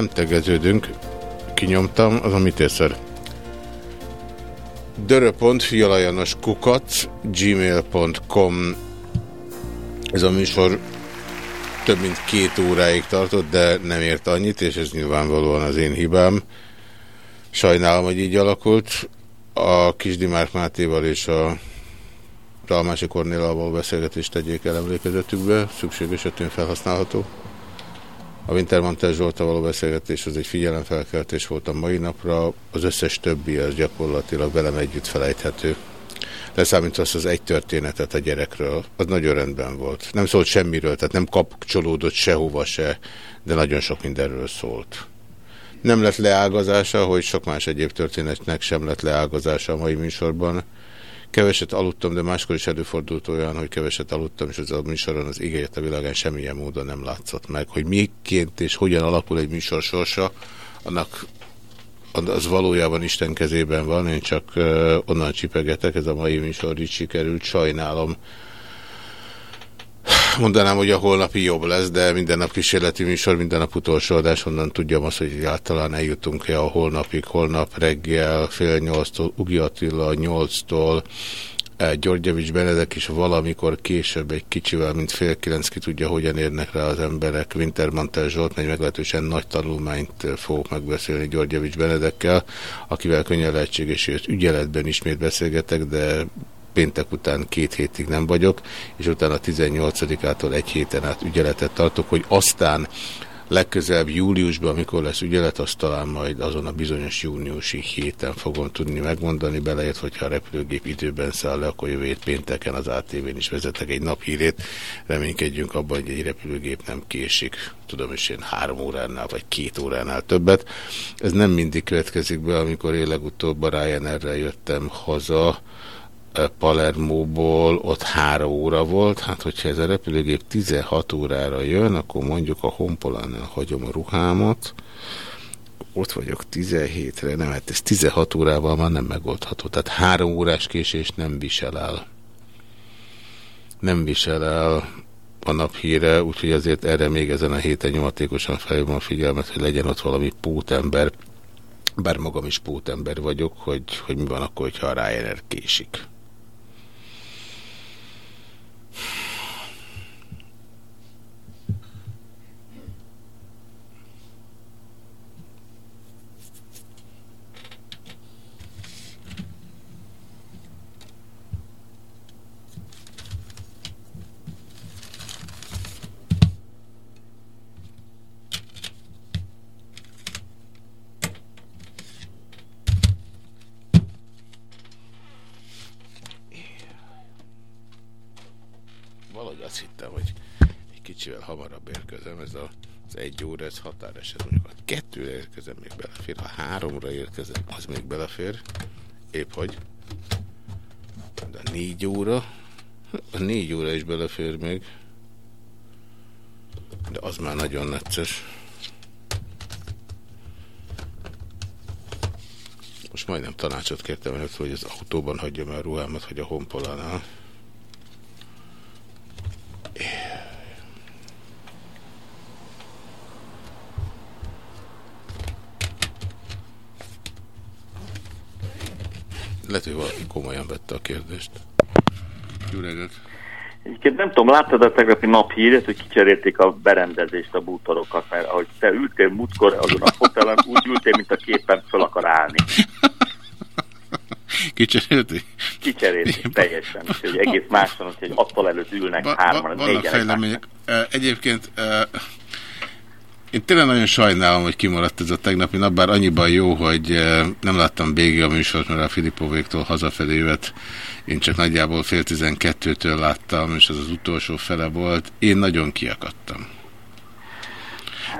Nem tegeződünk. Kinyomtam, az a mit észre? kukac gmail.com Ez a műsor több mint két óráig tartott, de nem ért annyit, és ez nyilvánvalóan az én hibám. Sajnálom, hogy így alakult. A Kisdimárk Mátéval és a Dalmási Kornélával beszélgetést tegyék el emlékezetükbe, szükség esetén felhasználható. A Wintermantel Zsolta való beszélgetés az egy figyelemfelkeltés volt a mai napra, az összes többi az gyakorlatilag velem együtt felejthető. Leszámítva azt az egy történetet a gyerekről, az nagyon rendben volt. Nem szólt semmiről, tehát nem kapcsolódott sehova se, de nagyon sok mindenről szólt. Nem lett leágazása, hogy sok más egyéb történetnek sem lett leágazása a mai műsorban. Keveset aludtam, de máskor is előfordult olyan, hogy keveset aludtam, és az a műsoron az ígért a világán semmilyen módon nem látszott meg. Hogy miként és hogyan alakul egy műsor sorsa, annak az valójában Isten kezében van, én csak onnan csipegetek, ez a mai műsor így sikerült, sajnálom. Mondanám, hogy a holnapi jobb lesz, de minden nap kísérleti műsor, minden nap utolsó adás, onnan tudjam azt, hogy általán eljutunk-e a holnapig, holnap reggel fél nyolctól, Ugi Attila nyolctól, Györgyevics Benedek is valamikor később egy kicsivel, mint fél kilenc, ki tudja, hogyan érnek rá az emberek. Wintermantel Zsolt, egy meglehetősen nagy tanulmányt fogok megbeszélni Györgyevics Benedekkel, akivel könnyen lehetséges, hogy ügyeletben ismét beszélgetek, de péntek után két hétig nem vagyok, és utána 18-ától egy héten át ügyeletet tartok, hogy aztán legközelebb júliusban, amikor lesz ügyelet, azt talán majd azon a bizonyos júniusi héten fogom tudni megmondani, beleért, hogyha a repülőgép időben száll le, akkor jövő pénteken az ATV-n is vezetek egy naphírét. Reménykedjünk abban, hogy egy repülőgép nem késik. Tudom, hogy én három óránál vagy két óránál többet. Ez nem mindig következik be, amikor én legutóbb a Ryanair-rel jöttem haza, Palermóból ott három óra volt, hát hogyha ez a repülőgép 16 órára jön, akkor mondjuk a Honpolánál hagyom a ruhámat, ott vagyok 17-re, nem, hát ez 16 órával már nem megoldható, tehát három órás késés nem visel el. Nem visel el a naphíre, úgyhogy azért erre még ezen a héten nyomatékosan felhívom a figyelmet, hogy legyen ott valami pótember, bár magam is pótember vagyok, hogy, hogy mi van akkor, hogyha a Ryanair késik. kicsivel hamarabb érkezem, ez a, az egy óra, ez határeset, mondjuk a kettőre érkezem, még belefér, ha háromra érkezem, az még belefér, épp hogy, de a négy óra, a négy óra is belefér még, de az már nagyon necces. Most majdnem tanácsot kértem előtt, hogy az autóban hagyjam el a ruhámat, hogy a honpolánál. Lehet, hogy valaki komolyan vette a kérdést. Jó reggelt! Egyébként nem tudom, láttad a tegnapi naphíret, hogy kicserélték a berendezést, a bútorokat, mert ahogy te ültél múltkor azon a hotelen, úgy ültél, mint a képen föl akar állni. Kicserélték? Kicserélték teljesen, hogy egész máson, hogy attól előtt ülnek Va- hárman, va- négyen Vannak fejlemények. Egyébként én tényleg nagyon sajnálom, hogy kimaradt ez a tegnapi nap, bár annyiban jó, hogy ö, nem láttam végig a műsort, mert a Filipovéktól hazafelé jövet. Én csak nagyjából fél tizenkettőtől láttam, és az az utolsó fele volt. Én nagyon kiakadtam.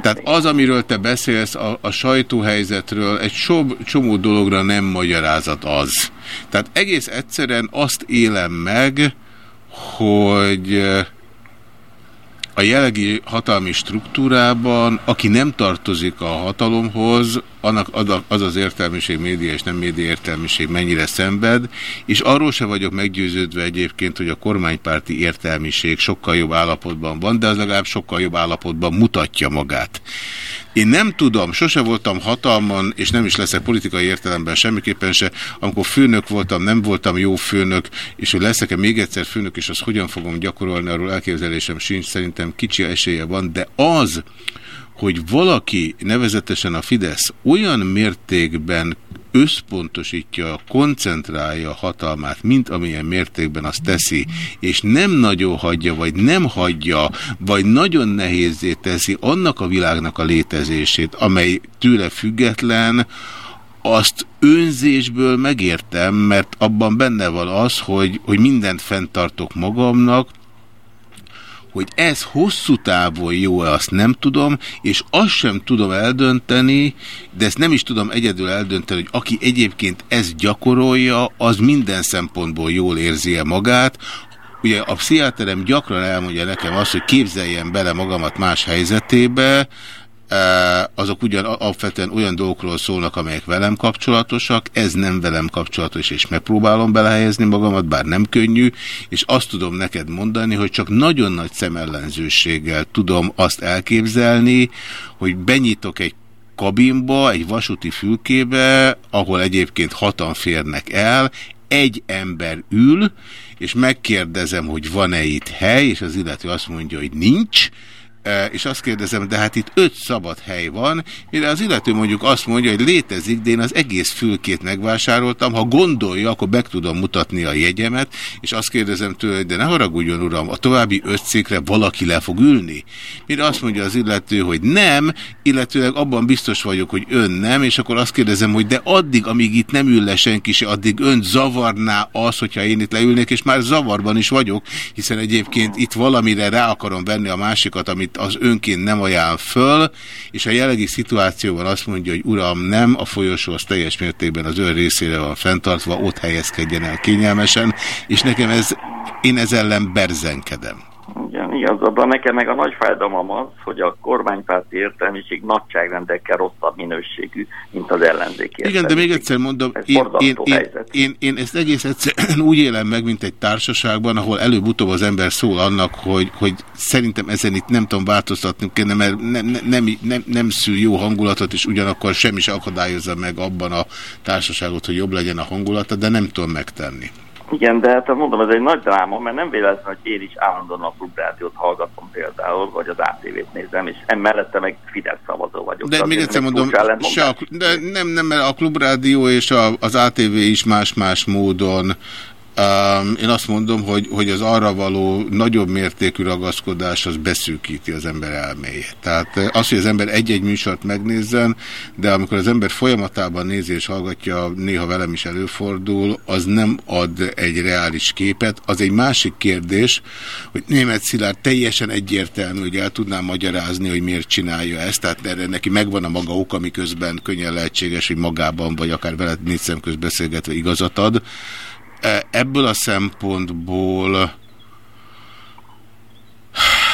Tehát az, amiről te beszélsz, a, a sajtóhelyzetről, egy so, csomó dologra nem magyarázat az. Tehát egész egyszerűen azt élem meg, hogy eh, a jelenlegi hatalmi struktúrában, aki nem tartozik a hatalomhoz, annak az az értelmiség, média és nem média értelmiség mennyire szenved, és arról se vagyok meggyőződve egyébként, hogy a kormánypárti értelmiség sokkal jobb állapotban van, de az legalább sokkal jobb állapotban mutatja magát. Én nem tudom, sose voltam hatalmon, és nem is leszek politikai értelemben semmiképpen se. Amikor főnök voltam, nem voltam jó főnök, és hogy leszek-e még egyszer főnök, és azt hogyan fogom gyakorolni, arról elképzelésem sincs, szerintem kicsi esélye van, de az, hogy valaki, nevezetesen a Fidesz olyan mértékben összpontosítja, koncentrálja a hatalmát, mint amilyen mértékben azt teszi, és nem nagyon hagyja, vagy nem hagyja, vagy nagyon nehézé teszi annak a világnak a létezését, amely tőle független, azt önzésből megértem, mert abban benne van az, hogy, hogy mindent fenntartok magamnak, hogy ez hosszú távon jó-e, azt nem tudom, és azt sem tudom eldönteni, de ezt nem is tudom egyedül eldönteni, hogy aki egyébként ezt gyakorolja, az minden szempontból jól érzi-e magát. Ugye a pszichiáterem gyakran elmondja nekem azt, hogy képzeljen bele magamat más helyzetébe, azok ugyan alapvetően olyan dolgokról szólnak, amelyek velem kapcsolatosak, ez nem velem kapcsolatos, és megpróbálom belehelyezni magamat, bár nem könnyű, és azt tudom neked mondani, hogy csak nagyon nagy szemellenzőséggel tudom azt elképzelni, hogy benyitok egy kabinba, egy vasúti fülkébe, ahol egyébként hatan férnek el, egy ember ül, és megkérdezem, hogy van-e itt hely, és az illető azt mondja, hogy nincs, és azt kérdezem, de hát itt öt szabad hely van, mire az illető mondjuk azt mondja, hogy létezik, de én az egész fülkét megvásároltam, ha gondolja, akkor meg tudom mutatni a jegyemet, és azt kérdezem tőle, hogy de ne haragudjon uram, a további öt székre valaki le fog ülni. Mire azt mondja az illető, hogy nem, illetőleg abban biztos vagyok, hogy ön nem, és akkor azt kérdezem, hogy de addig, amíg itt nem ül le senki se, addig ön zavarná az, hogyha én itt leülnék, és már zavarban is vagyok, hiszen egyébként itt valamire rá akarom venni a másikat, amit az önként nem ajánl föl, és a jelenlegi szituációban azt mondja, hogy uram, nem, a folyosó az teljes mértékben az ön részére van fenntartva, ott helyezkedjen el kényelmesen, és nekem ez, én ez ellen berzenkedem. Igen, igazabban nekem meg a nagy fájdalmam az, hogy a kormánypárti értelmiség nagyságrendekkel rosszabb minőségű, mint az ellenzéki Igen, de még egyszer mondom, én, én, én, én, én ezt egész egyszerűen úgy élem meg, mint egy társaságban, ahol előbb-utóbb az ember szól annak, hogy, hogy szerintem ezen itt nem tudom változtatni kéne, mert nem, nem, nem, nem szül jó hangulatot, és ugyanakkor semmi se akadályozza meg abban a társaságot, hogy jobb legyen a hangulata, de nem tudom megtenni. Igen, de hát mondom, ez egy nagy dráma, mert nem véletlen, hogy én is állandóan a klubrádiót hallgatom például, vagy az ATV-t nézem, és emellette meg Fidesz szavazó vagyok. De még egyszer mondom, se a, de nem, nem, mert a klubrádió és a, az ATV is más-más módon Én azt mondom, hogy, hogy az arra való nagyobb mértékű ragaszkodás az beszűkíti az ember elméjét. Tehát eh, az, hogy az ember egy-egy műsort megnézzen, de amikor az ember folyamatában nézi és hallgatja, néha velem is előfordul, az nem ad egy reális képet. Az egy másik kérdés, hogy német Szilárd teljesen egyértelmű, hogy el tudnám magyarázni, hogy miért csinálja ezt, tehát erre neki megvan a maga oka, miközben könnyen lehetséges, hogy magában, vagy akár veled négy szemköz beszélgetve igazat ad. Ebből a szempontból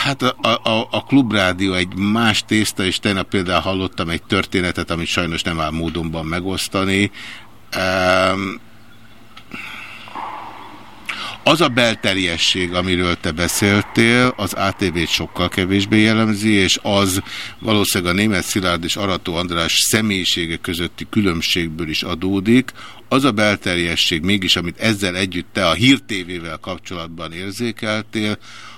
hát a, a, a klubrádió egy más tészta, és tegnap például hallottam egy történetet, amit sajnos nem áll módonban megosztani. Az a belterjesség, amiről te beszéltél, az ATV-t sokkal kevésbé jellemzi, és az valószínűleg a német Szilárd és Arató András személyisége közötti különbségből is adódik. Az a belterjesség mégis, amit ezzel együtt te a hírtévével kapcsolatban érzékeltél,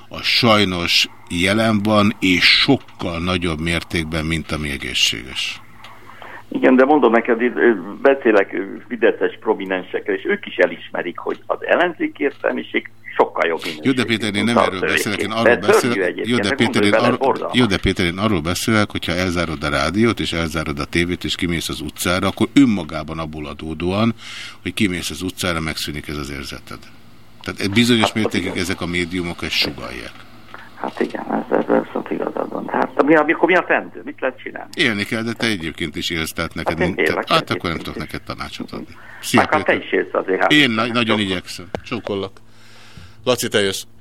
a sajnos jelen van, és sokkal nagyobb mértékben, mint ami egészséges. Igen, de mondom neked, beszélek ö, fideszes prominensekkel, és ők is elismerik, hogy az ellenzék értelmiség sokkal jobb Jó, de Péter, én nem erről beszélek, én arról beszélek. Jó, de Péter, én arról, jó, de Péter, én arról beszélek, hogyha elzárod a rádiót, és elzárod a tévét, és kimész az utcára, akkor önmagában abból adódóan, hogy kimész az utcára, megszűnik ez az érzeted. Tehát bizonyos mértékig ezek a médiumok ezt sugalják. Hát igen, ez, ez, ez szóval igazad van. Hát mi, akkor mi a fendő? Mit lehet csinálni? Élni kell, de te egyébként is élsz, tehát neked... Hát én élek hát akkor nem tudok neked tanácsot adni. Szia, Meg hát te is élsz azért. Hát, Én na nagyon igyekszem. Csókollak. Laci, te jössz.